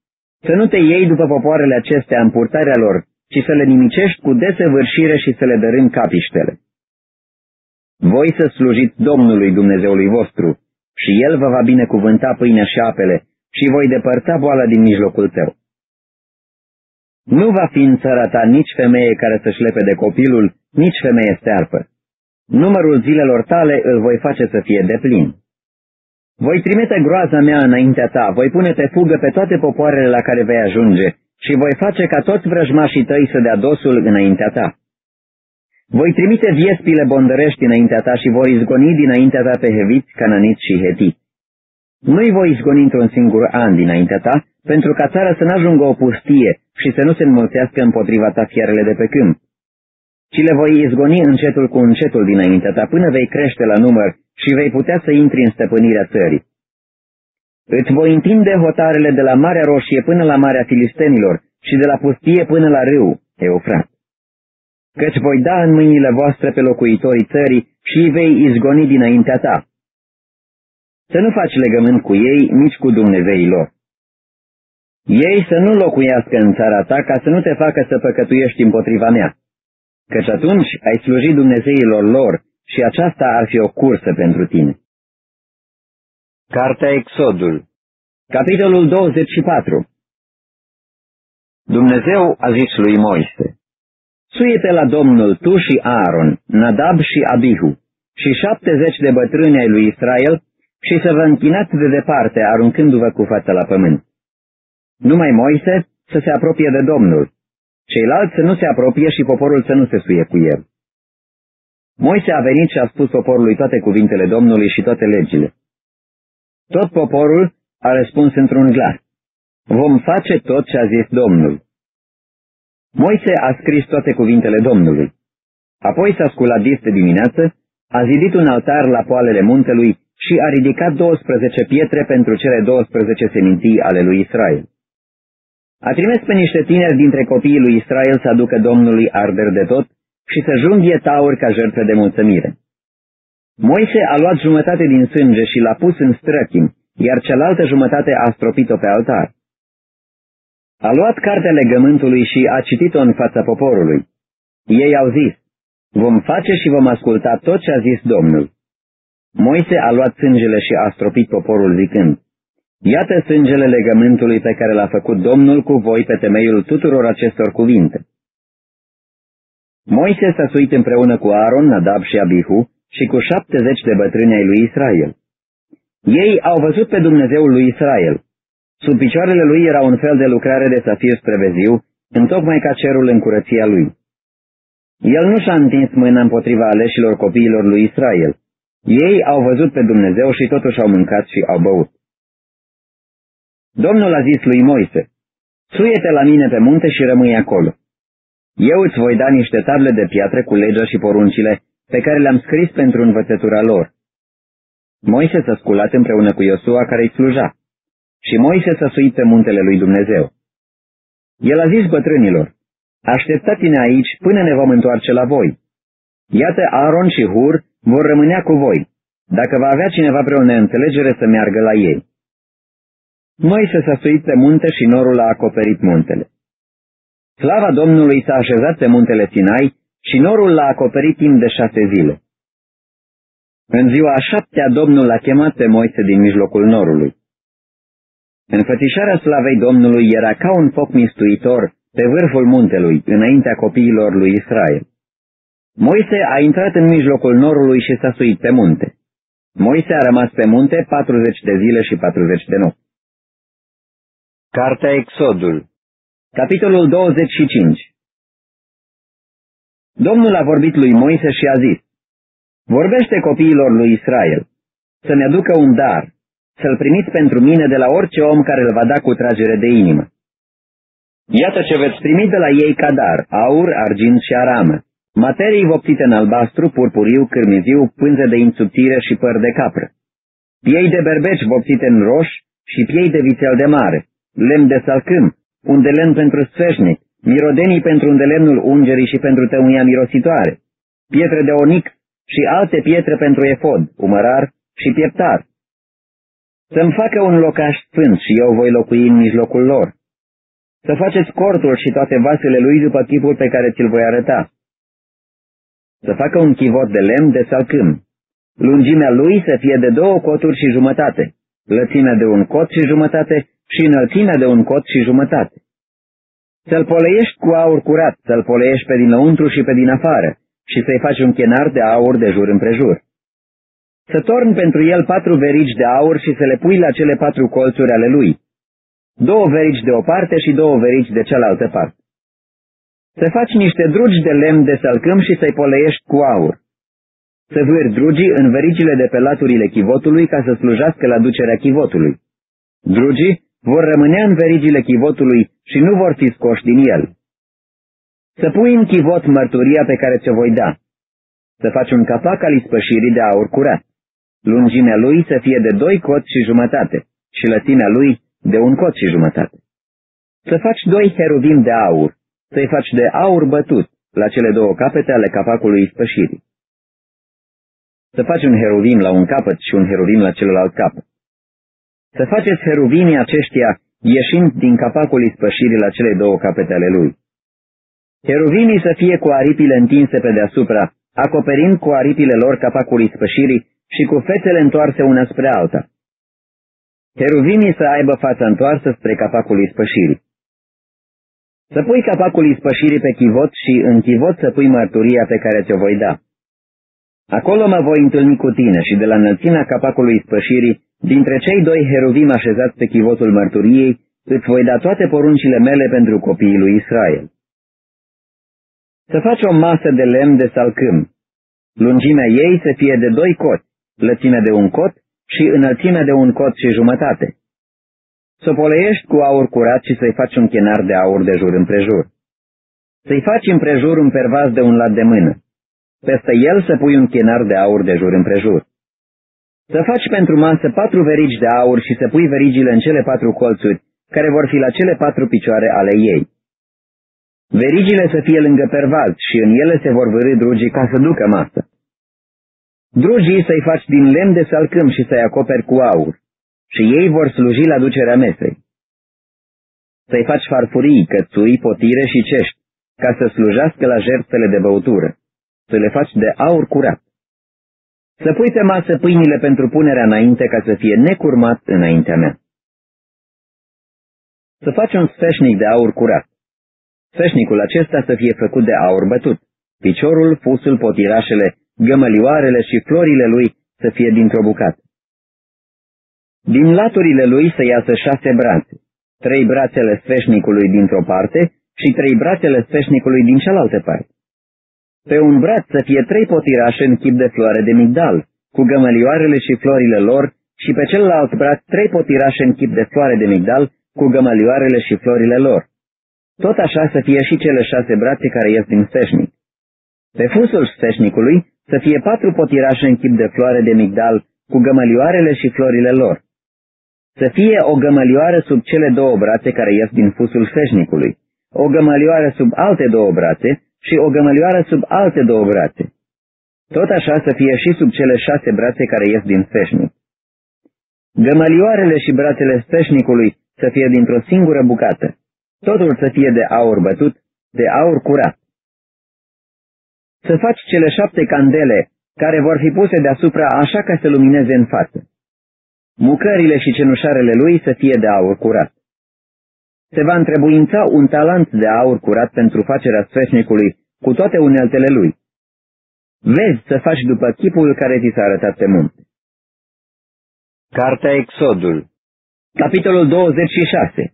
să nu te iei după popoarele acestea în purtarea lor, ci să le nimicești cu desăvârșire și să le dărâm capiștele. Voi să slujiți Domnului Dumnezeului vostru și El vă va binecuvânta pâinea și apele și voi depărta boala din mijlocul tău. Nu va fi în țara ta nici femeie care să-și lepe de copilul, nici femeie stearpă. Numărul zilelor tale îl voi face să fie de plin. Voi trimite groaza mea înaintea ta, voi pune pe fugă pe toate popoarele la care vei ajunge și voi face ca toți vrăjmașii tăi să dea dosul înaintea ta. Voi trimite viespile bondărești înaintea ta și voi izgoni dinaintea ta pe heviți, cananiți și hetiți. Nu-i voi izgoni într-un singur an dinaintea ta, pentru ca țara să n-ajungă o pustie și să nu se înmulțească împotriva ta fiarele de pe câmp, ci le voi izgoni încetul cu încetul dinaintea ta până vei crește la număr și vei putea să intri în stăpânirea țării. Îți voi întinde hotarele de la Marea Roșie până la Marea Filistenilor și de la pustie până la râu, Eufrat. Căci voi da în mâinile voastre pe locuitorii țării și îi vei izgoni dinaintea ta. Să nu faci legământ cu ei, nici cu Dumnezeii lor. Ei să nu locuiască în țara ta ca să nu te facă să păcătuiești împotriva mea, căci atunci ai slujit Dumnezeilor lor și aceasta ar fi o cursă pentru tine. Cartea Exodul Capitolul 24 Dumnezeu a zis lui Moise, Suiete la Domnul tu și Aaron, Nadab și Abihu, și șaptezeci de bătrâni ai lui Israel, și să vă închinați de departe, aruncându-vă cu fața la pământ. Numai Moise să se apropie de Domnul, ceilalți să nu se apropie și poporul să nu se suie cu el. Moise a venit și a spus poporului toate cuvintele Domnului și toate legile. Tot poporul a răspuns într-un glas. Vom face tot ce a zis Domnul. Moise a scris toate cuvintele Domnului. Apoi s-a sculat dis de dimineață, a zidit un altar la poalele muntelui și a ridicat 12 pietre pentru cele 12 seminții ale lui Israel. A trimis pe niște tineri dintre copiii lui Israel să aducă Domnului arder de tot și să junghie tauri ca jertfă de mulțumire. Moise a luat jumătate din sânge și l-a pus în străchim, iar cealaltă jumătate a stropit-o pe altar. A luat cartea legământului și a citit-o în fața poporului. Ei au zis, vom face și vom asculta tot ce a zis Domnul. Moise a luat sângele și a stropit poporul zicând, Iată sângele legământului pe care l-a făcut Domnul cu voi pe temeiul tuturor acestor cuvinte. Moise s-a suit împreună cu Aaron, Nadab și Abihu și cu șaptezeci de bătrâni ai lui Israel. Ei au văzut pe Dumnezeul lui Israel. Sub picioarele lui era un fel de lucrare de safir străveziu, întocmai ca cerul în curăția lui. El nu și-a întins mâna împotriva aleșilor copiilor lui Israel. Ei au văzut pe Dumnezeu și totuși au mâncat și au băut. Domnul a zis lui Moise, Suie-te la mine pe munte și rămâi acolo. Eu îți voi da niște table de piatră cu legea și poruncile pe care le-am scris pentru învățătura lor. Moise s-a sculat împreună cu Iosua care îi sluja și Moise s-a suit pe muntele lui Dumnezeu. El a zis bătrânilor, așteptați-ne aici până ne vom întoarce la voi. Iată Aaron și Hur vor rămânea cu voi, dacă va avea cineva vreo neînțelegere să meargă la ei. Moise s-a suit pe munte și norul a acoperit muntele. Slava Domnului s-a așezat pe muntele Sinai și norul l-a acoperit timp de șase zile. În ziua a șaptea Domnul l-a chemat pe Moise din mijlocul norului. Înfățișarea slavei Domnului era ca un foc mistuitor pe vârful muntelui, înaintea copiilor lui Israel. Moise a intrat în mijlocul norului și s-a suit pe munte. Moise a rămas pe munte 40 de zile și 40 de nopți. Cartea Exodul Capitolul 25 Domnul a vorbit lui Moise și a zis, Vorbește copiilor lui Israel, să-mi aducă un dar, să-l primiți pentru mine de la orice om care îl va da cu tragere de inimă. Iată ce veți primi de la ei ca dar, aur, argint și aramă, materii voptite în albastru, purpuriu, cârmiziu, pânze de insubțire și păr de capră, piei de berbeci voptite în roș și piei de vițel de mare, lemn de salcâm, un de lemn pentru sfeșnic, mirodenii pentru un de lemnul ungerii și pentru tăunia mirositoare, pietre de onic și alte pietre pentru efod, umărar și pieptar, să-mi facă un locaș sfânt și eu voi locui în mijlocul lor. Să faceți cortul și toate vasele lui după chipul pe care ți-l voi arăta. Să facă un chivot de lemn de salcâm. Lungimea lui să fie de două coturi și jumătate, lățimea de un cot și jumătate și înălțimea de un cot și jumătate. Să-l poleiești cu aur curat, să-l poleiești pe dinăuntru și pe din afară și să-i faci un chenar de aur de jur împrejur să torni pentru el patru verici de aur și să le pui la cele patru colțuri ale lui, două verici de o parte și două verici de cealaltă parte. Să faci niște drugi de lemn de salcâm și să-i poleiești cu aur. Să vârți drugii în vericile de pe laturile chivotului ca să slujească la ducerea chivotului. Drugii vor rămâne în verigile chivotului și nu vor fi scoși din el. Să pui în chivot mărturia pe care ți-o voi da. Să faci un capac al ispășirii de aur curat lungimea lui să fie de doi coți și jumătate și lățimea lui de un cot și jumătate. Să faci doi heruvim de aur, să-i faci de aur bătut la cele două capete ale capacului spășirii. Să faci un heruvim la un capăt și un heruvim la celălalt capăt. Să faceți heruvimii aceștia ieșind din capacul ispășirii la cele două capete ale lui. Heruvimii să fie cu aripile întinse pe deasupra, acoperind cu aripile lor capacul ispășirii și cu fețele întoarse una spre alta. Heruvimii să aibă fața întoarsă spre capacul ispășirii. Să pui capacul ispășirii pe chivot și în chivot să pui mărturia pe care ți-o voi da. Acolo mă voi întâlni cu tine și de la înălțimea capacului ispășirii, dintre cei doi heruvimi așezați pe chivotul mărturiei, îți voi da toate poruncile mele pentru copiii lui Israel. Să faci o masă de lemn de salcâm. Lungimea ei să fie de doi coți lățimea de un cot și înălțimea de un cot și jumătate. Să poleiești cu aur curat și să-i faci un chenar de aur de jur împrejur. Să-i faci împrejur un pervaz de un lat de mână. Peste el să pui un chenar de aur de jur împrejur. Să faci pentru masă patru verigi de aur și să pui verigile în cele patru colțuri, care vor fi la cele patru picioare ale ei. Verigile să fie lângă pervaz și în ele se vor vârâ drugii ca să ducă masă. Drugii să-i faci din lemn de salcâm și să-i acoperi cu aur, și ei vor sluji la ducerea mesei. Să-i faci farfurii, cățui, potire și cești, ca să slujească la jertfele de băutură, să le faci de aur curat. Să pui pe masă pâinile pentru punerea înainte ca să fie necurmat înaintea mea. Să faci un sfeșnic de aur curat. Sfeșnicul acesta să fie făcut de aur bătut, piciorul, fusul, potirașele gămălioarele și florile lui să fie dintr-o bucată. Din laturile lui să iasă șase brațe, trei brațele sfeșnicului dintr-o parte și trei brațele sfeșnicului din cealaltă parte. Pe un braț să fie trei potirașe în chip de floare de migdal, cu gămălioarele și florile lor, și pe celălalt braț trei potirașe în chip de floare de migdal, cu gămălioarele și florile lor. Tot așa să fie și cele șase brațe care ies din sfeșnic. Pe fusul sfeșnicului să fie patru potirașe în chip de floare de migdal, cu gămălioarele și florile lor. Să fie o gămălioară sub cele două brațe care ies din fusul sfeșnicului, o gămălioară sub alte două brațe și o gămălioară sub alte două brațe. Tot așa să fie și sub cele șase brațe care ies din sfeșnic. Gămălioarele și brațele sfeșnicului să fie dintr-o singură bucată, totul să fie de aur bătut, de aur curat. Să faci cele șapte candele care vor fi puse deasupra așa ca să lumineze în față. Mucările și cenușarele lui să fie de aur curat. Se va întrebuința un talent de aur curat pentru facerea sfeșnicului cu toate uneltele lui. Vezi să faci după chipul care ți s-a arătat pe munte. Cartea Exodul Capitolul 26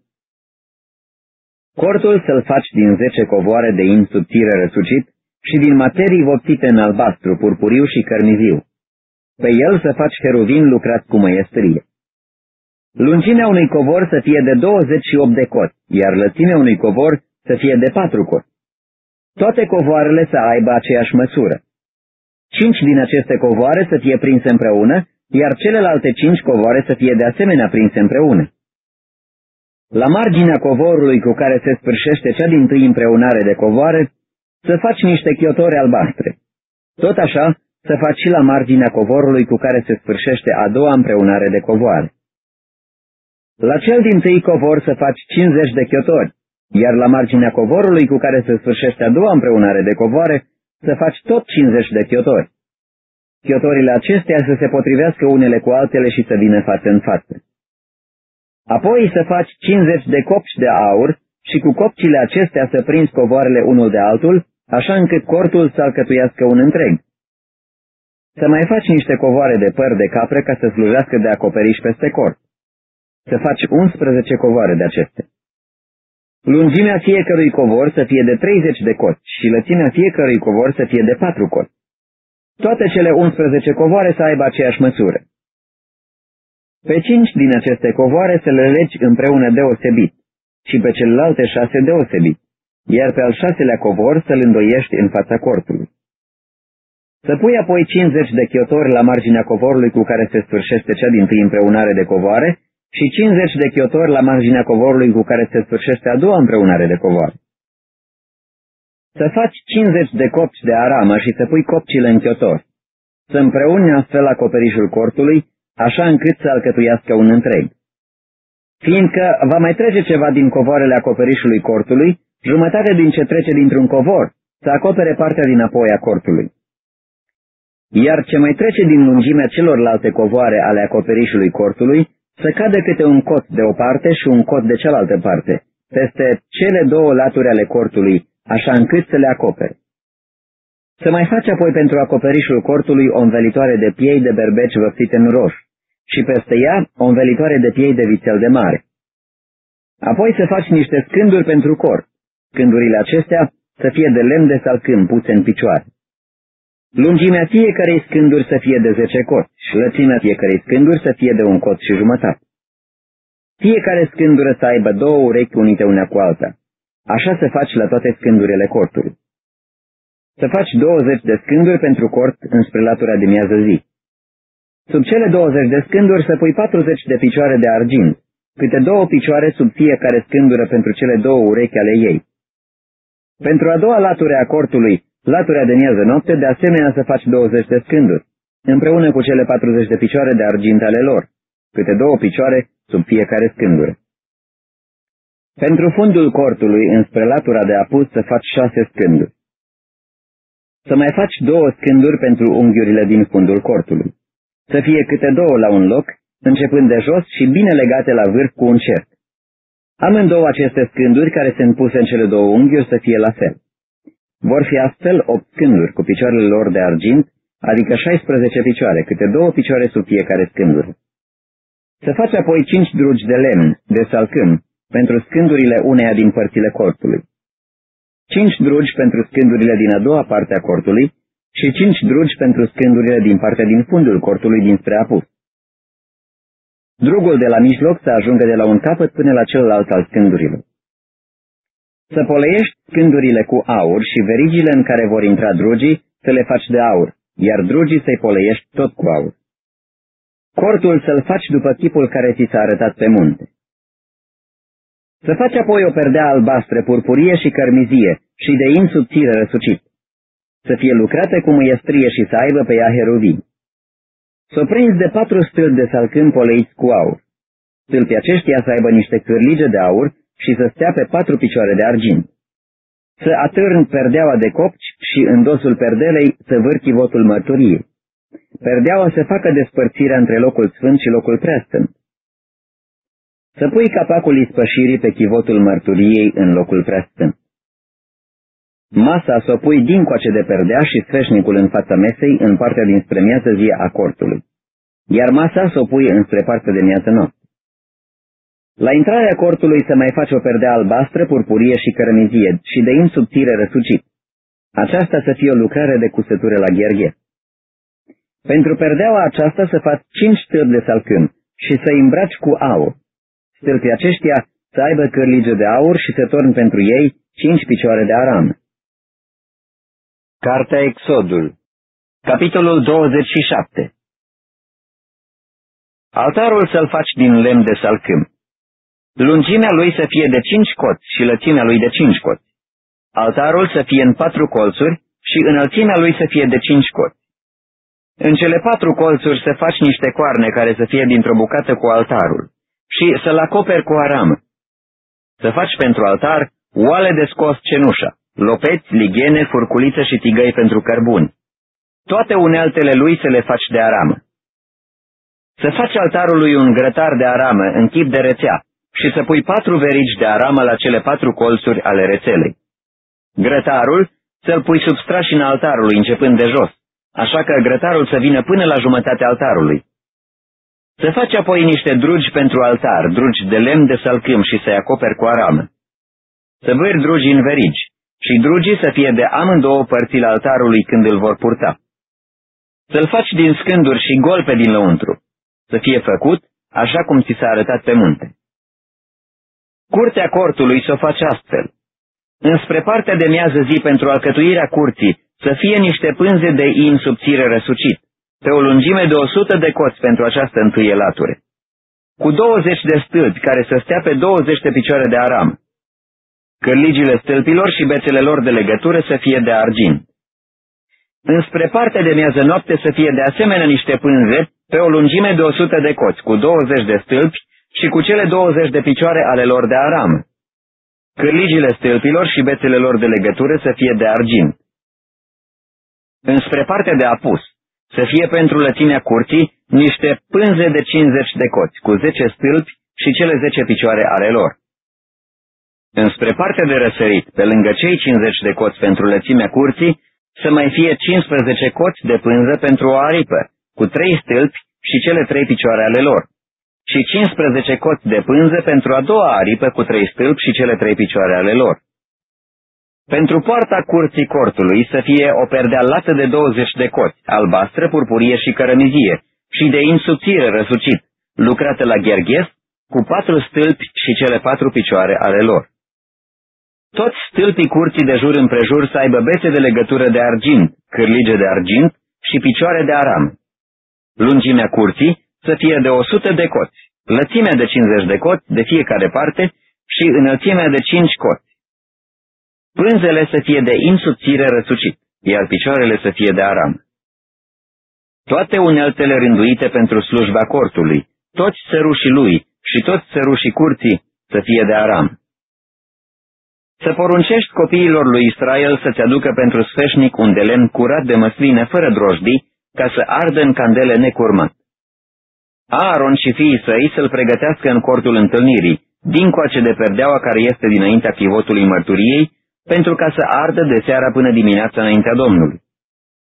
Cortul să-l faci din zece covoare de in subțire răsucit și din materii vopsite în albastru, purpuriu și cărmiziu. Pe el să faci heruvin lucrat cu măiestrie. Lungimea unui covor să fie de 28 de cot, iar lățimea unui covor să fie de 4 cot. Toate covoarele să aibă aceeași măsură. Cinci din aceste covoare să fie prinse împreună, iar celelalte cinci covoare să fie de asemenea prinse împreună. La marginea covorului cu care se sfârșește cea din tâi împreunare de covoare, să faci niște chiotori albastre. Tot așa, să faci și la marginea covorului cu care se sfârșește a doua împreunare de covoare. La cel din tâi covor să faci 50 de chiotori, iar la marginea covorului cu care se sfârșește a doua împreunare de covoare, să faci tot 50 de chiotori. Chiotorile acestea să se potrivească unele cu altele și să vină față în față. Apoi să faci 50 de copci de aur și cu copcile acestea să prinzi covoarele unul de altul, așa încât cortul să alcătuiască un întreg. Să mai faci niște covoare de păr de capre ca să slujească de acoperiș peste cort. Să faci 11 covoare de acestea. Lungimea fiecărui covor să fie de 30 de coți și lățimea fiecărui covor să fie de 4 coți. Toate cele 11 covoare să aibă aceeași măsură. Pe cinci din aceste covoare să le legi împreună deosebit și pe celelalte șase deosebit, iar pe al șaselea covor să-l îndoiești în fața cortului. Să pui apoi 50 de chiotori la marginea covorului cu care se sfârșește cea din tâi împreunare de covoare și 50 de chiotori la marginea covorului cu care se sfârșește a doua împreunare de covoare. Să faci 50 de copci de aramă și să pui copcile în chiotor. Să împreuni astfel acoperișul cortului, așa încât să alcătuiască un întreg. Fiindcă va mai trece ceva din covoarele acoperișului cortului, jumătate din ce trece dintr-un covor, să acopere partea din apoi a cortului. Iar ce mai trece din lungimea celorlalte covoare ale acoperișului cortului, să cadă câte un cot de o parte și un cot de cealaltă parte, peste cele două laturi ale cortului, așa încât să le acopere. Să mai faci apoi pentru acoperișul cortului o învelitoare de piei de berbeci văpsite în roș și peste ea o învelitoare de piei de vițel de mare. Apoi să faci niște scânduri pentru cort. Scândurile acestea să fie de lemn de salcâm puse în picioare. Lungimea fiecarei scânduri să fie de 10 cot și lățimea fiecarei scânduri să fie de un cot și jumătate. Fiecare scândură să aibă două urechi unite una cu alta. Așa să faci la toate scândurile cortului. Să faci 20 de scânduri pentru cort înspre latura de miază zi. Sub cele 20 de scânduri să pui 40 de picioare de argint, câte două picioare sub fiecare scândură pentru cele două urechi ale ei. Pentru a doua latură a cortului, latura de miază noapte, de asemenea să faci 20 de scânduri, împreună cu cele 40 de picioare de argint ale lor, câte două picioare sub fiecare scândură. Pentru fundul cortului, înspre latura de apus, să faci șase scânduri. Să mai faci două scânduri pentru unghiurile din fundul cortului. Să fie câte două la un loc, începând de jos și bine legate la vârf cu un cerc. Amândouă aceste scânduri care sunt puse în cele două unghiuri să fie la fel. Vor fi astfel opt scânduri cu picioarele lor de argint, adică 16 picioare, câte două picioare sub fiecare scândură. Să faci apoi cinci drugi de lemn, de salcâm, pentru scândurile uneia din părțile corpului. cinci drugi pentru scândurile din a doua parte a cortului și cinci drugi pentru scândurile din partea din fundul cortului dinspre apus. Drugul de la mijloc să ajungă de la un capăt până la celălalt al scândurilor. Să poleiești scândurile cu aur și verigile în care vor intra drugii să le faci de aur, iar drugii să-i poleiești tot cu aur. Cortul să-l faci după chipul care ți s-a arătat pe munte. Să faci apoi o perdea albastră, purpurie și cărmizie și de in subțire răsucit. Să fie lucrate cu mâiestrie și să aibă pe ea heruvim. Să prinzi de patru stâlpi de salcâm poleiți cu aur. Stâlpii aceștia să aibă niște cârlige de aur și să stea pe patru picioare de argint. Să atârn perdeaua de copci și în dosul perdelei să vârchi votul mărturiei. Perdeaua să facă despărțirea între locul sfânt și locul preastânt. Să pui capacul ispășirii pe chivotul mărturiei în locul preastânt. Masa să o pui dincoace de perdea și sfeșnicul în fața mesei în partea dinspre miază zi a cortului, iar masa să o pui înspre partea de miază noapte. La intrarea cortului să mai faci o perdea albastră, purpurie și cărămizie și de in subțire răsucit. Aceasta să fie o lucrare de cusătură la gherghe. Pentru perdeaua aceasta să faci cinci stâlpi de salcâm și să îmbraci cu aur. Stâlpii aceștia să aibă cârlige de aur și să torn pentru ei cinci picioare de aram. Cartea Exodul Capitolul 27 Altarul să-l faci din lemn de salcâm. Lungimea lui să fie de cinci coți și lățimea lui de cinci coți. Altarul să fie în patru colțuri și înălțimea lui să fie de cinci coți. În cele patru colțuri să faci niște coarne care să fie dintr-o bucată cu altarul și să-l acoperi cu aramă. Să faci pentru altar oale de scos cenușa, lopeți, lighene, furculiță și tigăi pentru cărbuni. Toate uneltele lui să le faci de aramă. Să faci altarului un grătar de aramă în chip de rețea, și să pui patru verici de aramă la cele patru colțuri ale rețelei. Grătarul să-l pui sub strașina altarului, începând de jos, așa că grătarul să vină până la jumătatea altarului. Să faci apoi niște drugi pentru altar, drugi de lemn de salcâm și să-i acoperi cu aramă. Să vâri drugi în verigi și drugii să fie de amândouă părțile altarului când îl vor purta. Să-l faci din scânduri și golpe din lăuntru, să fie făcut așa cum ți s-a arătat pe munte. Curtea cortului să o faci astfel. Înspre partea de miază zi pentru alcătuirea curții să fie niște pânze de in subțire răsucit, pe o lungime de 100 de coți pentru această întâie lature. Cu 20 de stâlpi care să stea pe 20 de picioare de aram. Cărligile stâlpilor și bețele lor de legătură să fie de argint. Înspre partea de miază noapte să fie de asemenea niște pânze pe o lungime de 100 de coți, cu 20 de stâlpi și cu cele 20 de picioare ale lor de aram. Cârligile stâlpilor și bețele lor de legătură să fie de argint. Înspre partea de apus, să fie pentru lățimea curții niște pânze de 50 de coți, cu 10 stâlpi și cele 10 picioare ale lor. Înspre partea de răsărit, pe lângă cei 50 de coți pentru lățimea curții, să mai fie 15 coți de pânză pentru o aripă, cu 3 stâlpi și cele 3 picioare ale lor și 15 coți de pânză pentru a doua aripă cu trei stâlpi și cele trei picioare ale lor. Pentru poarta curții cortului să fie o perdea lată de 20 de coți, albastră, purpurie și cărămizie, și de insubțire răsucit, lucrată la gherghes, cu patru stâlpi și cele patru picioare ale lor. Toți stâlpii curții de jur împrejur să aibă bețe de legătură de argint, cârlige de argint și picioare de aram. Lungimea curții să fie de 100 de coți, lățimea de 50 de coți de fiecare parte și înălțimea de 5 coți. Pânzele să fie de insubțire răsucit, iar picioarele să fie de aram. Toate uneltele rânduite pentru slujba cortului, toți sărușii lui și toți sărușii curții să fie de aram. Să poruncești copiilor lui Israel să-ți aducă pentru sfeșnic un de lemn curat de măsline fără drojdii, ca să ardă în candele necurmat. Aaron și fiii săi să-l pregătească în cortul întâlnirii, dincoace de perdeaua care este dinaintea chivotului mărturiei, pentru ca să ardă de seara până dimineața înaintea Domnului.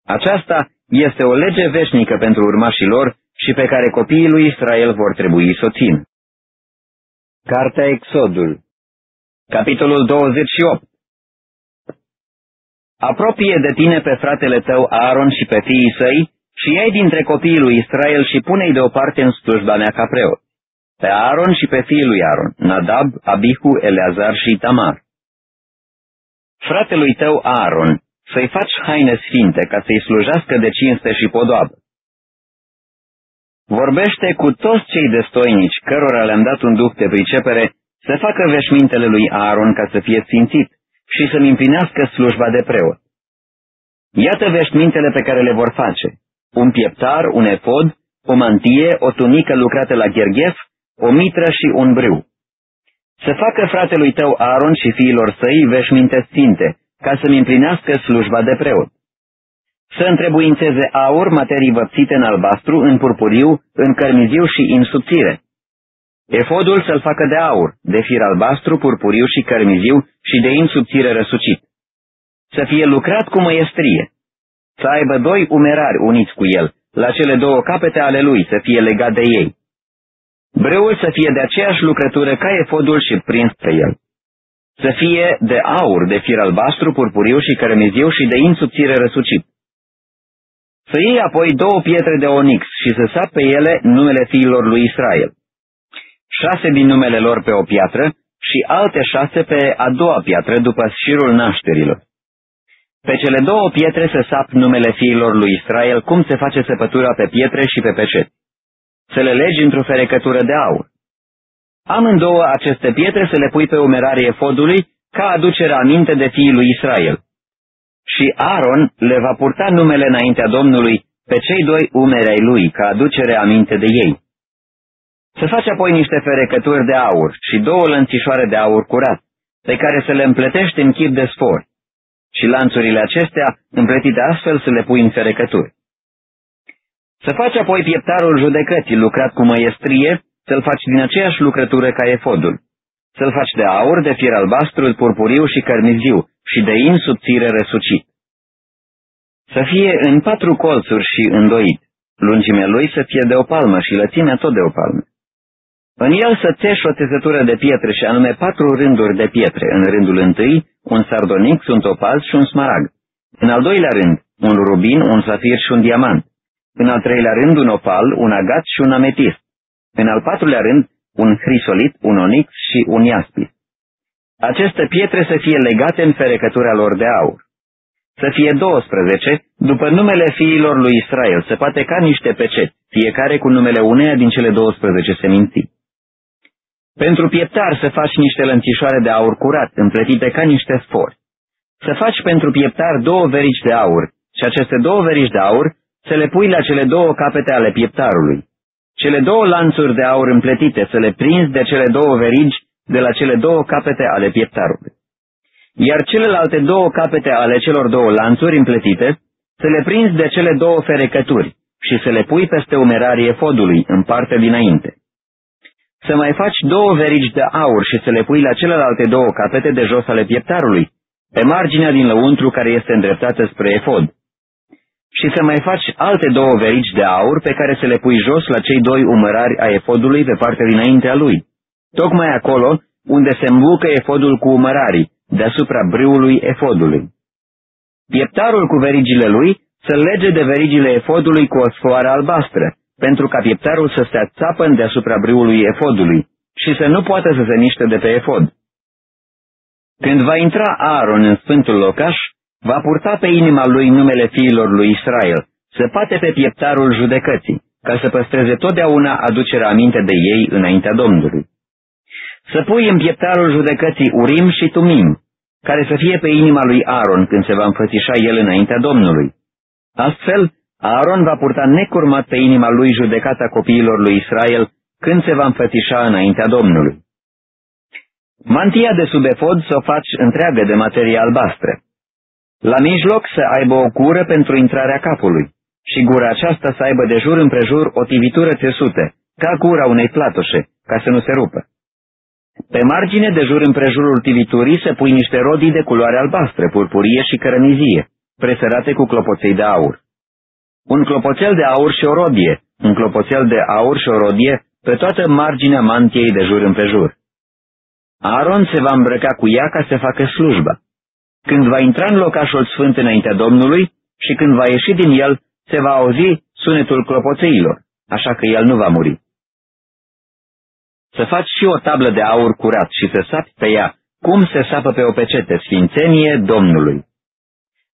Aceasta este o lege veșnică pentru urmașii lor și pe care copiii lui Israel vor trebui să o țin. Cartea Exodul Capitolul 28 Apropie de tine pe fratele tău Aaron și pe fiii săi și ei dintre copiii lui Israel și pune-i deoparte în slujba mea ca preot. Pe Aaron și pe fiii lui Aaron, Nadab, Abihu, Eleazar și Tamar. Fratelui tău Aaron, să-i faci haine sfinte ca să-i slujească de cinste și podoabă. Vorbește cu toți cei destoinici, cărora le-am dat un duh de pricepere, să facă veșmintele lui Aaron ca să fie sfințit și să-mi împlinească slujba de preot. Iată veșmintele pe care le vor face. Un pieptar, un efod, o mantie, o tunică lucrată la gherghef, o mitră și un brâu. Să facă fratelui tău Aaron și fiilor săi veșminte sfinte, ca să-mi împlinească slujba de preot să întrebuințeze aur, materii văpsite în albastru, în purpuriu, în cărmiziu și în subțire. Efodul să-l facă de aur, de fir albastru, purpuriu și cărmiziu și de insubțire răsucit. Să fie lucrat cu măiestrie. Să aibă doi umerari uniți cu el, la cele două capete ale lui, să fie legat de ei. Breul să fie de aceeași lucrătură ca efodul și prins pe el. Să fie de aur, de fir albastru, purpuriu și cărmiziu și de insubțire răsucit să iei apoi două pietre de onix și să sap pe ele numele fiilor lui Israel. Șase din numele lor pe o piatră și alte șase pe a doua piatră după șirul nașterilor. Pe cele două pietre să sap numele fiilor lui Israel, cum se face săpătura pe pietre și pe pecet. Să le legi într-o ferecătură de aur. Amândouă aceste pietre să le pui pe umerarie fodului ca aducere aminte de fiii lui Israel și Aaron le va purta numele înaintea Domnului pe cei doi umeri ai lui, ca aducere aminte de ei. Să face apoi niște ferecături de aur și două lănțișoare de aur curat, pe care să le împletești în chip de spor, și lanțurile acestea, împletite astfel, să le pui în ferecături. Să faci apoi pieptarul judecății lucrat cu măiestrie, să-l faci din aceeași lucrătură ca efodul. Să-l faci de aur, de fier albastru, purpuriu și cărmiziu, și de in subțire răsucit. Să fie în patru colțuri și îndoit, lungimea lui să fie de o palmă și lățimea tot de o palmă. În el să țeși o țesătură de pietre și anume patru rânduri de pietre, în rândul întâi un sardonic, un topaz și un smarag. În al doilea rând, un rubin, un safir și un diamant. În al treilea rând, un opal, un agat și un ametist. În al patrulea rând, un hrisolit, un onix și un iaspis. Aceste pietre să fie legate în ferecătura lor de aur. Să fie 12, după numele fiilor lui Israel, se poate ca niște peceti, fiecare cu numele uneia din cele 12 seminții. Pentru pieptar să faci niște lănțișoare de aur curat, împletite ca niște sfori. Să faci pentru pieptar două verici de aur și aceste două verici de aur să le pui la cele două capete ale pieptarului. Cele două lanțuri de aur împletite să le prinzi de cele două verigi de la cele două capete ale pieptarului. Iar celelalte două capete ale celor două lanțuri împletite să le prinzi de cele două ferecături și să le pui peste umerarie fodului în partea dinainte. Să mai faci două verigi de aur și să le pui la celelalte două capete de jos ale pieptarului, pe marginea din lăuntru care este îndreptată spre efod. Și să mai faci alte două verigi de aur pe care să le pui jos la cei doi umărari a efodului pe partea dinainte a lui tocmai acolo unde se îmbucă efodul cu umărarii, deasupra brâului efodului. Pieptarul cu verigile lui să lege de verigile efodului cu o sfoară albastră, pentru ca pieptarul să stea țapăn deasupra brâului efodului și să nu poată să se niște de pe efod. Când va intra Aaron în sfântul locaș, va purta pe inima lui numele fiilor lui Israel, să pate pe pieptarul judecății, ca să păstreze totdeauna aducerea aminte de ei înaintea Domnului să pui în pieptarul judecății Urim și Tumim, care să fie pe inima lui Aaron când se va înfățișa el înaintea Domnului. Astfel, Aaron va purta necurmat pe inima lui judecata copiilor lui Israel când se va înfățișa înaintea Domnului. Mantia de sub efod să o faci întreagă de materie albastră. La mijloc să aibă o gură pentru intrarea capului și gura aceasta să aibă de jur împrejur o tivitură țesută, ca gura unei platoșe, ca să nu se rupă. Pe margine de jur împrejurul tiviturii se pui niște rodii de culoare albastră, purpurie și cărămizie, presărate cu clopoței de aur. Un clopoțel de aur și o rodie, un clopoțel de aur și o rodie pe toată marginea mantiei de jur împrejur. Aaron se va îmbrăca cu ea ca să facă slujba. când va intra în locașul sfânt înaintea Domnului și când va ieși din el, se va auzi sunetul clopoțeilor, așa că el nu va muri. Să faci și o tablă de aur curat și să sapi pe ea, cum se sapă pe o pecete, sfințenie Domnului.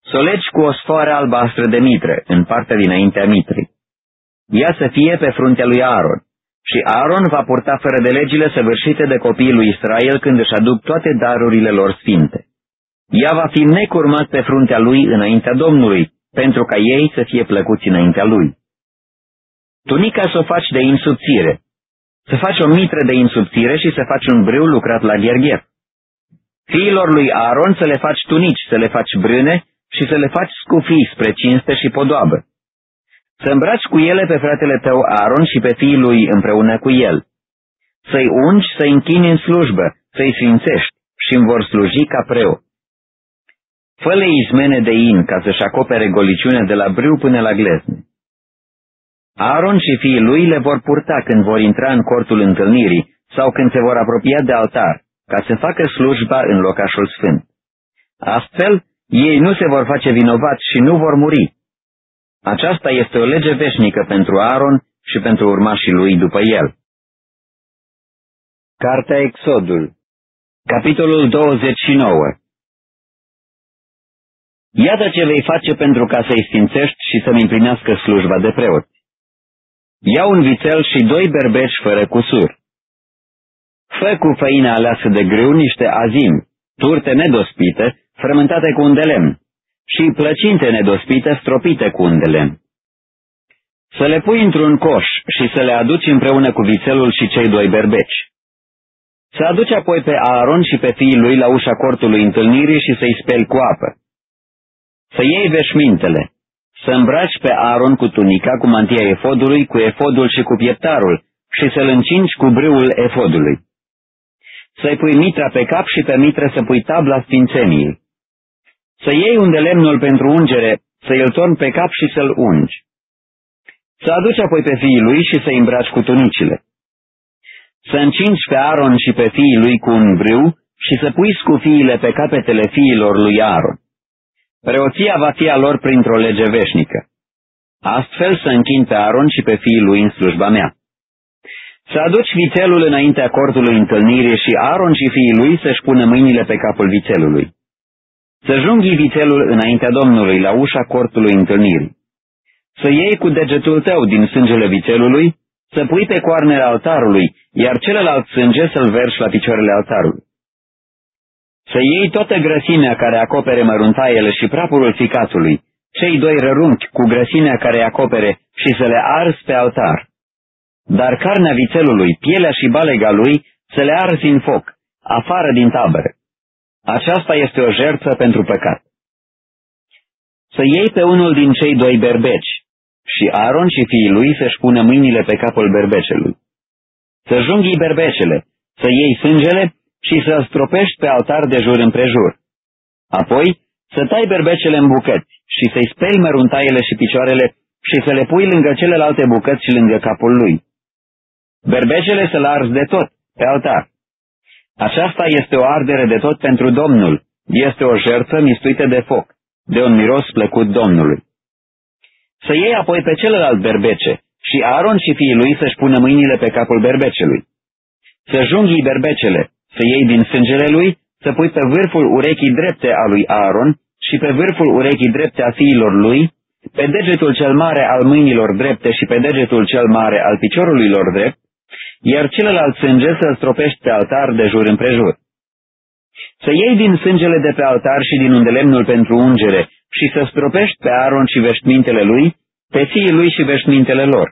Să o legi cu o sfoară albastră de mitre, în partea dinaintea mitrii. Ea să fie pe fruntea lui Aaron. Și Aaron va purta fără de legile săvârșite de copiii lui Israel când își aduc toate darurile lor sfinte. Ea va fi necurmat pe fruntea lui înaintea Domnului, pentru ca ei să fie plăcuți înaintea lui. Tunica să o faci de insubțire, să faci o mitră de insubțire și să faci un brâu lucrat la ghergher. Fiilor lui Aaron să le faci tunici, să le faci brâne și să le faci scufii spre cinste și podoabă. Să îmbraci cu ele pe fratele tău Aaron și pe fiii lui împreună cu el. Să-i ungi, să-i închini în slujbă, să-i sfințești și îmi vor sluji ca preot. Fă-le izmene de in ca să-și acopere goliciunea de la brâu până la glezne. Aaron și fiii lui le vor purta când vor intra în cortul întâlnirii sau când se vor apropia de altar, ca să facă slujba în locașul sfânt. Astfel, ei nu se vor face vinovați și nu vor muri. Aceasta este o lege veșnică pentru Aaron și pentru urmașii lui după el. Cartea Exodul Capitolul 29 Iată ce vei face pentru ca să-i sfințești și să-mi împlinească slujba de preot. Ia un vițel și doi berbeci fără cusur. Fă cu făina aleasă de grâu niște azim, turte nedospite, frământate cu un de lemn, și plăcinte nedospite stropite cu un de lemn. Să le pui într-un coș și să le aduci împreună cu vițelul și cei doi berbeci. Să aduci apoi pe Aaron și pe fiii lui la ușa cortului întâlnirii și să-i speli cu apă. Să iei veșmintele, să îmbraci pe Aaron cu tunica, cu mantia efodului, cu efodul și cu pieptarul și să-l încingi cu brâul efodului. Să-i pui mitra pe cap și pe mitră să pui tabla sfințeniei. Să iei unde lemnul pentru ungere, să-i torni pe cap și să-l ungi. Să aduci apoi pe fiii lui și să-i îmbraci cu tunicile. Să încingi pe Aaron și pe fiii lui cu un brâu și să pui scufiile pe capetele fiilor lui Aaron. Preoția va fi a lor printr-o lege veșnică. Astfel să închin pe Aaron și pe fiii lui în slujba mea. Să aduci vițelul înaintea cortului întâlnirii și Aaron și fiii lui să-și pună mâinile pe capul vițelului. Să junghi vițelul înaintea Domnului la ușa cortului întâlnirii. Să iei cu degetul tău din sângele vițelului, să pui pe coarnele altarului, iar celălalt sânge să-l vergi la picioarele altarului. Să iei toată grăsimea care acopere măruntaiele și prapurul ficatului, cei doi rărunchi cu grăsimea care acopere și să le arzi pe altar. Dar carnea vițelului, pielea și balega lui să le arzi în foc, afară din tabără. Aceasta este o jertfă pentru păcat. Să iei pe unul din cei doi berbeci și Aaron și fiii lui să-și pună mâinile pe capul berbecelui. Să junghii berbecele, să iei sângele și să stropești pe altar de jur împrejur. Apoi să tai berbecele în bucăți și să-i speli măruntaiele și picioarele și să le pui lângă celelalte bucăți și lângă capul lui. Berbecele să-l arzi de tot, pe altar. Aceasta este o ardere de tot pentru Domnul, este o jertfă mistuită de foc, de un miros plăcut Domnului. Să iei apoi pe celălalt berbece și Aaron și fiii lui să-și pună mâinile pe capul berbecelui. Să junghii berbecele, să iei din sângele lui, să pui pe vârful urechii drepte a lui Aaron și pe vârful urechii drepte a fiilor lui, pe degetul cel mare al mâinilor drepte și pe degetul cel mare al piciorului lor drept, iar celălalt sânge să-l stropești pe altar de jur împrejur. Să iei din sângele de pe altar și din unde lemnul pentru ungere și să stropești pe Aaron și veșmintele lui, pe fiii lui și veșmintele lor.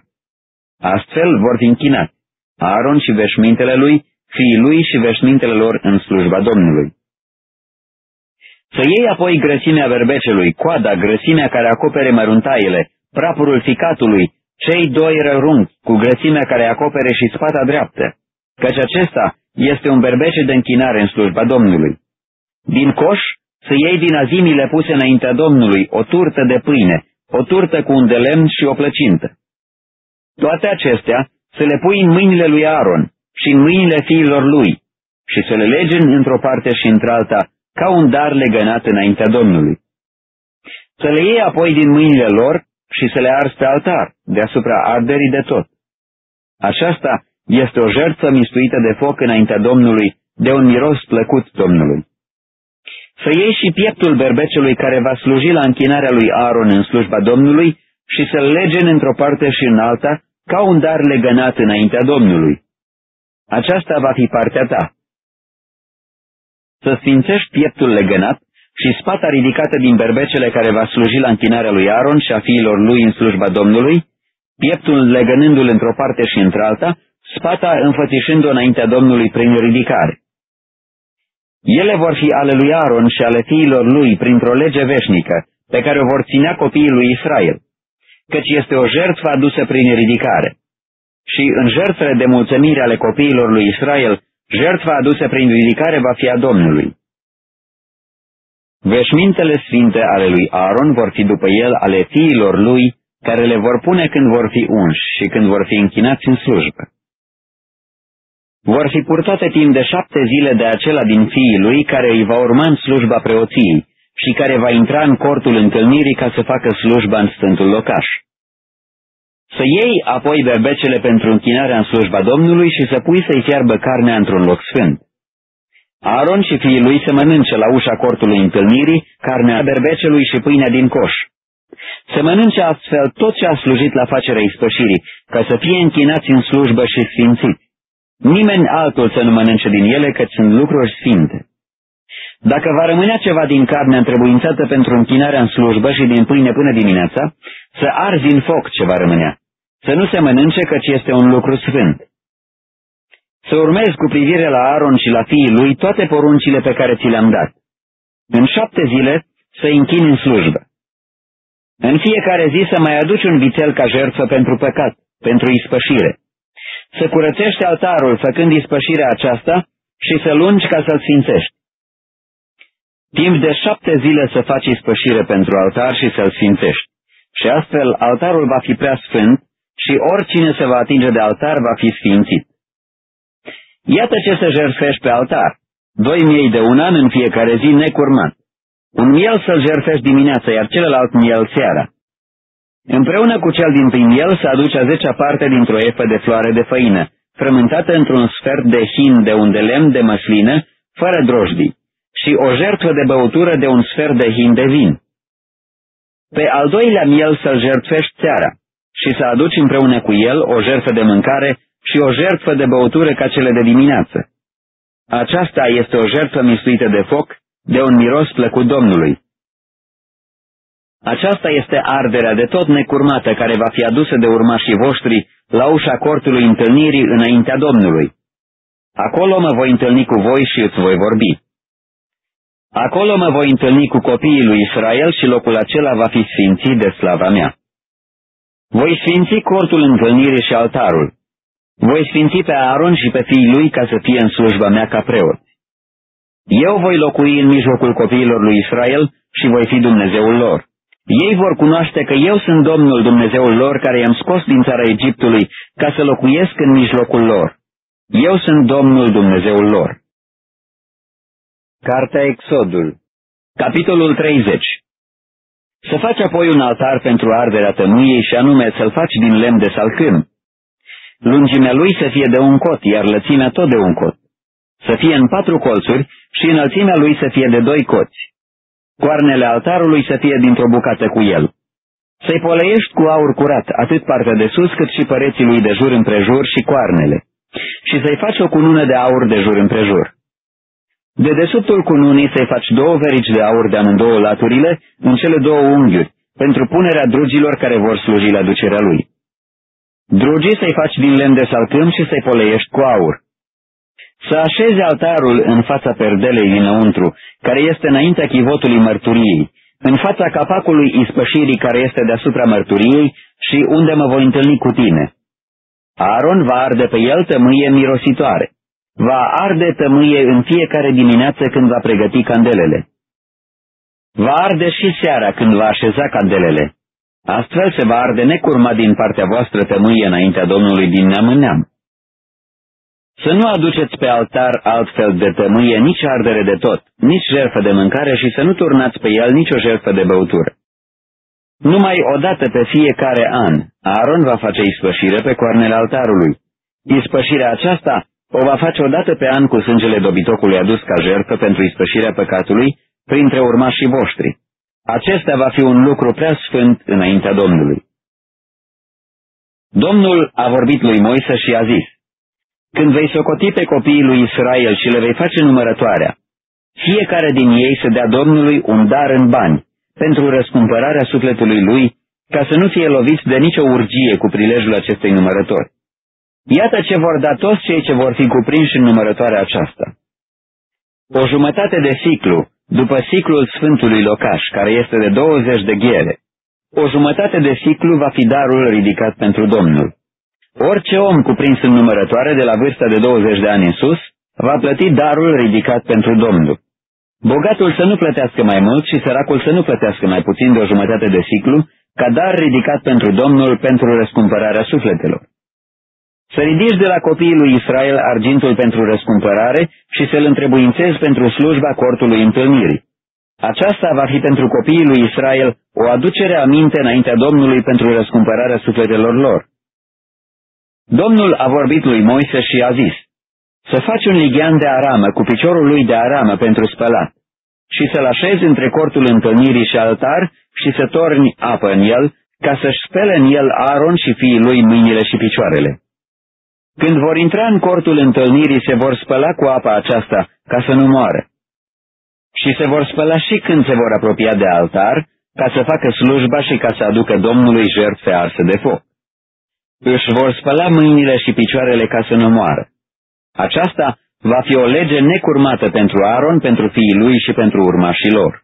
Astfel vor fi închinați Aaron și veșmintele lui fiii lui și veșmintele lor în slujba Domnului. Să iei apoi grăsimea verbecelui, coada, grăsimea care acopere măruntaiele, prapurul ficatului, cei doi rărunchi cu grăsimea care acopere și spata dreaptă, căci acesta este un berbece de închinare în slujba Domnului. Din coș să iei din azimile puse înaintea Domnului o turtă de pâine, o turtă cu un de lemn și o plăcintă. Toate acestea să le pui în mâinile lui Aaron și în mâinile fiilor lui și să le legi într-o parte și într-alta ca un dar legănat înaintea Domnului. Să le iei apoi din mâinile lor și să le arzi pe altar, deasupra arderii de tot. Aceasta este o jertfă mistuită de foc înaintea Domnului, de un miros plăcut Domnului. Să iei și pieptul berbecelui care va sluji la închinarea lui Aaron în slujba Domnului și să-l legen într-o parte și în alta, ca un dar legănat înaintea Domnului. Aceasta va fi partea ta. Să sfințești pieptul legănat și spata ridicată din berbecele care va sluji la închinarea lui Aaron și a fiilor lui în slujba Domnului, pieptul legănându-l într-o parte și într-alta, spata înfățișând-o înaintea Domnului prin ridicare. Ele vor fi ale lui Aaron și ale fiilor lui printr-o lege veșnică, pe care o vor ținea copiii lui Israel, căci este o jertfă adusă prin ridicare. Și în jertfele de mulțumire ale copiilor lui Israel, jertfa adusă prin ridicare va fi a Domnului. Veșmintele sfinte ale lui Aaron vor fi după el ale fiilor lui, care le vor pune când vor fi unși și când vor fi închinați în slujbă vor fi purtate timp de șapte zile de acela din fiii lui care îi va urma în slujba preoției și care va intra în cortul întâlnirii ca să facă slujba în Sfântul Locaș. Să iei apoi berbecele pentru închinarea în slujba Domnului și să pui să-i fiarbă carnea într-un loc sfânt. Aaron și fiii lui să mănânce la ușa cortului întâlnirii carnea berbecelui și pâinea din coș. Să mănânce astfel tot ce a slujit la facerea ispășirii, ca să fie închinați în slujbă și sfințiți. Nimeni altul să nu mănânce din ele, că sunt lucruri sfinte. Dacă va rămânea ceva din carne întrebuințată pentru închinarea în slujbă și din pâine până dimineața, să arzi în foc ce va rămânea. Să nu se mănânce, căci este un lucru sfânt. Să urmezi cu privire la Aaron și la fiii lui toate poruncile pe care ți le-am dat. În șapte zile să închini în slujbă. În fiecare zi să mai aduci un vițel ca jertfă pentru păcat, pentru ispășire să curățești altarul făcând ispășirea aceasta și să lungi ca să-l sfințești. Timp de șapte zile să faci ispășire pentru altar și să-l sfințești. Și astfel altarul va fi prea sfânt și oricine se va atinge de altar va fi sfințit. Iată ce să jertfești pe altar. Doi miei de un an în fiecare zi necurmat. Un miel să-l jertfești dimineața, iar celălalt miel seara. Împreună cu cel din prin el să aduce a zecea parte dintr-o efă de floare de făină, frământată într-un sfert de hin de un de lemn de măslină, fără drojdii, și o jertfă de băutură de un sfert de hin de vin. Pe al doilea miel să-l jertfești seara și să aduci împreună cu el o jertfă de mâncare și o jertfă de băutură ca cele de dimineață. Aceasta este o jertfă mistuită de foc, de un miros plăcut Domnului. Aceasta este arderea de tot necurmată care va fi adusă de urmașii voștri la ușa cortului întâlnirii înaintea Domnului. Acolo mă voi întâlni cu voi și îți voi vorbi. Acolo mă voi întâlni cu copiii lui Israel și locul acela va fi sfințit de slava mea. Voi sfinți cortul întâlnirii și altarul. Voi sfinți pe Aaron și pe fiii lui ca să fie în slujba mea ca preot. Eu voi locui în mijlocul copiilor lui Israel și voi fi Dumnezeul lor. Ei vor cunoaște că eu sunt Domnul Dumnezeul lor care i-am scos din țara Egiptului ca să locuiesc în mijlocul lor. Eu sunt Domnul Dumnezeul lor. Cartea Exodul Capitolul 30 Să faci apoi un altar pentru arderea tămâiei și anume să-l faci din lemn de salcâm. Lungimea lui să fie de un cot, iar lățimea tot de un cot. Să fie în patru colțuri și înălțimea lui să fie de doi coți coarnele altarului să fie dintr-o bucată cu el. Să-i poleiești cu aur curat, atât partea de sus cât și păreții lui de jur împrejur și coarnele, și să-i faci o cunună de aur de jur împrejur. De desubtul cununii să-i faci două verici de aur de amândouă laturile în cele două unghiuri, pentru punerea drugilor care vor sluji la ducerea lui. Drugii să-i faci din lemn de salcâm și să-i poleiești cu aur să așeze altarul în fața perdelei dinăuntru, care este înaintea chivotului mărturiei, în fața capacului ispășirii care este deasupra mărturiei și unde mă voi întâlni cu tine. Aaron va arde pe el tămâie mirositoare. Va arde tămâie în fiecare dimineață când va pregăti candelele. Va arde și seara când va așeza candelele. Astfel se va arde necurma din partea voastră tămâie înaintea Domnului din neam în neam. Să nu aduceți pe altar altfel de tămâie nici ardere de tot, nici jertfă de mâncare și să nu turnați pe el nicio jertfă de băutură. Numai o dată pe fiecare an, Aaron va face ispășire pe coarnele altarului. Ispășirea aceasta o va face o dată pe an cu sângele dobitocului adus ca jertfă pentru ispășirea păcatului printre urmașii voștri. Acesta va fi un lucru prea sfânt înaintea Domnului. Domnul a vorbit lui Moise și a zis, Când vei socoti pe copiii lui Israel și le vei face numărătoarea, fiecare din ei să dea Domnului un dar în bani, pentru răscumpărarea sufletului lui, ca să nu fie loviți de nicio urgie cu prilejul acestei numărători. Iată ce vor da toți cei ce vor fi cuprinși în numărătoarea aceasta. O jumătate de ciclu, după ciclul Sfântului Locaș, care este de 20 de ghiere. O jumătate de ciclu va fi darul ridicat pentru Domnul. Orice om cuprins în numărătoare de la vârsta de 20 de ani în sus, va plăti darul ridicat pentru Domnul. Bogatul să nu plătească mai mult și săracul să nu plătească mai puțin de o jumătate de ciclu, ca dar ridicat pentru Domnul pentru răscumpărarea sufletelor. Să ridici de la copiii lui Israel argintul pentru răscumpărare și să-l întrebuințezi pentru slujba cortului întâlnirii. Aceasta va fi pentru copiii lui Israel o aducere a minte înaintea Domnului pentru răscumpărarea sufletelor lor. Domnul a vorbit lui Moise și a zis, să faci un lighean de aramă cu piciorul lui de aramă pentru spălat și să-l așezi între cortul întâlnirii și altar și să torni apă în el, ca să-și spele în el Aaron și fiii lui mâinile și picioarele. Când vor intra în cortul întâlnirii, se vor spăla cu apa aceasta, ca să nu moară. Și se vor spăla și când se vor apropia de altar, ca să facă slujba și ca să aducă Domnului jertfe arse de foc. Își vor spăla mâinile și picioarele ca să nu moară. Aceasta va fi o lege necurmată pentru Aaron, pentru fiii lui și pentru urmașii lor.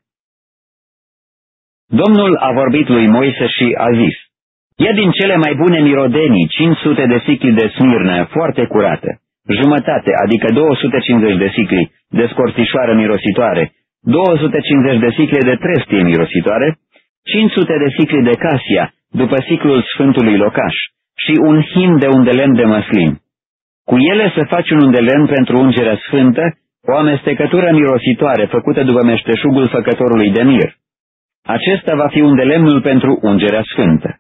Domnul a vorbit lui Moise și a zis, Ia din cele mai bune mirodenii 500 de sicli de smirnă, foarte curată, jumătate, adică 250 de sicli de scorțișoară mirositoare, 250 de sicli de trestie mirositoare, 500 de sicli de casia, după ciclul Sfântului Locaș, și un hin de unde lemn de măslin. Cu ele să faci un undelen pentru ungerea sfântă, o amestecătură mirositoare făcută după meșteșugul făcătorului de mir. Acesta va fi undelemnul pentru ungerea sfântă.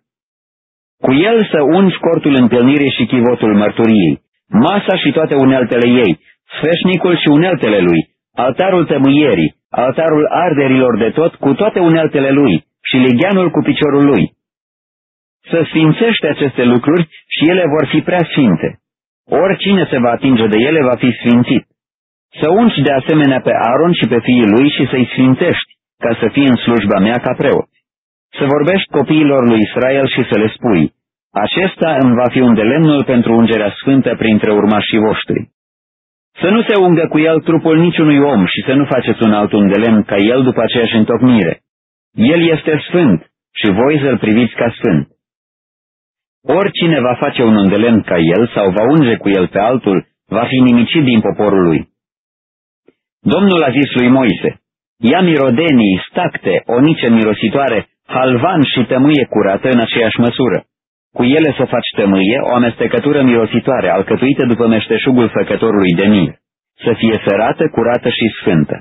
Cu el să ungi cortul întâlnirii și chivotul mărturiei, masa și toate uneltele ei, sfeșnicul și uneltele lui, altarul tămâierii, altarul arderilor de tot cu toate uneltele lui și ligheanul cu piciorul lui. Să sfințește aceste lucruri și ele vor fi prea sfinte. Oricine se va atinge de ele va fi sfințit. Să ungi de asemenea pe Aaron și pe fiii lui și să-i sfințești, ca să fie în slujba mea ca preot. Să vorbești copiilor lui Israel și să le spui, acesta îmi va fi un de lemnul pentru ungerea sfântă printre urmașii voștri. Să nu se ungă cu el trupul niciunui om și să nu faceți un alt un de lemn ca el după aceeași întocmire. El este sfânt și voi să-l priviți ca sfânt. Oricine va face un undelemn ca el sau va unge cu el pe altul, va fi nimicit din poporul lui. Domnul a zis lui Moise, ia mirodenii, stacte, onice mirositoare, halvan și tămâie curată în aceeași măsură. Cu ele să faci tămâie, o amestecătură mirositoare, alcătuită după meșteșugul făcătorului de mir, să fie sărată, curată și sfântă.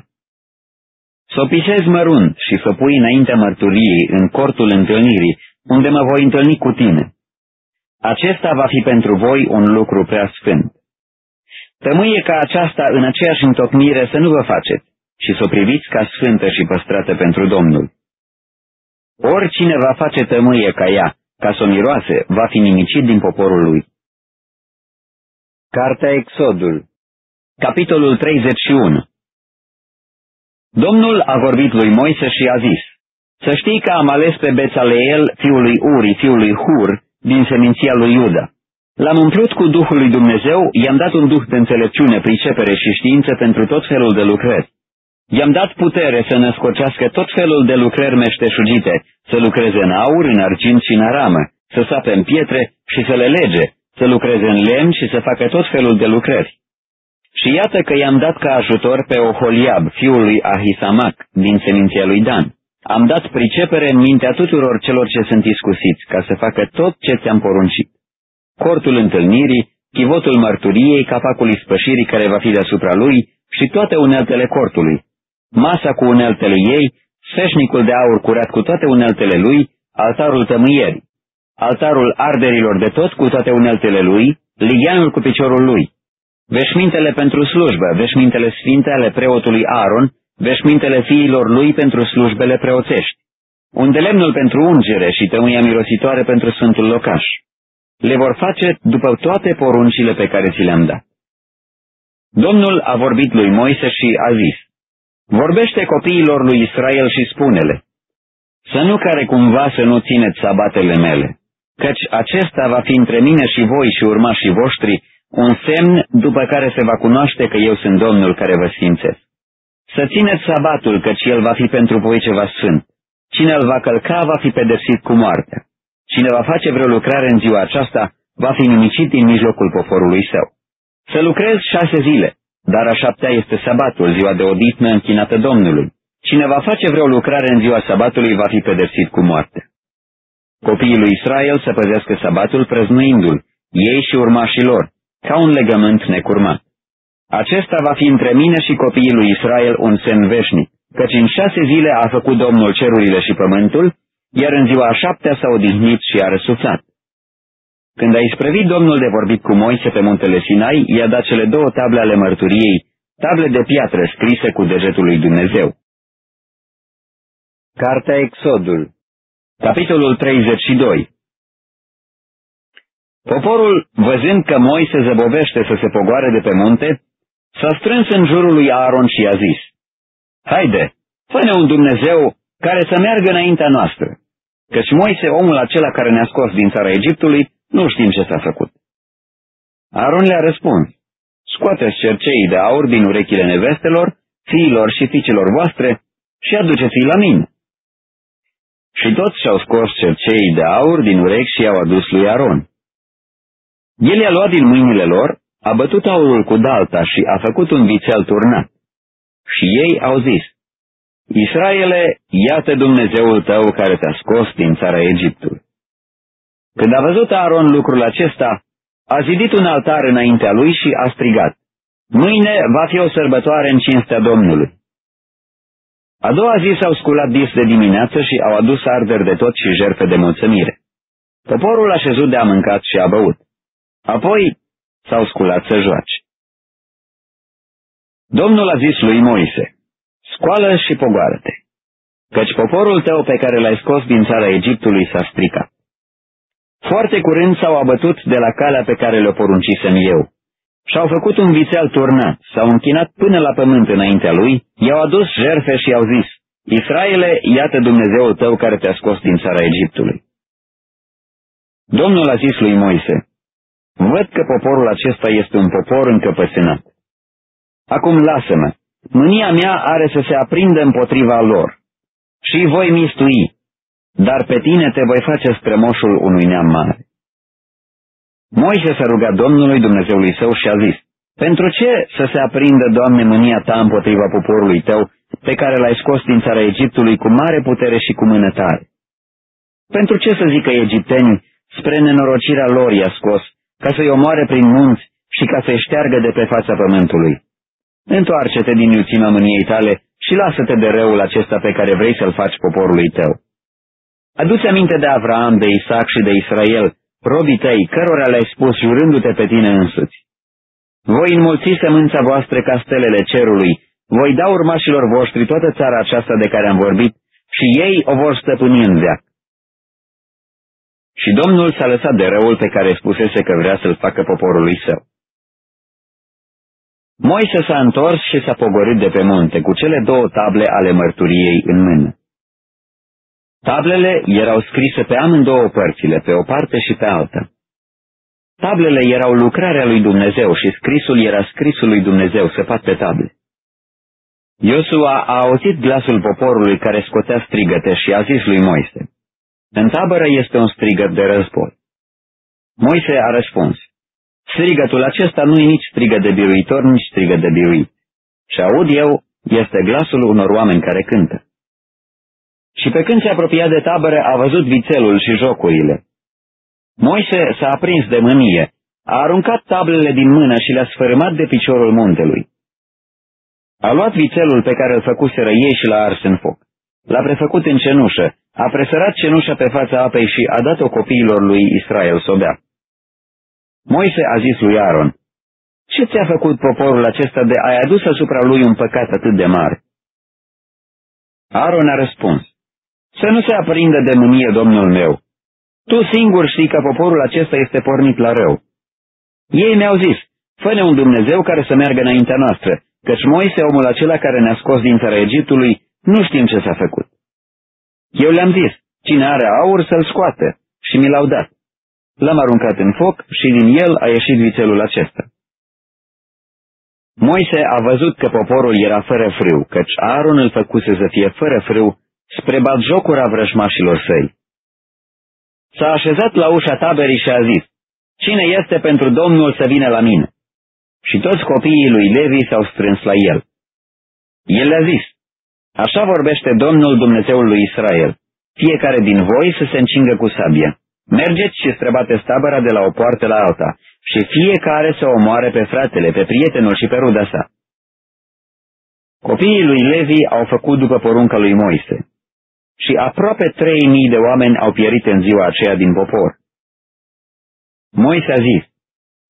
Să o pisezi mărunt și să pui înaintea mărturiei în cortul întâlnirii, unde mă voi întâlni cu tine. Acesta va fi pentru voi un lucru prea sfânt. Tămâie ca aceasta în aceeași întocmire să nu vă faceți, ci să o priviți ca sfântă și păstrată pentru Domnul. Oricine va face tămâie ca ea, ca să o miroase, va fi nimicit din poporul lui. Cartea Exodul Capitolul 31 Domnul a vorbit lui Moise și a zis, Să știi că am ales pe Bețaleel, fiul lui Uri, fiul lui Hur, din seminția lui Iuda. L-am umplut cu Duhul lui Dumnezeu, i-am dat un duh de înțelepciune, pricepere și știință pentru tot felul de lucrări. I-am dat putere să născocească tot felul de lucrări meșteșugite, să lucreze în aur, în argint și în aramă, să sape în pietre și să le lege, să lucreze în lemn și să facă tot felul de lucrări. Și iată că i-am dat ca ajutor pe Oholiab, fiul lui Ahisamac, din seminția lui Dan. Am dat pricepere în mintea tuturor celor ce sunt iscusiți, ca să facă tot ce ți-am poruncit. Cortul întâlnirii, chivotul mărturiei, capacul ispășirii care va fi deasupra lui și toate uneltele cortului, masa cu uneltele ei, sfeșnicul de aur curat cu toate uneltele lui, altarul tămâierii, altarul arderilor de tot cu toate uneltele lui, ligheanul cu piciorul lui, veșmintele pentru slujbă, veșmintele sfinte ale preotului Aaron, veșmintele fiilor lui pentru slujbele preoțești, unde lemnul pentru ungere și tămâia mirositoare pentru sfântul locaș. Le vor face după toate poruncile pe care ți le-am dat. Domnul a vorbit lui Moise și a zis, Vorbește copiilor lui Israel și spune-le, să nu care cumva să nu țineți sabatele mele, căci acesta va fi între mine și voi și urmașii voștri un semn după care se va cunoaște că eu sunt Domnul care vă sfințesc. Să țineți sabatul, căci el va fi pentru voi ceva sfânt. Cine îl va călca va fi pedepsit cu moartea. Cine va face vreo lucrare în ziua aceasta va fi nimicit din mijlocul poporului său. Să lucrezi șase zile, dar a șaptea este sabatul, ziua de odihnă închinată Domnului. Cine va face vreo lucrare în ziua sabatului va fi pedepsit cu moarte. Copiii lui Israel să păzească sabatul prăznuindu-l, ei și urmașii lor, ca un legământ necurmat. Acesta va fi între mine și copiii lui Israel un semn veșnic, căci în șase zile a făcut Domnul cerurile și pământul, iar în ziua a șaptea s-a odihnit și a răsuflat. Când a isprăvit Domnul de vorbit cu Moise pe muntele Sinai, i-a dat cele două table ale mărturiei, table de piatră scrise cu degetul lui Dumnezeu. Cartea Exodul Capitolul 32 Poporul, văzând că Moise zăbovește să se pogoare de pe munte, s-a strâns în jurul lui Aaron și i-a zis, Haide, fă un Dumnezeu care să meargă înaintea noastră, căci Moise, omul acela care ne-a scos din țara Egiptului, nu știm ce s-a făcut. Aaron le-a răspuns, scoateți cerceii de aur din urechile nevestelor, fiilor și fiicilor voastre și aduceți-i la mine. Și toți și-au scos cerceii de aur din urechi și i-au adus lui Aron. El i-a luat din mâinile lor, a bătut aurul cu dalta și a făcut un vițel turnat. Și ei au zis, Israele, iată Dumnezeul tău care te-a scos din țara Egiptului. Când a văzut Aaron lucrul acesta, a zidit un altar înaintea lui și a strigat, Mâine va fi o sărbătoare în cinstea Domnului. A doua zi s-au sculat dis de dimineață și au adus arderi de tot și jerfe de mulțumire. Poporul a șezut de a mâncat și a băut. Apoi s-au sculat să joace. Domnul a zis lui Moise, scoală și pogoară-te, căci poporul tău pe care l-ai scos din țara Egiptului s-a stricat. Foarte curând s-au abătut de la calea pe care le-o poruncisem eu. Și-au făcut un vițel turnat, s-au închinat până la pământ înaintea lui, i-au adus jerfe și i-au zis, Israele, iată Dumnezeul tău care te-a scos din țara Egiptului. Domnul a zis lui Moise, văd că poporul acesta este un popor încăpățânat. Acum lasă-mă, mânia mea are să se aprindă împotriva lor și voi mistui, dar pe tine te voi face strămoșul unui neam mare. Moise s-a rugat Domnului Dumnezeului său și a zis, Pentru ce să se aprindă, Doamne, mânia ta împotriva poporului tău, pe care l-ai scos din țara Egiptului cu mare putere și cu mână tare? Pentru ce să zică egiptenii, spre nenorocirea lor i-a scos, ca să-i omoare prin munți și ca să-i șteargă de pe fața pământului? Întoarce-te din iuțimea mâniei tale și lasă-te de răul acesta pe care vrei să-l faci poporului tău. Adu-ți aminte de Avram, de Isaac și de Israel, robii tăi, cărora le-ai spus jurându-te pe tine însuți. Voi înmulți sămânța voastră ca stelele cerului, voi da urmașilor voștri toată țara aceasta de care am vorbit și ei o vor stăpâni în veac. Și Domnul s-a lăsat de răul pe care spusese că vrea să-l facă poporului său. Moise s-a întors și s-a pogorât de pe munte cu cele două table ale mărturiei în mână. Tablele erau scrise pe amândouă părțile, pe o parte și pe alta. Tablele erau lucrarea lui Dumnezeu și scrisul era scrisul lui Dumnezeu săpat pe table. Iosua a auzit glasul poporului care scotea strigăte și a zis lui Moise, În tabără este un strigăt de război. Moise a răspuns, Strigătul acesta nu e nici strigă de biruitor, nici strigă de biruit. Și aud eu, este glasul unor oameni care cântă. Și pe când se apropia de tabără, a văzut vițelul și jocurile. Moise s-a aprins de mânie, a aruncat tablele din mână și le-a sfărâmat de piciorul muntelui. A luat vițelul pe care îl făcuseră ei și l-a ars în foc. L-a prefăcut în cenușă, a presărat cenușa pe fața apei și a dat-o copiilor lui Israel să o bea. Moise a zis lui Aaron, Ce ți-a făcut poporul acesta de ai adus asupra lui un păcat atât de mare? Aaron a răspuns, Să nu se aprindă de mânie, domnul meu. Tu singur știi că poporul acesta este pornit la rău. Ei mi-au zis, fă un Dumnezeu care să meargă înaintea noastră, căci Moise, omul acela care ne-a scos din țara Egiptului, nu știm ce s-a făcut. Eu le-am zis, cine are aur să-l scoate, și mi l-au dat. L-am aruncat în foc și din el a ieșit vițelul acesta. Moise a văzut că poporul era fără frâu, căci Aaron îl făcuse să fie fără frâu spre jocura vrăjmașilor săi. S-a așezat la ușa taberii și a zis, Cine este pentru Domnul să vină la mine? Și toți copiii lui Levi s-au strâns la el. El le-a zis, Așa vorbește Domnul Dumnezeul lui Israel, fiecare din voi să se încingă cu sabia. Mergeți și străbateți tabăra de la o poartă la alta și fiecare să omoare pe fratele, pe prietenul și pe ruda sa. Copiii lui Levi au făcut după porunca lui Moise și aproape trei mii de oameni au pierit în ziua aceea din popor. Moise a zis,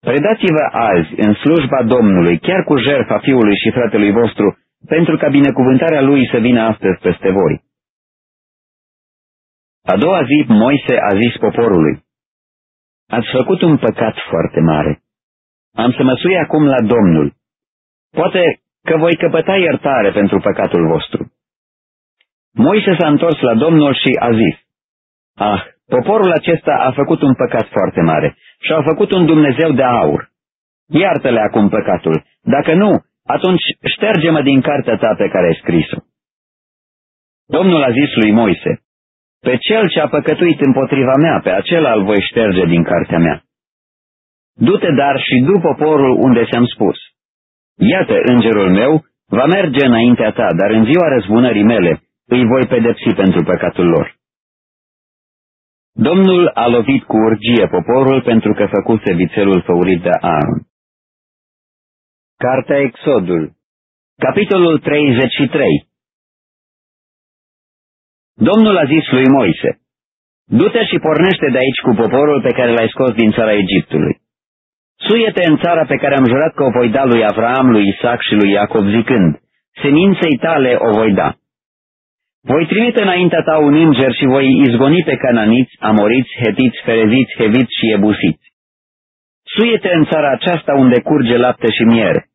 Predați-vă azi în slujba Domnului, chiar cu jertfa fiului și fratelui vostru, pentru ca binecuvântarea lui să vină astăzi peste voi. A doua zi, Moise a zis poporului, Ați făcut un păcat foarte mare. Am să măsui acum la Domnul. Poate că voi căpăta iertare pentru păcatul vostru. Moise s-a întors la Domnul și a zis, Ah, poporul acesta a făcut un păcat foarte mare și a făcut un Dumnezeu de aur. Iartă-le acum păcatul, dacă nu, atunci șterge-mă din cartea ta pe care ai scris-o. Domnul a zis lui Moise, pe cel ce a păcătuit împotriva mea, pe acela îl voi șterge din cartea mea. Du-te dar și du poporul unde ți-am spus. Iată, îngerul meu va merge înaintea ta, dar în ziua răzbunării mele îi voi pedepsi pentru păcatul lor. Domnul a lovit cu urgie poporul pentru că făcuse vițelul făurit de Aaron. Cartea Exodul Capitolul 33 Domnul a zis lui Moise, Du-te și pornește de aici cu poporul pe care l-ai scos din țara Egiptului. Suie-te în țara pe care am jurat că o voi da lui Avram, lui Isaac și lui Iacob zicând, Seminței tale o voi da. Voi trimite înaintea ta un înger și voi izgoni pe cananiți, amoriți, hetiți, fereziți, heviți și ebusiți. Suie-te în țara aceasta unde curge lapte și miere.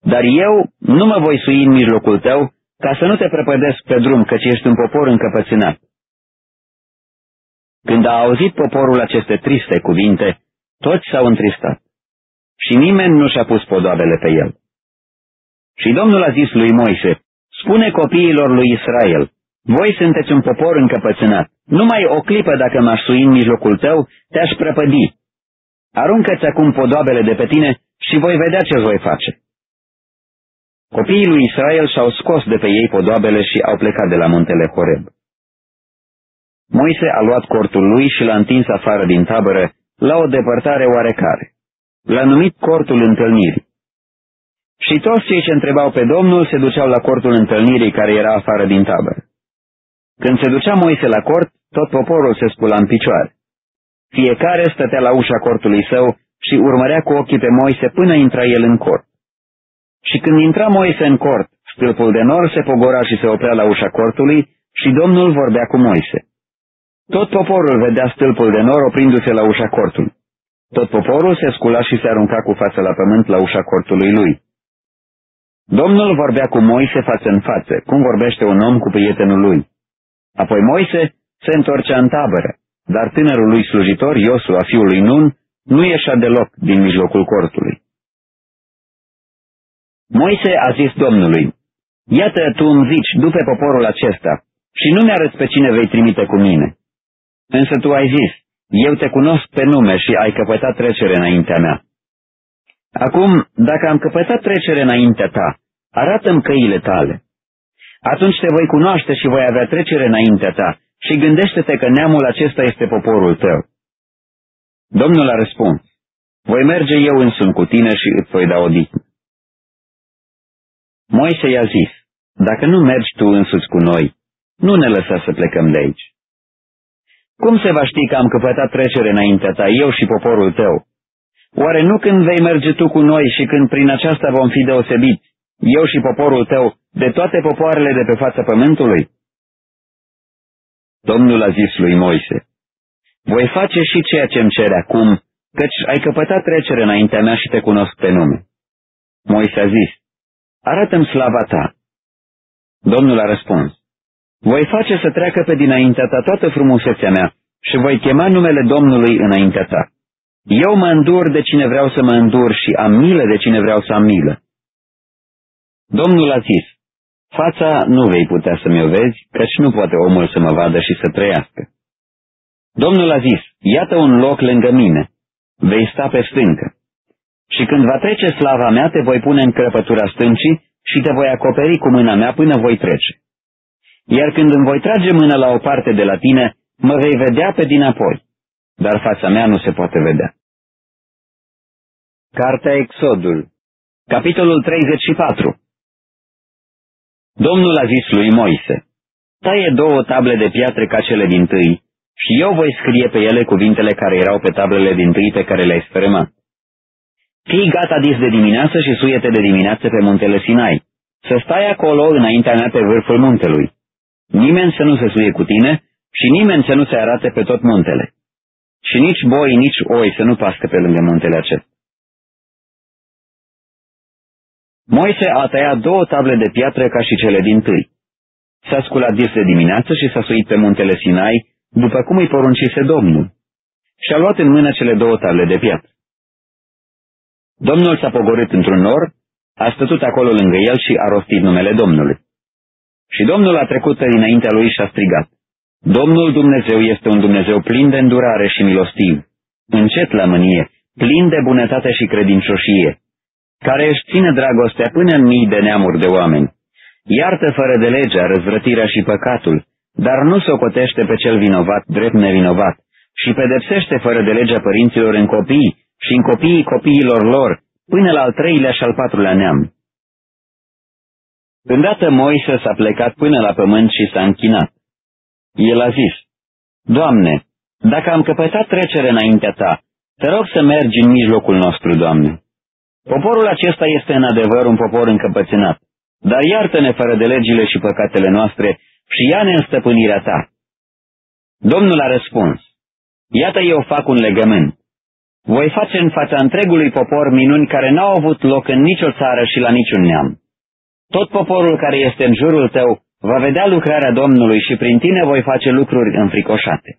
Dar eu nu mă voi sui în mijlocul tău, ca să nu te prăpădesc pe drum, căci ești un popor încăpățânat. Când a auzit poporul aceste triste cuvinte, toți s-au întristat și nimeni nu și-a pus podoabele pe el. Și Domnul a zis lui Moise, spune copiilor lui Israel, voi sunteți un popor încăpățânat, numai o clipă dacă m-aș sui în mijlocul tău, te-aș prăpădi. Aruncă-ți acum podoabele de pe tine și voi vedea ce voi face. Copiii lui Israel și-au scos de pe ei podoabele și au plecat de la muntele Horeb. Moise a luat cortul lui și l-a întins afară din tabără, la o depărtare oarecare. L-a numit cortul întâlnirii. Și toți cei ce întrebau pe Domnul se duceau la cortul întâlnirii care era afară din tabără. Când se ducea Moise la cort, tot poporul se spula în picioare. Fiecare stătea la ușa cortului său și urmărea cu ochii pe Moise până intra el în cort. Și când intra Moise în cort, stâlpul de nor se pogora și se oprea la ușa cortului și Domnul vorbea cu Moise. Tot poporul vedea stâlpul de nor oprindu-se la ușa cortului. Tot poporul se scula și se arunca cu fața la pământ la ușa cortului lui. Domnul vorbea cu Moise față în față, cum vorbește un om cu prietenul lui. Apoi Moise se întorcea în tabără, dar tânărul lui slujitor, Iosua, fiul lui Nun, nu ieșea deloc din mijlocul cortului. Moise a zis Domnului, Iată tu îmi zici, după poporul acesta, și nu mi-arăți pe cine vei trimite cu mine. Însă tu ai zis, eu te cunosc pe nume și ai căpătat trecere înaintea mea. Acum, dacă am căpătat trecere înaintea ta, arată-mi căile tale. Atunci te voi cunoaște și voi avea trecere înaintea ta și gândește-te că neamul acesta este poporul tău. Domnul a răspuns, Voi merge eu însumi cu tine și îți voi da odihnă. Moise i-a zis, dacă nu mergi tu însuți cu noi, nu ne lăsa să plecăm de aici. Cum se va ști că am căpătat trecere înaintea ta, eu și poporul tău? Oare nu când vei merge tu cu noi și când prin aceasta vom fi deosebiți, eu și poporul tău, de toate popoarele de pe fața pământului? Domnul a zis lui Moise, voi face și ceea ce îmi cere acum, căci ai căpătat trecere înaintea mea și te cunosc pe nume. Moise a zis, arată-mi slava ta. Domnul a răspuns, voi face să treacă pe dinaintea ta toată frumusețea mea și voi chema numele Domnului înaintea ta. Eu mă îndur de cine vreau să mă îndur și am milă de cine vreau să am milă. Domnul a zis, fața nu vei putea să mi-o vezi, căci nu poate omul să mă vadă și să trăiască. Domnul a zis, iată un loc lângă mine, vei sta pe stâncă. Și când va trece slava mea, te voi pune în crăpătura stâncii și te voi acoperi cu mâna mea până voi trece. Iar când îmi voi trage mâna la o parte de la tine, mă vei vedea pe dinapoi, dar fața mea nu se poate vedea. Cartea Exodul Capitolul 34 Domnul a zis lui Moise, taie două table de piatră ca cele din tâi și eu voi scrie pe ele cuvintele care erau pe tablele din tâi pe care le-ai sfărâmat. Fii gata dis de dimineață și suiete de dimineață pe muntele Sinai, să stai acolo înaintea mea pe vârful muntelui. Nimeni să nu se suie cu tine și nimeni să nu se arate pe tot muntele. Și nici boi, nici oi să nu pască pe lângă muntele acesta. Moise a tăiat două table de piatră ca și cele din tâi. S-a sculat dis de dimineață și s-a suit pe muntele Sinai, după cum îi poruncise Domnul, și a luat în mână cele două table de piatră. Domnul s-a pogorât într-un nor, a stătut acolo lângă el și a rostit numele Domnului. Și Domnul a trecut pe dinaintea lui și a strigat, Domnul Dumnezeu este un Dumnezeu plin de îndurare și milostiv, încet la mânie, plin de bunătate și credincioșie, care își ține dragostea până în mii de neamuri de oameni. Iartă fără de legea, răzvrătirea și păcatul, dar nu socotește pe cel vinovat drept nevinovat și pedepsește fără de legea părinților în copii și în copiii copiilor lor, până la al treilea și al patrulea neam. Îndată Moise s-a plecat până la pământ și s-a închinat. El a zis, Doamne, dacă am căpătat trecere înaintea Ta, te rog să mergi în mijlocul nostru, Doamne. Poporul acesta este în adevăr un popor încăpățânat, dar iartă-ne fără de legile și păcatele noastre și ia-ne în stăpânirea Ta. Domnul a răspuns, Iată eu fac un legământ. Voi face în fața întregului popor minuni care n-au avut loc în nicio țară și la niciun neam. Tot poporul care este în jurul tău va vedea lucrarea Domnului și prin tine voi face lucruri înfricoșate.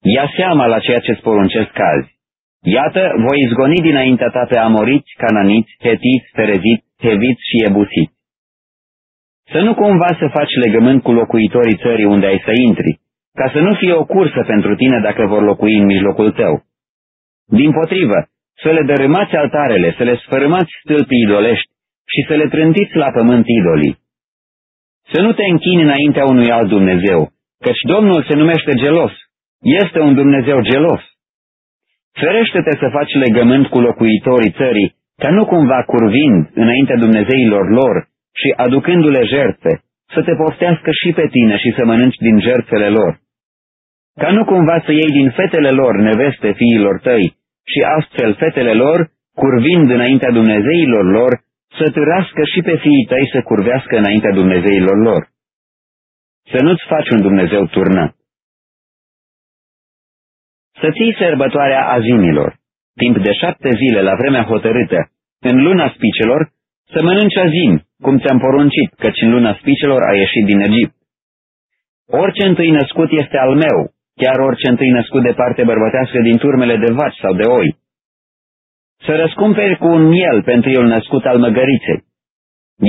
Ia seama la ceea ce-ți poruncesc azi. Iată, voi izgoni dinaintea ta pe amoriți, cananiți, hetiți, fereziți, heviți și ebusiți. Să nu cumva să faci legământ cu locuitorii țării unde ai să intri, ca să nu fie o cursă pentru tine dacă vor locui în mijlocul tău. Din potrivă, să le dărâmați altarele, să le sfărâmați stâlpii idolești și să le trântiți la pământ idolii. Să nu te închini înaintea unui alt Dumnezeu, căci Domnul se numește gelos. Este un Dumnezeu gelos. Ferește-te să faci legământ cu locuitorii țării, ca nu cumva curvind înaintea Dumnezeilor lor și aducându-le jertfe, să te poftească și pe tine și să mănânci din jertfele lor. Ca nu cumva să iei din fetele lor neveste fiilor tăi și astfel fetele lor, curvind înaintea Dumnezeilor lor, să târască și pe fiii tăi să curvească înaintea Dumnezeilor lor. Să nu-ți faci un Dumnezeu turnat. Să ții sărbătoarea azimilor, timp de șapte zile la vremea hotărâtă, în luna spicelor, să mănânci azim, cum ți-am poruncit, căci în luna spicelor a ieșit din Egipt. Orice întâi născut este al meu, chiar orice întâi născut de parte bărbătească din turmele de vaci sau de oi. Să răscumperi cu un miel pentru el născut al măgăriței,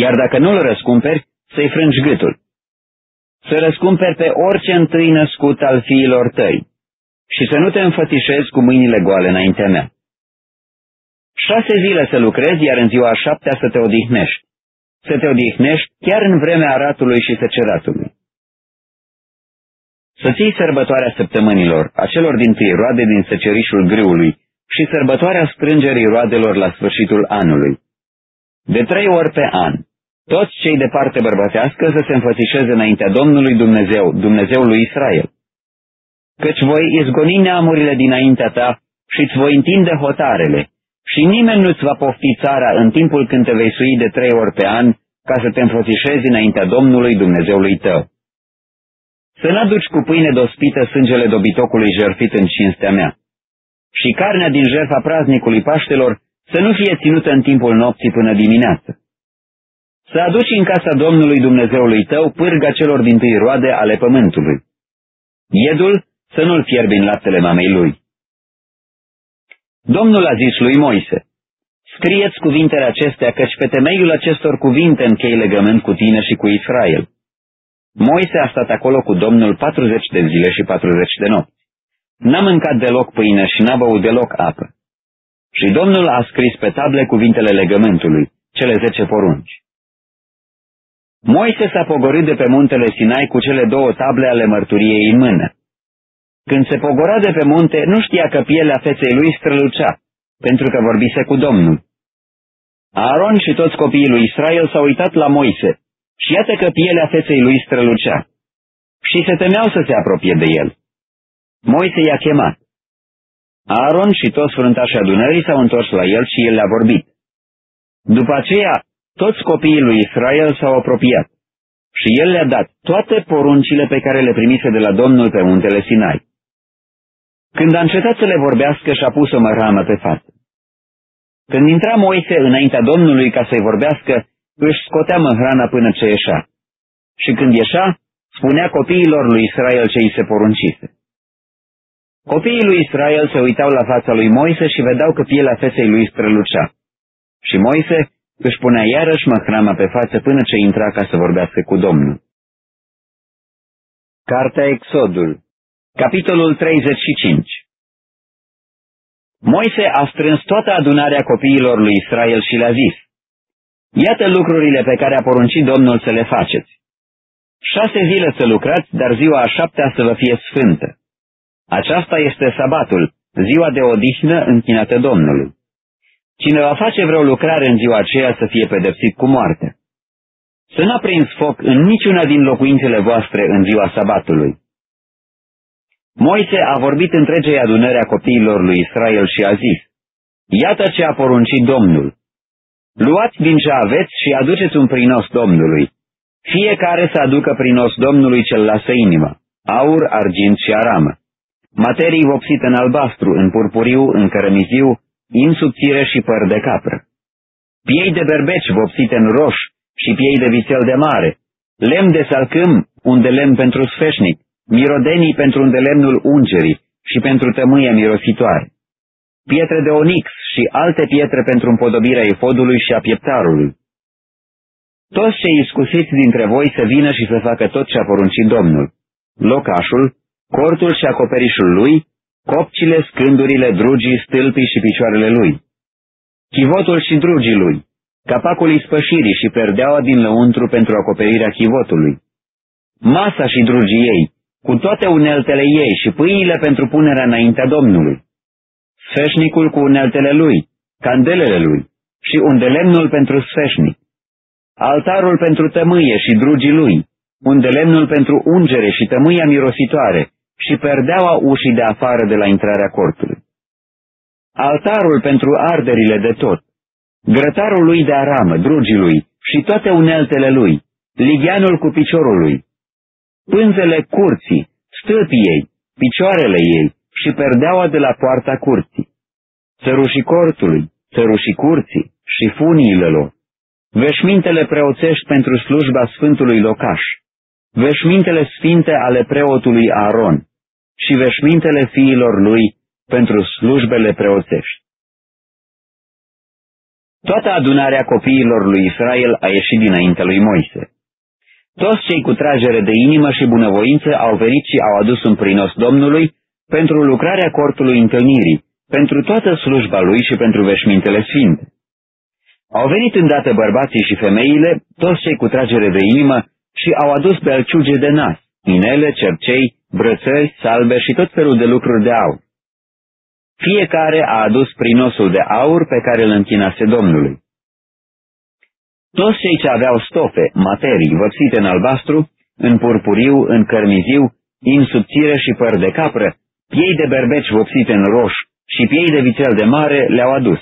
iar dacă nu-l răscumperi, să-i frângi gâtul. Să răscumperi pe orice întâi născut al fiilor tăi și să nu te înfățișezi cu mâinile goale înaintea mea. Șase zile să lucrezi, iar în ziua șaptea să te odihnești. Să te odihnești chiar în vremea aratului și seceratului. Să ții sărbătoarea săptămânilor, a celor din tâi roade din secerișul grâului, și sărbătoarea strângerii roadelor la sfârșitul anului. De trei ori pe an, toți cei de parte bărbătească să se înfățișeze înaintea Domnului Dumnezeu, Dumnezeului Israel. Căci voi izgoni neamurile dinaintea ta și îți voi întinde hotarele, și nimeni nu-ți va pofti țara în timpul când te vei sui de trei ori pe an, ca să te înfățișezi înaintea Domnului Dumnezeului tău. Să n-aduci cu pâine dospită sângele dobitocului jertfit în cinstea mea. Și carnea din jertfa praznicului Paștelor să nu fie ținută în timpul nopții până dimineață. Să aduci în casa Domnului Dumnezeului tău pârga celor din tâi roade ale pământului. Iedul să nu-l fierbi în laptele mamei lui. Domnul a zis lui Moise, Scrieți cuvintele acestea, căci pe temeiul acestor cuvinte închei legământ cu tine și cu Israel. Moise a stat acolo cu Domnul 40 de zile și 40 de nopți. N-a mâncat deloc pâine și n-a băut deloc apă. Și Domnul a scris pe table cuvintele legământului, cele zece porunci. Moise s-a pogorât de pe muntele Sinai cu cele două table ale mărturiei în mână. Când se pogora de pe munte, nu știa că pielea feței lui strălucea, pentru că vorbise cu Domnul. Aaron și toți copiii lui Israel s-au uitat la Moise și iată că pielea feței lui strălucea și se temeau să se apropie de el. Moise i-a chemat. Aaron și toți fruntașii adunării s-au întors la el și el le-a vorbit. După aceea, toți copiii lui Israel s-au apropiat și el le-a dat toate poruncile pe care le primise de la Domnul pe muntele Sinai. Când a încetat să le vorbească, și-a pus o măramă pe față. Când intra Moise înaintea Domnului ca să-i vorbească, își scotea măhrana până ce ieșea. Și când ieșea, spunea copiilor lui Israel ce îi se poruncise. Copiii lui Israel se uitau la fața lui Moise și vedeau că pielea feței lui strălucea. Și Moise își punea iarăși măhrama pe față până ce intra ca să vorbească cu Domnul. Cartea Exodul Capitolul 35 Moise a strâns toată adunarea copiilor lui Israel și le-a zis, Iată lucrurile pe care a poruncit Domnul să le faceți. Șase zile să lucrați, dar ziua a șaptea să vă fie sfântă. Aceasta este sabatul, ziua de odihnă închinată Domnului. Cine va face vreo lucrare în ziua aceea să fie pedepsit cu moarte. Să n-a prins foc în niciuna din locuințele voastre în ziua sabatului. Moise a vorbit întregei adunări a copiilor lui Israel și a zis, Iată ce a poruncit Domnul. Luați din ce aveți și aduceți un prinos Domnului. Fiecare să aducă prinos Domnului cel lasă inimă, aur, argint și aramă. Materii vopsite în albastru, în purpuriu, în cărămiziu, in subțire și păr de capră. Piei de berbeci vopsite în roș și piei de vițel de mare, lemn de salcâm, un de lemn pentru sfeșnic, mirodenii pentru îndelemnul ungerii și pentru tămâia mirositoare, pietre de onix și alte pietre pentru împodobirea efodului și a pieptarului. Toți cei iscusiți dintre voi să vină și să facă tot ce a poruncit Domnul, locașul, cortul și acoperișul lui, copcile, scândurile, drugii, stâlpii și picioarele lui, chivotul și drugii lui, capacul ispășirii și perdeaua din lăuntru pentru acoperirea chivotului, masa și drugii ei, cu toate uneltele ei și pâinile pentru punerea înaintea Domnului, sfeșnicul cu uneltele lui, candelele lui și undelemnul pentru sfeșnic, altarul pentru tămâie și drugii lui, undelemnul pentru ungere și tămâia mirositoare și perdeaua ușii de afară de la intrarea cortului. Altarul pentru arderile de tot, grătarul lui de aramă, drugii lui și toate uneltele lui, ligianul cu piciorul lui, pânzele curții, stâlpii ei, picioarele ei și perdeaua de la poarta curții, țărușii cortului, țărușii curții și funiile lor, veșmintele preoțești pentru slujba Sfântului Locaș, veșmintele sfinte ale preotului Aaron și veșmintele fiilor lui pentru slujbele preoțești. Toată adunarea copiilor lui Israel a ieșit dinainte lui Moise. Toți cei cu tragere de inimă și bunăvoință au venit și au adus un prinos Domnului pentru lucrarea cortului întâlnirii, pentru toată slujba lui și pentru veșmintele sfinte. Au venit îndată bărbații și femeile, toți cei cu tragere de inimă, și au adus belciuge de nas, inele, cercei, brățări, salbe și tot felul de lucruri de aur. Fiecare a adus prinosul de aur pe care îl închinase Domnului. Toți cei ce aveau stofe, materii, văpsite în albastru, în purpuriu, în cărmiziu, in subțire și păr de capră, piei de berbeci vopsite în roș și piei de vițel de mare le-au adus.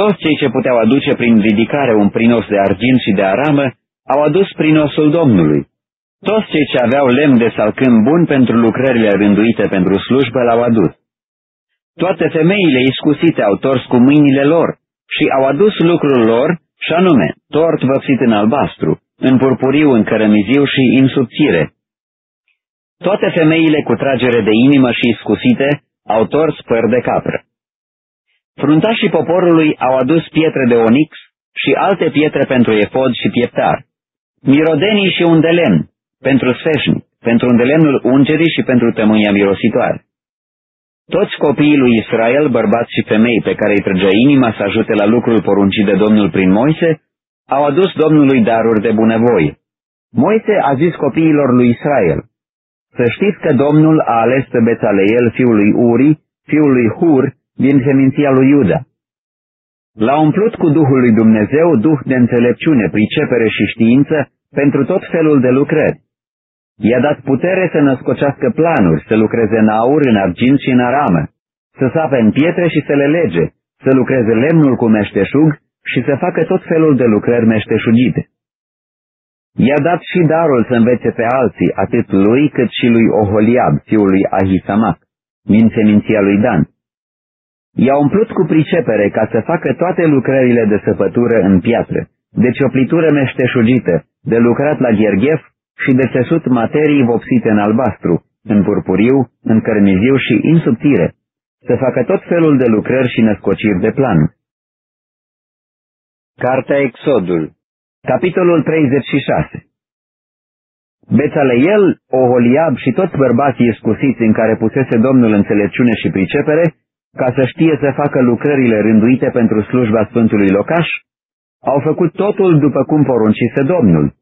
Toți cei ce puteau aduce prin ridicare un prinos de argint și de aramă, au adus prinosul Domnului. Toți cei ce aveau lemn de salcâm bun pentru lucrările rânduite pentru slujbă l-au adus. Toate femeile iscusite au tors cu mâinile lor și au adus lucrul lor, și anume, tort văpsit în albastru, în purpuriu, în cărămiziu și în subțire. Toate femeile cu tragere de inimă și iscusite au tors păr de capră. Fruntașii poporului au adus pietre de onix și alte pietre pentru efod și pieptar, mirodenii și un de lemn, pentru sfeșnic, pentru un de lemnul ungerii și pentru tămâia mirositoare. Toți copiii lui Israel, bărbați și femei pe care îi trăgea inima să ajute la lucrul poruncit de Domnul prin Moise, au adus Domnului daruri de bunăvoie. Moise a zis copiilor lui Israel, Să știți că Domnul a ales pe Bețaleel, fiul lui Uri, fiul lui Hur, din seminția lui Iuda. L-a umplut cu Duhul lui Dumnezeu, Duh de înțelepciune, pricepere și știință pentru tot felul de lucrări. I-a dat putere să născocească planuri, să lucreze în aur, în argint și în aramă, să sape în pietre și să le lege, să lucreze lemnul cu meșteșug și să facă tot felul de lucrări meșteșugite. I-a dat și darul să învețe pe alții, atât lui cât și lui Oholiab, fiul lui Ahisamac, din seminția lui Dan. I-a umplut cu pricepere ca să facă toate lucrările de săpătură în piatră, de cioplitură meșteșugită, de lucrat la gherghef și de țesut materii vopsite în albastru, în purpuriu, în cărmiziu și în subțire, să facă tot felul de lucrări și născociri de plan. Cartea Exodul Capitolul 36 Bețaleel, Oholiab și toți bărbații iscusiți în care pusese Domnul înțelepciune și pricepere, ca să știe să facă lucrările rânduite pentru slujba Sfântului Locaș, au făcut totul după cum poruncise Domnul.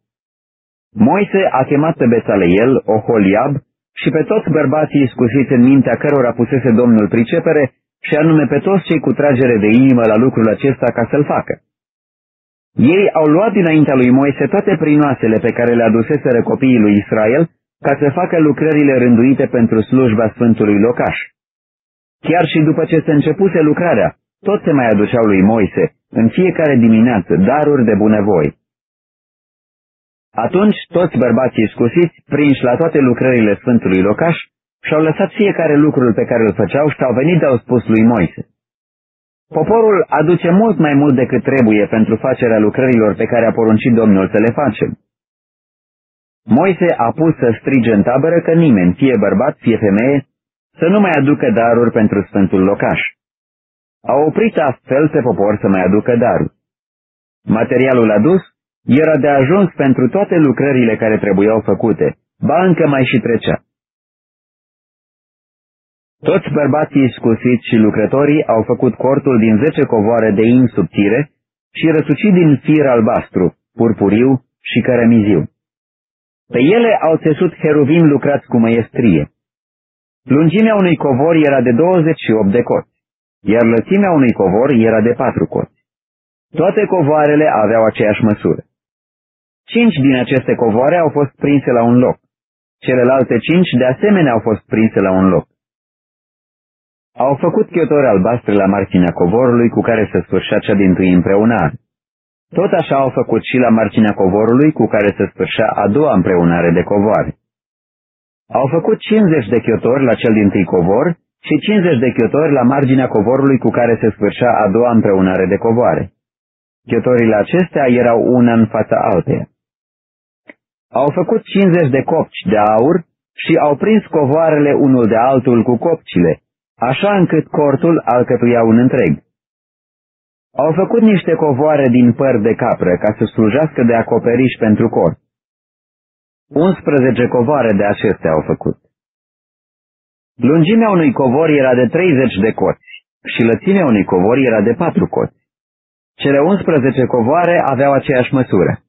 Moise a chemat pe Besaleel, Oholiab și pe toți bărbații iscusiți în mintea cărora pusese Domnul pricepere, și anume pe toți cei cu tragere de inimă la lucrul acesta ca să-l facă. Ei au luat dinaintea lui Moise toate prinoasele pe care le aduseseră copiii lui Israel ca să facă lucrările rânduite pentru slujba Sfântului Locaș. Chiar și după ce se începuse lucrarea, tot se mai aduceau lui Moise, în fiecare dimineață, daruri de bunăvoie. Atunci toți bărbații scusiți, prinși la toate lucrările Sfântului Locaș, și-au lăsat fiecare lucrul pe care îl făceau și au venit de au spus lui Moise. Poporul aduce mult mai mult decât trebuie pentru facerea lucrărilor pe care a poruncit Domnul să le facem. Moise a pus să strige în tabără că nimeni, fie bărbat, fie femeie, să nu mai aducă daruri pentru Sfântul Locaș. A oprit astfel pe popor să mai aducă daruri. Materialul adus era de ajuns pentru toate lucrările care trebuiau făcute, ba încă mai și trecea. Toți bărbații scusiți și lucrătorii au făcut cortul din zece covoare de in subțire și răsucit din fir albastru, purpuriu și cărămiziu. Pe ele au țesut heruvim lucrați cu măiestrie. Lungimea unui covor era de 28 de coți, iar lățimea unui covor era de patru coți. Toate covoarele aveau aceeași măsură. Cinci din aceste covoare au fost prinse la un loc. Celelalte cinci de asemenea au fost prinse la un loc. Au făcut chiotori albastre la marginea covorului cu care se sfârșea cea din tâi împreunare. Tot așa au făcut și la marginea covorului cu care se sfârșea a doua împreunare de covoare. Au făcut 50 de chiotori la cel din tâi covor și 50 de chiotori la marginea covorului cu care se sfârșea a doua împreunare de covoare. Chiotorile acestea erau una în fața alteia. Au făcut 50 de copci de aur și au prins covoarele unul de altul cu copcile, așa încât cortul alcătuia un întreg. Au făcut niște covoare din păr de capră ca să slujească de acoperiș pentru cort. 11 covoare de acestea au făcut. Lungimea unui covor era de 30 de coți și lățimea unui covor era de 4 coți. Cele 11 covoare aveau aceeași măsură.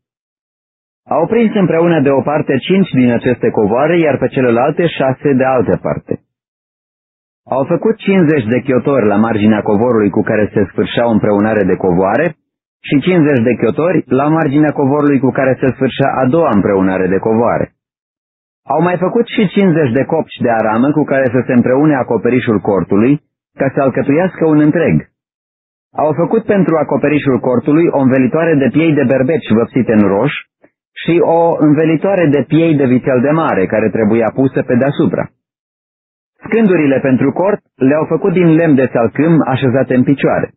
Au prins împreună de o parte cinci din aceste covoare, iar pe celelalte șase de altă parte. Au făcut 50 de chiotori la marginea covorului cu care se sfârșea o împreunare de covoare și 50 de chiotori la marginea covorului cu care se sfârșea a doua împreunare de covoare. Au mai făcut și 50 de copci de aramă cu care să se împreune acoperișul cortului, ca să alcătuiască un întreg. Au făcut pentru acoperișul cortului o învelitoare de piei de berbeci văpsite în roș și o învelitoare de piei de vițel de mare care trebuia pusă pe deasupra. Scândurile pentru cort le-au făcut din lemn de salcâm așezate în picioare.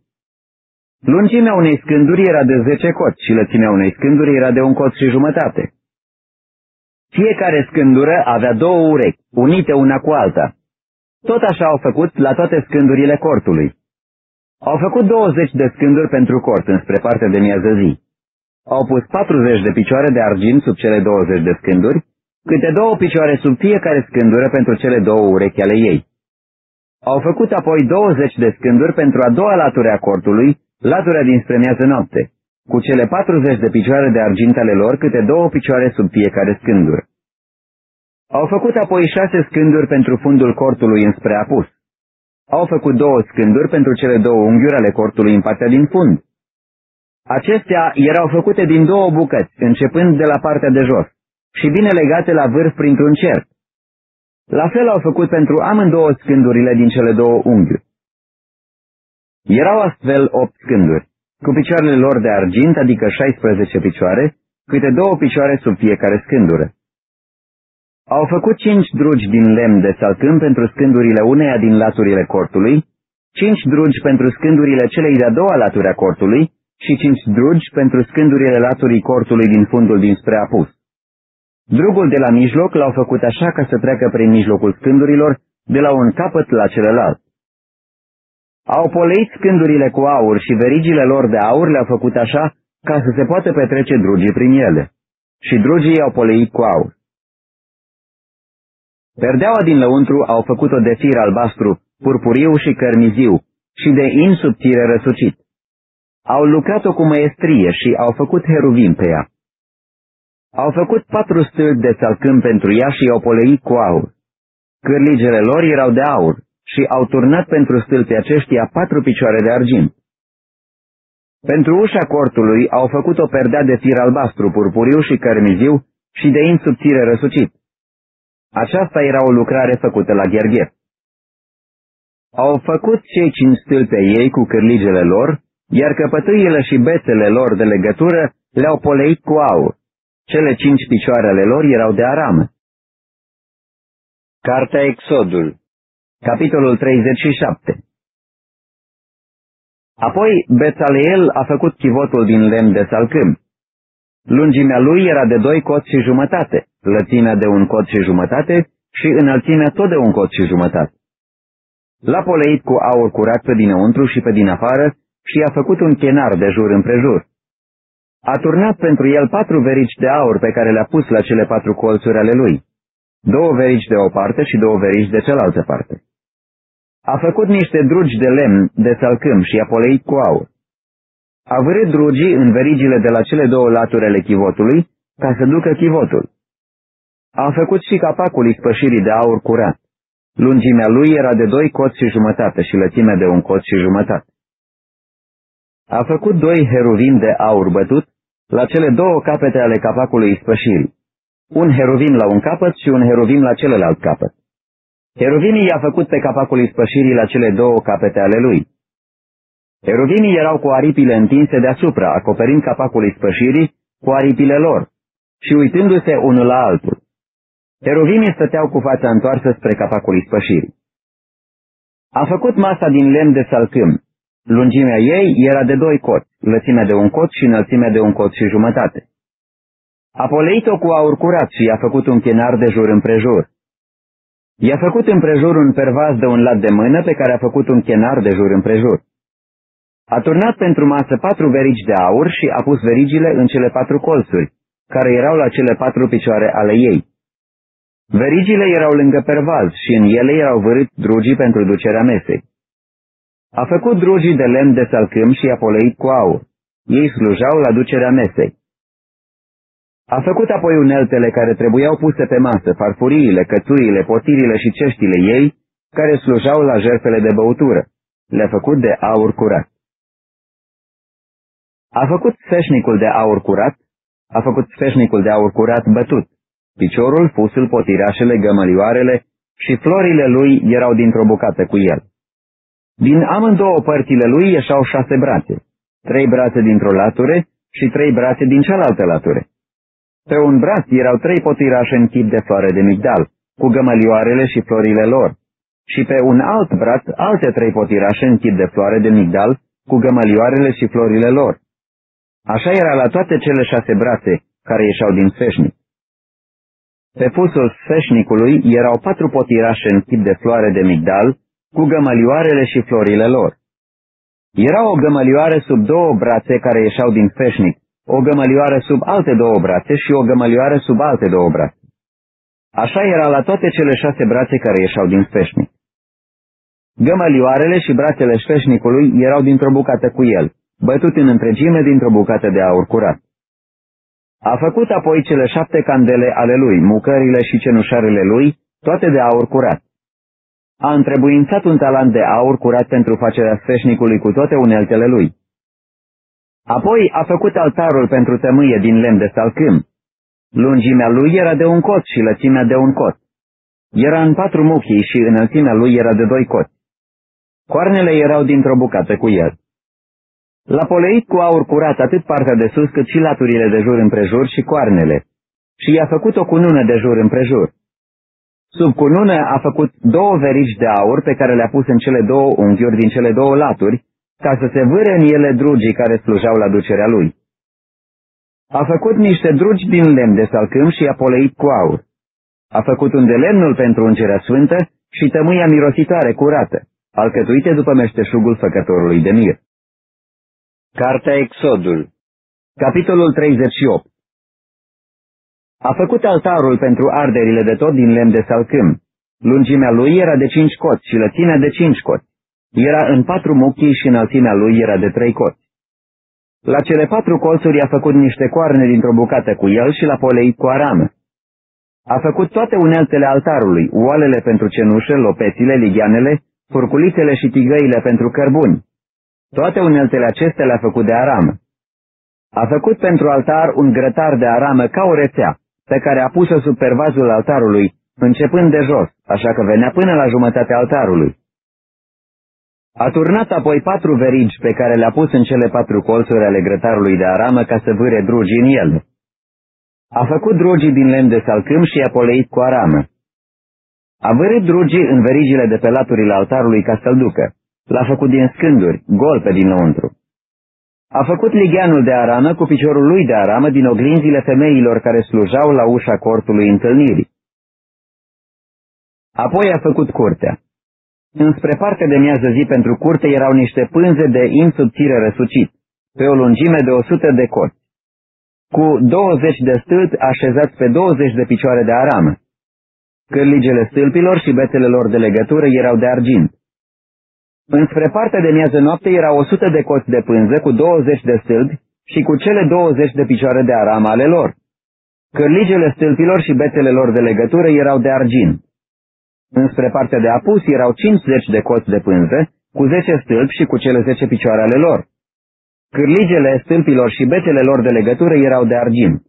Lungimea unei scânduri era de 10 coți și lățimea unei scânduri era de un cot și jumătate. Fiecare scândură avea două urechi, unite una cu alta. Tot așa au făcut la toate scândurile cortului. Au făcut 20 de scânduri pentru cort înspre partea de miază zi. Au pus 40 de picioare de argint sub cele 20 de scânduri, câte două picioare sub fiecare scândură pentru cele două urechi ale ei. Au făcut apoi 20 de scânduri pentru a doua latură a cortului, latura dinspre miază noapte, cu cele 40 de picioare de argint ale lor, câte două picioare sub fiecare scândură. Au făcut apoi șase scânduri pentru fundul cortului înspre apus. Au făcut două scânduri pentru cele două unghiuri ale cortului în partea din fund. Acestea erau făcute din două bucăți, începând de la partea de jos, și bine legate la vârf printr-un cerc. La fel au făcut pentru amândouă scândurile din cele două unghiuri. Erau astfel opt scânduri, cu picioarele lor de argint, adică 16 picioare, câte două picioare sub fiecare scândură. Au făcut cinci drugi din lemn de salcâm pentru scândurile uneia din laturile cortului, cinci drugi pentru scândurile celei de-a doua laturi a cortului și cinci drugi pentru scândurile laturii cortului din fundul dinspre apus. Drugul de la mijloc l-au făcut așa ca să treacă prin mijlocul scândurilor, de la un capăt la celălalt. Au poleit scândurile cu aur și verigile lor de aur le-au făcut așa ca să se poată petrece drugii prin ele. Și drugii au poleit cu aur. Perdeaua din lăuntru au făcut-o de fir albastru, purpuriu și cărmiziu și de in subțire răsucit. Au lucrat-o cu măestrie și au făcut heruvim pe ea. Au făcut patru stâlpi de salcâm pentru ea și i-au poleit cu aur. Cârligele lor erau de aur și au turnat pentru stâlpii aceștia patru picioare de argint. Pentru ușa cortului au făcut o perdea de fir albastru, purpuriu și cărmiziu și de in subțire răsucit. Aceasta era o lucrare făcută la gherghet. Au făcut cei cinci stâlpe ei cu cârligele lor, iar căpătâiele și bețele lor de legătură le-au poleit cu aur. Cele cinci picioare ale lor erau de aramă. Cartea Exodul Capitolul 37 Apoi Bețaleel a făcut chivotul din lemn de salcâm. Lungimea lui era de doi coți și jumătate, lățimea de un cot și jumătate și înălțimea tot de un cot și jumătate. L-a poleit cu aur curat pe dinăuntru și pe din afară și a făcut un chenar de jur împrejur. A turnat pentru el patru verici de aur pe care le-a pus la cele patru colțuri ale lui, două verici de o parte și două verici de cealaltă parte. A făcut niște drugi de lemn de salcâm și a poleit cu aur. A vârât drugii în verigile de la cele două laturi ale chivotului ca să ducă chivotul. A făcut și capacul ispășirii de aur curat. Lungimea lui era de doi coți și jumătate și lățimea de un cot și jumătate. A făcut doi heruvim de aur bătut la cele două capete ale capacului ispășirii. Un heruvim la un capăt și un heruvim la celălalt capăt. Heruvimii i-a făcut pe capacul ispășirii la cele două capete ale lui. Heruvimii erau cu aripile întinse deasupra, acoperind capacul ispășirii cu aripile lor și uitându-se unul la altul. Heruvimii stăteau cu fața întoarsă spre capacul ispășirii. A făcut masa din lemn de salcâm. Lungimea ei era de doi coți, lățimea de un cot și înălțimea de un cot și jumătate. A poleit-o cu aur curat și i-a făcut un chenar de jur împrejur. I-a făcut împrejur un pervaz de un lat de mână pe care a făcut un chenar de jur împrejur. A turnat pentru masă patru verici de aur și a pus verigile în cele patru colțuri, care erau la cele patru picioare ale ei. Verigile erau lângă pervaz și în ele erau vărât drugii pentru ducerea mesei. A făcut drugii de lemn de salcâm și a poleit cu aur. Ei slujau la ducerea mesei. A făcut apoi uneltele care trebuiau puse pe masă, farfuriile, cățurile, potirile și ceștile ei, care slujau la jertfele de băutură. Le-a făcut de aur curat. A făcut sfeșnicul de aur curat, a făcut sfeșnicul de aur curat bătut. Piciorul, fusul, potirașele, gămălioarele și florile lui erau dintr-o bucată cu el. Din amândouă părțile lui ieșau șase brațe, trei brațe dintr-o lature și trei brațe din cealaltă lature. Pe un braț erau trei potirașe în chip de floare de migdal, cu gămălioarele și florile lor, și pe un alt braț alte trei potirașe în chip de floare de migdal, cu gămălioarele și florile lor. Așa era la toate cele șase brațe care ieșeau din sfeșnic. Pe fusul sfeșnicului erau patru potirașe în chip de floare de migdal, cu gămălioarele și florile lor. Era o gămălioare sub două brațe care ieșeau din sfeșnic, o gămălioară sub alte două brațe și o gămălioară sub alte două brațe. Așa era la toate cele șase brațe care ieșeau din sfeșnic. Gămălioarele și brațele sfeșnicului erau dintr-o bucată cu el, bătut în întregime dintr-o bucată de aur curat. A făcut apoi cele șapte candele ale lui, mucările și cenușarele lui, toate de aur curat. A întrebuințat un talent de aur curat pentru facerea sfeșnicului cu toate uneltele lui. Apoi a făcut altarul pentru tămâie din lemn de salcâm. Lungimea lui era de un cot și lățimea de un cot. Era în patru muchii și înălțimea lui era de doi coți. Coarnele erau dintr-o bucată cu el. L-a poleit cu aur curat atât partea de sus cât și laturile de jur împrejur și coarnele, și i-a făcut o cunună de jur împrejur. Sub cunună a făcut două verici de aur pe care le-a pus în cele două unghiuri din cele două laturi, ca să se vâre în ele drugii care slujau la ducerea lui. A făcut niște drugi din lemn de salcâm și i-a poleit cu aur. A făcut un de lemnul pentru ungerea sfântă și tămâia mirositoare curată, alcătuite după meșteșugul făcătorului de mir. Cartea Exodul Capitolul 38 A făcut altarul pentru arderile de tot din lemn de salcâm. Lungimea lui era de cinci coți și lățimea de cinci coți. Era în patru muchii și înălțimea lui era de trei coți. La cele patru colțuri a făcut niște coarne dintr-o bucată cu el și l-a poleit cu aramă. A făcut toate uneltele altarului, oalele pentru cenușă, lopețile, ligheanele, furculițele și tigăile pentru cărbuni. Toate uneltele acestea le-a făcut de aramă. A făcut pentru altar un grătar de aramă ca o rețea, pe care a pus-o sub pervazul altarului, începând de jos, așa că venea până la jumătatea altarului. A turnat apoi patru verigi pe care le-a pus în cele patru colțuri ale grătarului de aramă ca să vâre drugii în el. A făcut drugii din lemn de salcâm și i-a poleit cu aramă. A vârit drugii în verigile de pe laturile altarului ca să-l ducă. L-a făcut din scânduri, gol pe dinăuntru. A făcut ligheanul de aramă cu piciorul lui de aramă din oglinzile femeilor care slujau la ușa cortului întâlnirii. Apoi a făcut curtea. Înspre partea de miază zi pentru curte erau niște pânze de insubțire răsucit, pe o lungime de 100 de corți, cu 20 de stâlpi așezați pe 20 de picioare de aramă. Cârligele stâlpilor și bețele lor de legătură erau de argint. Înspre partea de miază noapte erau 100 de coți de pânză cu 20 de stâlpi și cu cele 20 de picioare de aramă ale lor. Cârligele stâlpilor și bețele lor de legătură erau de argint. Înspre partea de apus erau 50 de coți de pânză, cu 10 stâlpi și cu cele 10 picioare ale lor. Cârligele stâlpilor și bețele lor de legătură erau de argint.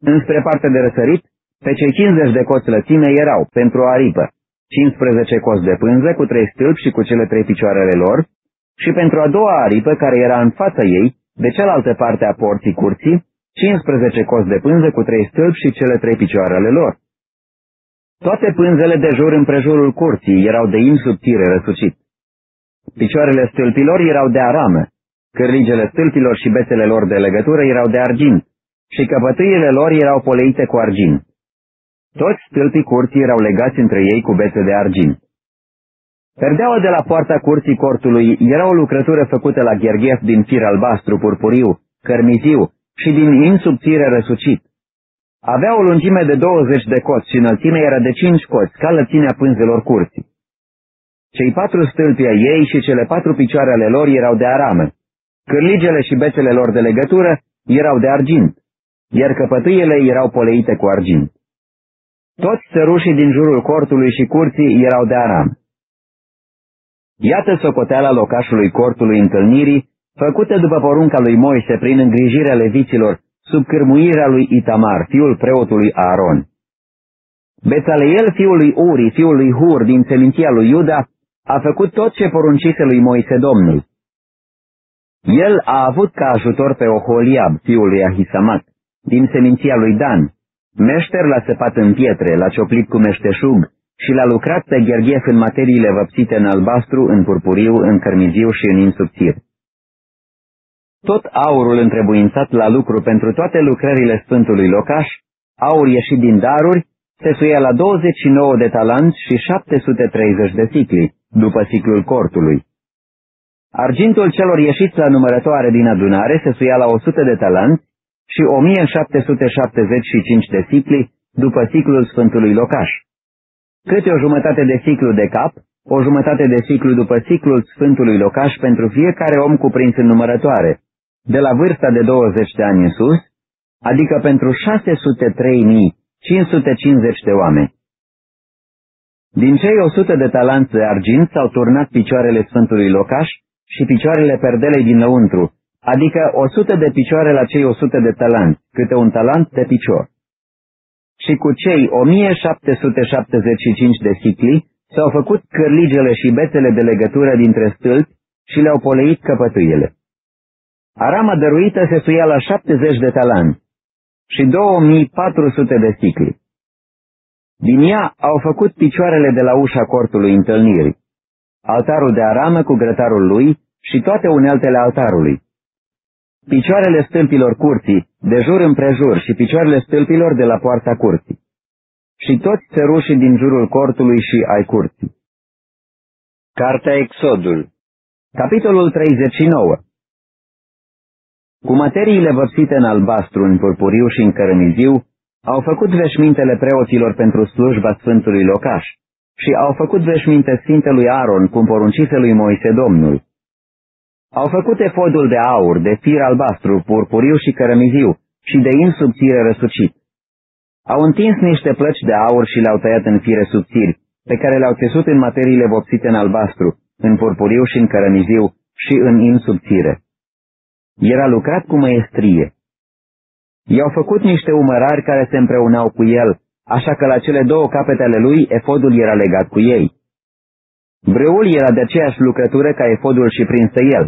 Înspre partea de răsărit, pe cei 50 de coți lățime erau, pentru o aripă, 15 coți de pânză cu 3 stâlpi și cu cele 3 picioare ale lor, și pentru a doua aripă care era în fața ei, de cealaltă parte a porții curții, 15 coți de pânză cu 3 stâlpi și cele 3 picioare ale lor. Toate pânzele de jur împrejurul curții erau de insubțire răsucit. Picioarele stâlpilor erau de aramă, cârligele stâlpilor și bețele lor de legătură erau de argint și căpătâiele lor erau poleite cu argint. Toți stâlpii curții erau legați între ei cu bețe de argint. Perdeaua de la poarta curții cortului era o lucrătură făcută la gherghef din fir albastru, purpuriu, cărmiziu și din insubțire răsucit. Avea o lungime de 20 de coți și înălțimea era de 5 coți, ca lățimea pânzelor curții. Cei patru stâlpi ai ei și cele patru picioare ale lor erau de aramă. Cârligele și bețele lor de legătură erau de argint, iar căpătâiele erau poleite cu argint. Toți sărușii din jurul cortului și curții erau de Aram. Iată socoteala locașului cortului întâlnirii, făcută după porunca lui Moise prin îngrijirea leviților, sub cârmuirea lui Itamar, fiul preotului Aaron. Bețaleel, fiul lui Uri, fiul lui Hur, din seminția lui Iuda, a făcut tot ce poruncise lui Moise Domnul. El a avut ca ajutor pe Oholiab, fiul lui Ahisamat, din seminția lui Dan. Meșter l-a săpat în pietre, l-a cioplit cu meșteșug și l-a lucrat pe gherghef în materiile văpsite în albastru, în purpuriu, în cărmiziu și în insubțir. Tot aurul întrebuințat la lucru pentru toate lucrările Sfântului Locaș, aur ieșit din daruri, se suia la 29 de talanți și 730 de sicli, după ciclul cortului. Argintul celor ieșiți la numărătoare din adunare se suia la 100 de talanți și 1775 de sicli după ciclul Sfântului Locaș. Câte o jumătate de ciclu de cap, o jumătate de ciclu după ciclul Sfântului Locaș pentru fiecare om cuprins în numărătoare, de la vârsta de 20 de ani în sus, adică pentru 603.550 de oameni. Din cei 100 de talanți de argint s-au turnat picioarele Sfântului Locaș și picioarele perdelei din lăuntru, adică 100 de picioare la cei 100 de talanți, câte un talent de picior. Și cu cei 1775 de sicli s-au făcut cârligele și bețele de legătură dintre stâlpi și le-au poleit căpătâiele. Arama dăruită se suia la 70 de talanți și 2400 de sicli. Din ea au făcut picioarele de la ușa cortului întâlnirii, altarul de aramă cu grătarul lui și toate uneltele altarului, picioarele stâlpilor curții, de jur împrejur și picioarele stâlpilor de la poarta curții, și toți țărușii din jurul cortului și ai curții. Cartea Exodul Capitolul 39 Cu materiile văpsite în albastru, în purpuriu și în cărămiziu, au făcut veșmintele preoților pentru slujba Sfântului Locaș și au făcut veșminte Sfintelui Aaron, cum poruncise lui Moise Domnul. Au făcut efodul de aur, de fir albastru, purpuriu și cărămiziu și de in subțire răsucit. Au întins niște plăci de aur și le-au tăiat în fire subțiri, pe care le-au țesut în materiile vopsite în albastru, în purpuriu și în cărămiziu și în in subțire. Era lucrat cu măestrie. I-au făcut niște umărari care se împreunau cu el, așa că la cele două capete ale lui efodul era legat cu ei. Breul era de aceeași lucrătură ca efodul și prinsă el.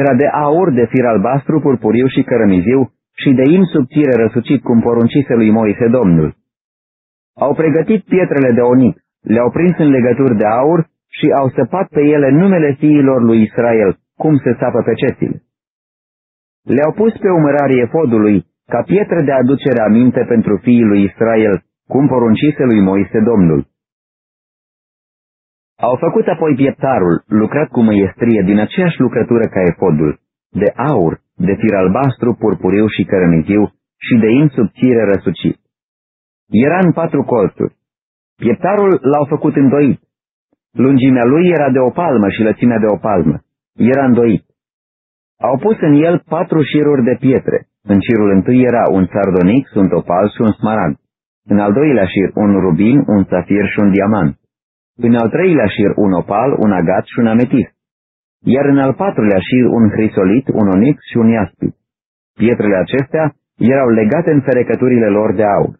Era de aur, de fir albastru, purpuriu și cărămiziu și de in subțire răsucit cum poruncise lui Moise Domnul. Au pregătit pietrele de onic, le-au prins în legături de aur și au săpat pe ele numele fiilor lui Israel, cum se sapă pe cețile. Le-au pus pe umărarii efodului ca pietre de aducere aminte pentru fiii lui Israel, cum poruncise lui Moise Domnul. Au făcut apoi pieptarul, lucrat cu măiestrie din aceeași lucrătură ca efodul, de aur, de fir albastru, purpuriu și cărămiziu și de in subțire răsucit. Era în patru colțuri. Pieptarul l-au făcut îndoit. Lungimea lui era de o palmă și lățimea de o palmă. Era îndoit. Au pus în el patru șiruri de pietre. În șirul întâi era un sardonic, un topal și un smaragd. În al doilea șir un rubin, un safir și un diamant. În al treilea șir un opal, un agat și un ametist. Iar în al patrulea șir un hrisolit, un onix și un iaspid. Pietrele acestea erau legate în ferecăturile lor de aur.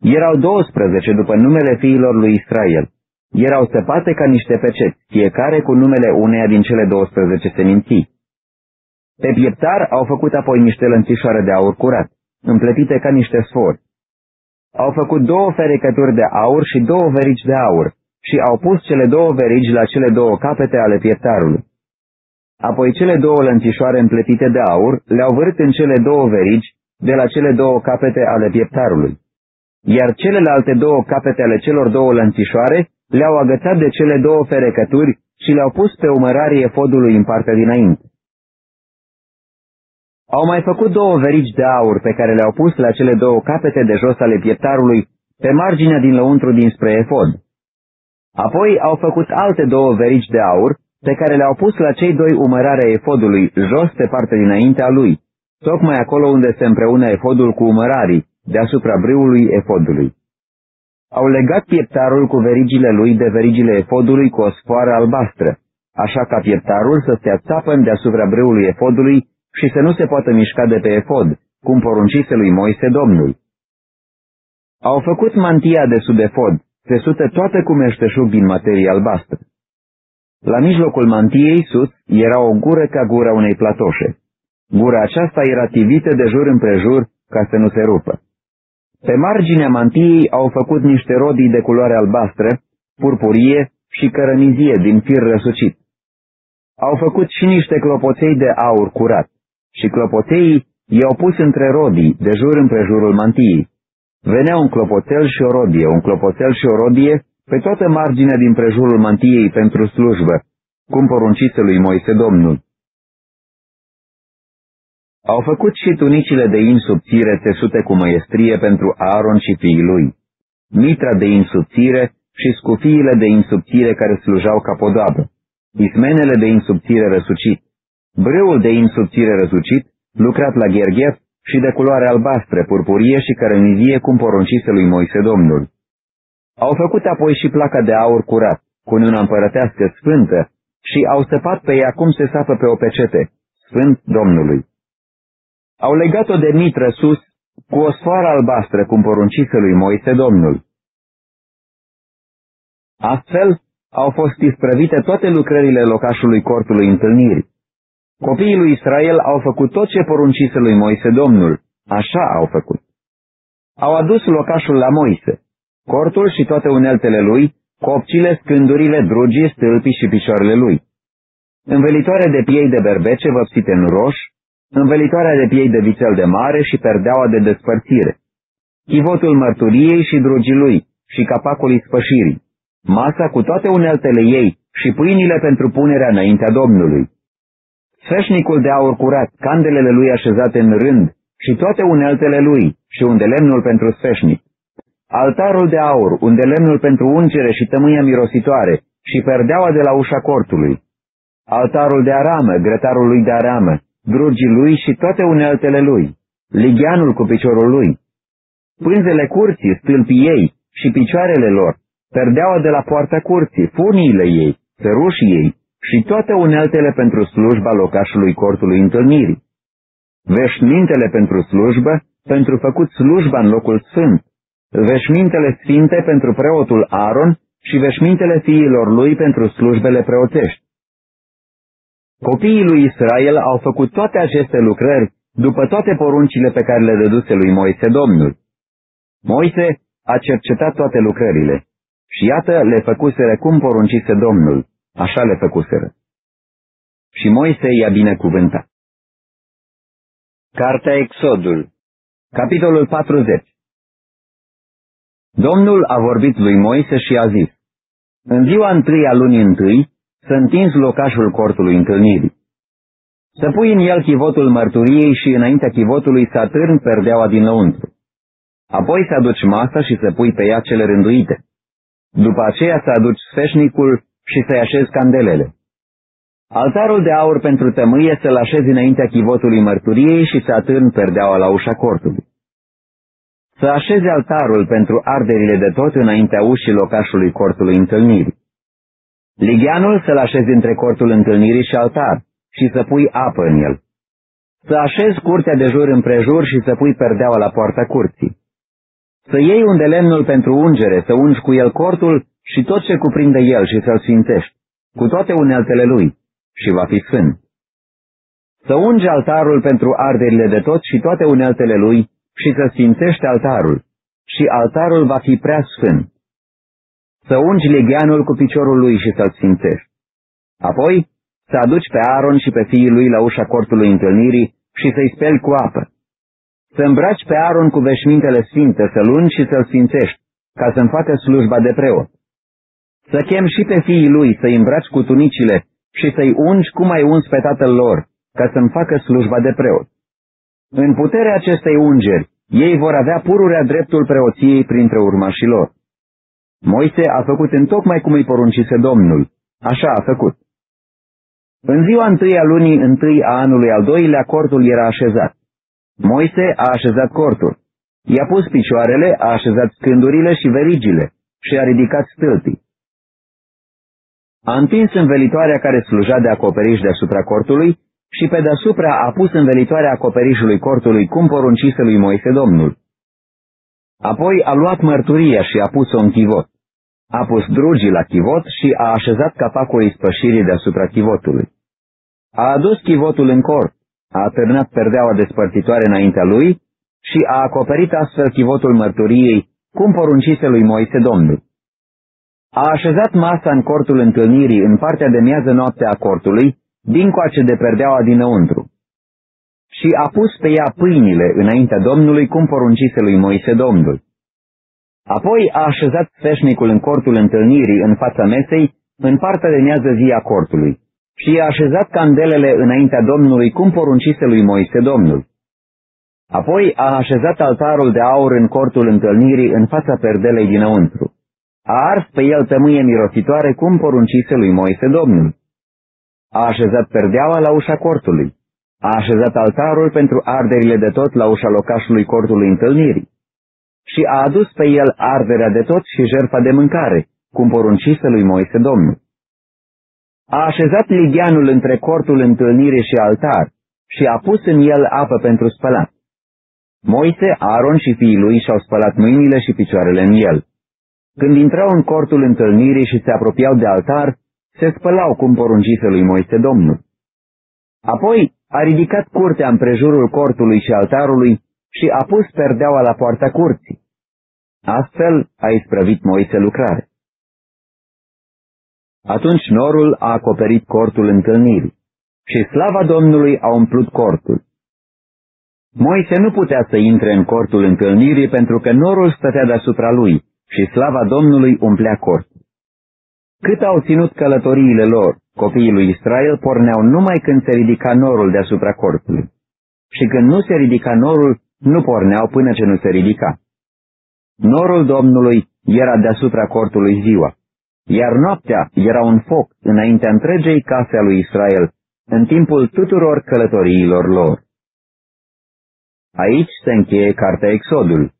Erau 12 după numele fiilor lui Israel. Erau săpate ca niște peceți, fiecare cu numele uneia din cele 12 seminții. Pe pieptar au făcut apoi niște lănțișoare de aur curat, împletite ca niște sfori. Au făcut două ferecături de aur și două verici de aur, și au pus cele două verigi la cele două capete ale pieptarului. Apoi cele două lănțișoare împletite de aur le-au vârât în cele două verigi de la cele două capete ale pieptarului, iar celelalte două capete ale celor două lănțișoare le-au agățat de cele două ferecături și le-au pus pe umărarie fodului în partea dinainte. Au mai făcut două verigi de aur pe care le-au pus la cele două capete de jos ale pieptarului pe marginea din lăuntru dinspre efod. Apoi au făcut alte două verici de aur, pe care le-au pus la cei doi umărarea efodului, jos pe partea dinaintea lui, tocmai acolo unde se împreună efodul cu umărarii, deasupra brâului efodului. Au legat pieptarul cu verigile lui de verigile efodului cu o sfoară albastră, așa ca pieptarul să stea țapăn deasupra brâului efodului și să nu se poată mișca de pe efod, cum poruncise lui Moise Domnul. Au făcut mantia de sub efod, țesută toată cu meșteșug din materie albastră. La mijlocul mantiei sus era o gură ca gura unei platoșe. Gura aceasta era tivită de jur împrejur ca să nu se rupă. Pe marginea mantiei au făcut niște rodii de culoare albastră, purpurie și cărămizie din fir răsucit. Au făcut și niște clopoței de aur curat și clopoței i-au pus între rodii, de jur împrejurul mantiei. Venea un clopoțel și o rodie, un clopoțel și o rodie pe toată marginea din prejurul mantiei pentru slujbă, cum poruncise lui Moise Domnul. Au făcut și tunicile de in subțire țesute cu măiestrie pentru Aaron și fiii lui, mitra de in subțire și scufiile de in subțire care slujau ca podoabă, ismenele de in subțire răsucit, brâul de in subțire răsucit, lucrat la gherghef și de culoare albastră, purpurie și cărămizie cum poruncise lui Moise Domnul. Au făcut apoi și placa de aur curat, cu una împărătească sfântă, și au săpat pe ea cum se sapă pe o pecete, Sfânt Domnului. Au legat-o de mitră sus, cu o sfoară albastră, cum poruncise lui Moise Domnul. Astfel, au fost isprăvite toate lucrările locașului cortului întâlnirii. Copiii lui Israel au făcut tot ce poruncise lui Moise Domnul, așa au făcut. Au adus locașul la Moise, cortul și toate uneltele lui, copcile, scândurile, drugii, stâlpii și picioarele lui. Învelitoare de piei de berbece văpsite în roș, învelitoarea de piei de vițel de mare și perdeaua de despărțire, chivotul mărturiei și drugii lui și capacul ispășirii, masa cu toate uneltele ei și pâinile pentru punerea înaintea Domnului. Sfeșnicul de aur curat, candelele lui așezate în rând și toate uneltele lui și unde lemnul pentru sfeșnic. Altarul de aur, unde lemnul pentru ungere și tămâia mirositoare și perdeaua de la ușa cortului. Altarul de aramă, grătarul lui de aramă, drugii lui și toate uneltele lui, ligianul cu piciorul lui, pânzele curții, stâlpii ei și picioarele lor, perdeaua de la poarta curții, furniile ei, ferușii ei și toate uneltele pentru slujba locașului cortului întâlnirii, veșmintele pentru slujbă, pentru făcut slujba în locul sfânt, veșmintele sfinte pentru preotul Aaron și veșmintele fiilor lui pentru slujbele preotești. Copiii lui Israel au făcut toate aceste lucrări după toate poruncile pe care le dăduse lui Moise Domnul. Moise a cercetat toate lucrările și iată le făcuseră cum poruncise Domnul, așa le făcuseră. Și Moise i-a binecuvântat. Cartea Exodul Capitolul 40 Domnul a vorbit lui Moise și a zis, În ziua întâi a lunii întâi, să întinzi locașul cortului întâlnirii. Să pui în el chivotul mărturiei și înaintea chivotului să atârn perdeaua dinăuntru. Apoi să aduci masa și să pui pe ea cele rânduite. După aceea să aduci sfeșnicul și să-i așezi candelele. Altarul de aur pentru tămâie să-l așezi înaintea chivotului mărturiei și să atârn perdeaua la ușa cortului. Să așezi altarul pentru arderile de tot înaintea ușii locașului cortului întâlnirii. Ligianul să-l așezi între cortul întâlnirii și altar și să pui apă în el. Să așezi curtea de jur împrejur și să pui perdeaua la poarta curții. Să iei unde lemnul pentru ungere, să ungi cu el cortul și tot ce cuprinde el și să-l sfințești, cu toate uneltele lui, și va fi sfânt. Să ungi altarul pentru arderile de tot și toate uneltele lui și să sfințești altarul, și altarul va fi prea sfânt să ungi legheanul cu piciorul lui și să-l sfințești. Apoi să aduci pe Aaron și pe fiii lui la ușa cortului întâlnirii și să-i speli cu apă. Să îmbraci pe Aaron cu veșmintele sfinte, să-l ungi și să-l sfințești, ca să-mi facă slujba de preot. Să chem și pe fiii lui să-i îmbraci cu tunicile și să-i ungi cum ai uns pe tatăl lor, ca să-mi facă slujba de preot. În puterea acestei ungeri, ei vor avea pururea dreptul preoției printre urmașii lor. Moise a făcut în tocmai cum îi poruncise Domnul. Așa a făcut. În ziua întâi a lunii întâi a anului al doilea, cortul era așezat. Moise a așezat cortul. I-a pus picioarele, a așezat scândurile și verigile și a ridicat stâlpii. A întins învelitoarea care sluja de acoperiș deasupra cortului și pe deasupra a pus învelitoarea acoperișului cortului cum poruncise lui Moise Domnul. Apoi a luat mărturia și a pus-o în chivot. A pus drugii la chivot și a așezat capacul ispășirii deasupra chivotului. A adus chivotul în cort, a atârnat perdeaua despărțitoare înaintea lui și a acoperit astfel chivotul mărturiei, cum poruncise lui Moise Domnul. A așezat masa în cortul întâlnirii în partea de miază noapte a cortului, dincoace de perdeaua dinăuntru. Și a pus pe ea pâinile înaintea Domnului, cum poruncise lui Moise Domnul. Apoi a așezat feșnicul în cortul întâlnirii în fața mesei, în partea de miază zi a cortului și i-a așezat candelele înaintea Domnului cum poruncise lui Moise Domnul. Apoi a așezat altarul de aur în cortul întâlnirii în fața perdelei dinăuntru. A ars pe el tămâie mirositoare cum poruncise lui Moise Domnul. A așezat perdeaua la ușa cortului. A așezat altarul pentru arderile de tot la ușa locașului cortului întâlnirii. Și a adus pe el arderea de tot și jertfa de mâncare, cum poruncise lui Moise Domnul a așezat ligianul între cortul întâlnirii și altar și a pus în el apă pentru spălat. Moise, Aaron și fiii lui și-au spălat mâinile și picioarele în el. Când intrau în cortul întâlnirii și se apropiau de altar, se spălau cum poruncise lui Moise Domnul. Apoi a ridicat curtea împrejurul cortului și altarului și a pus perdeaua la poarta curții. Astfel a isprăvit Moise lucrare. Atunci norul a acoperit cortul întâlnirii și slava Domnului a umplut cortul. Moise nu putea să intre în cortul întâlnirii pentru că norul stătea deasupra lui și slava Domnului umplea cortul. Cât au ținut călătoriile lor, copiii lui Israel porneau numai când se ridica norul deasupra cortului. Și când nu se ridica norul, nu porneau până ce nu se ridica. Norul Domnului era deasupra cortului ziua iar noaptea era un foc înaintea întregei case a lui Israel, în timpul tuturor călătoriilor lor. Aici se încheie cartea Exodul.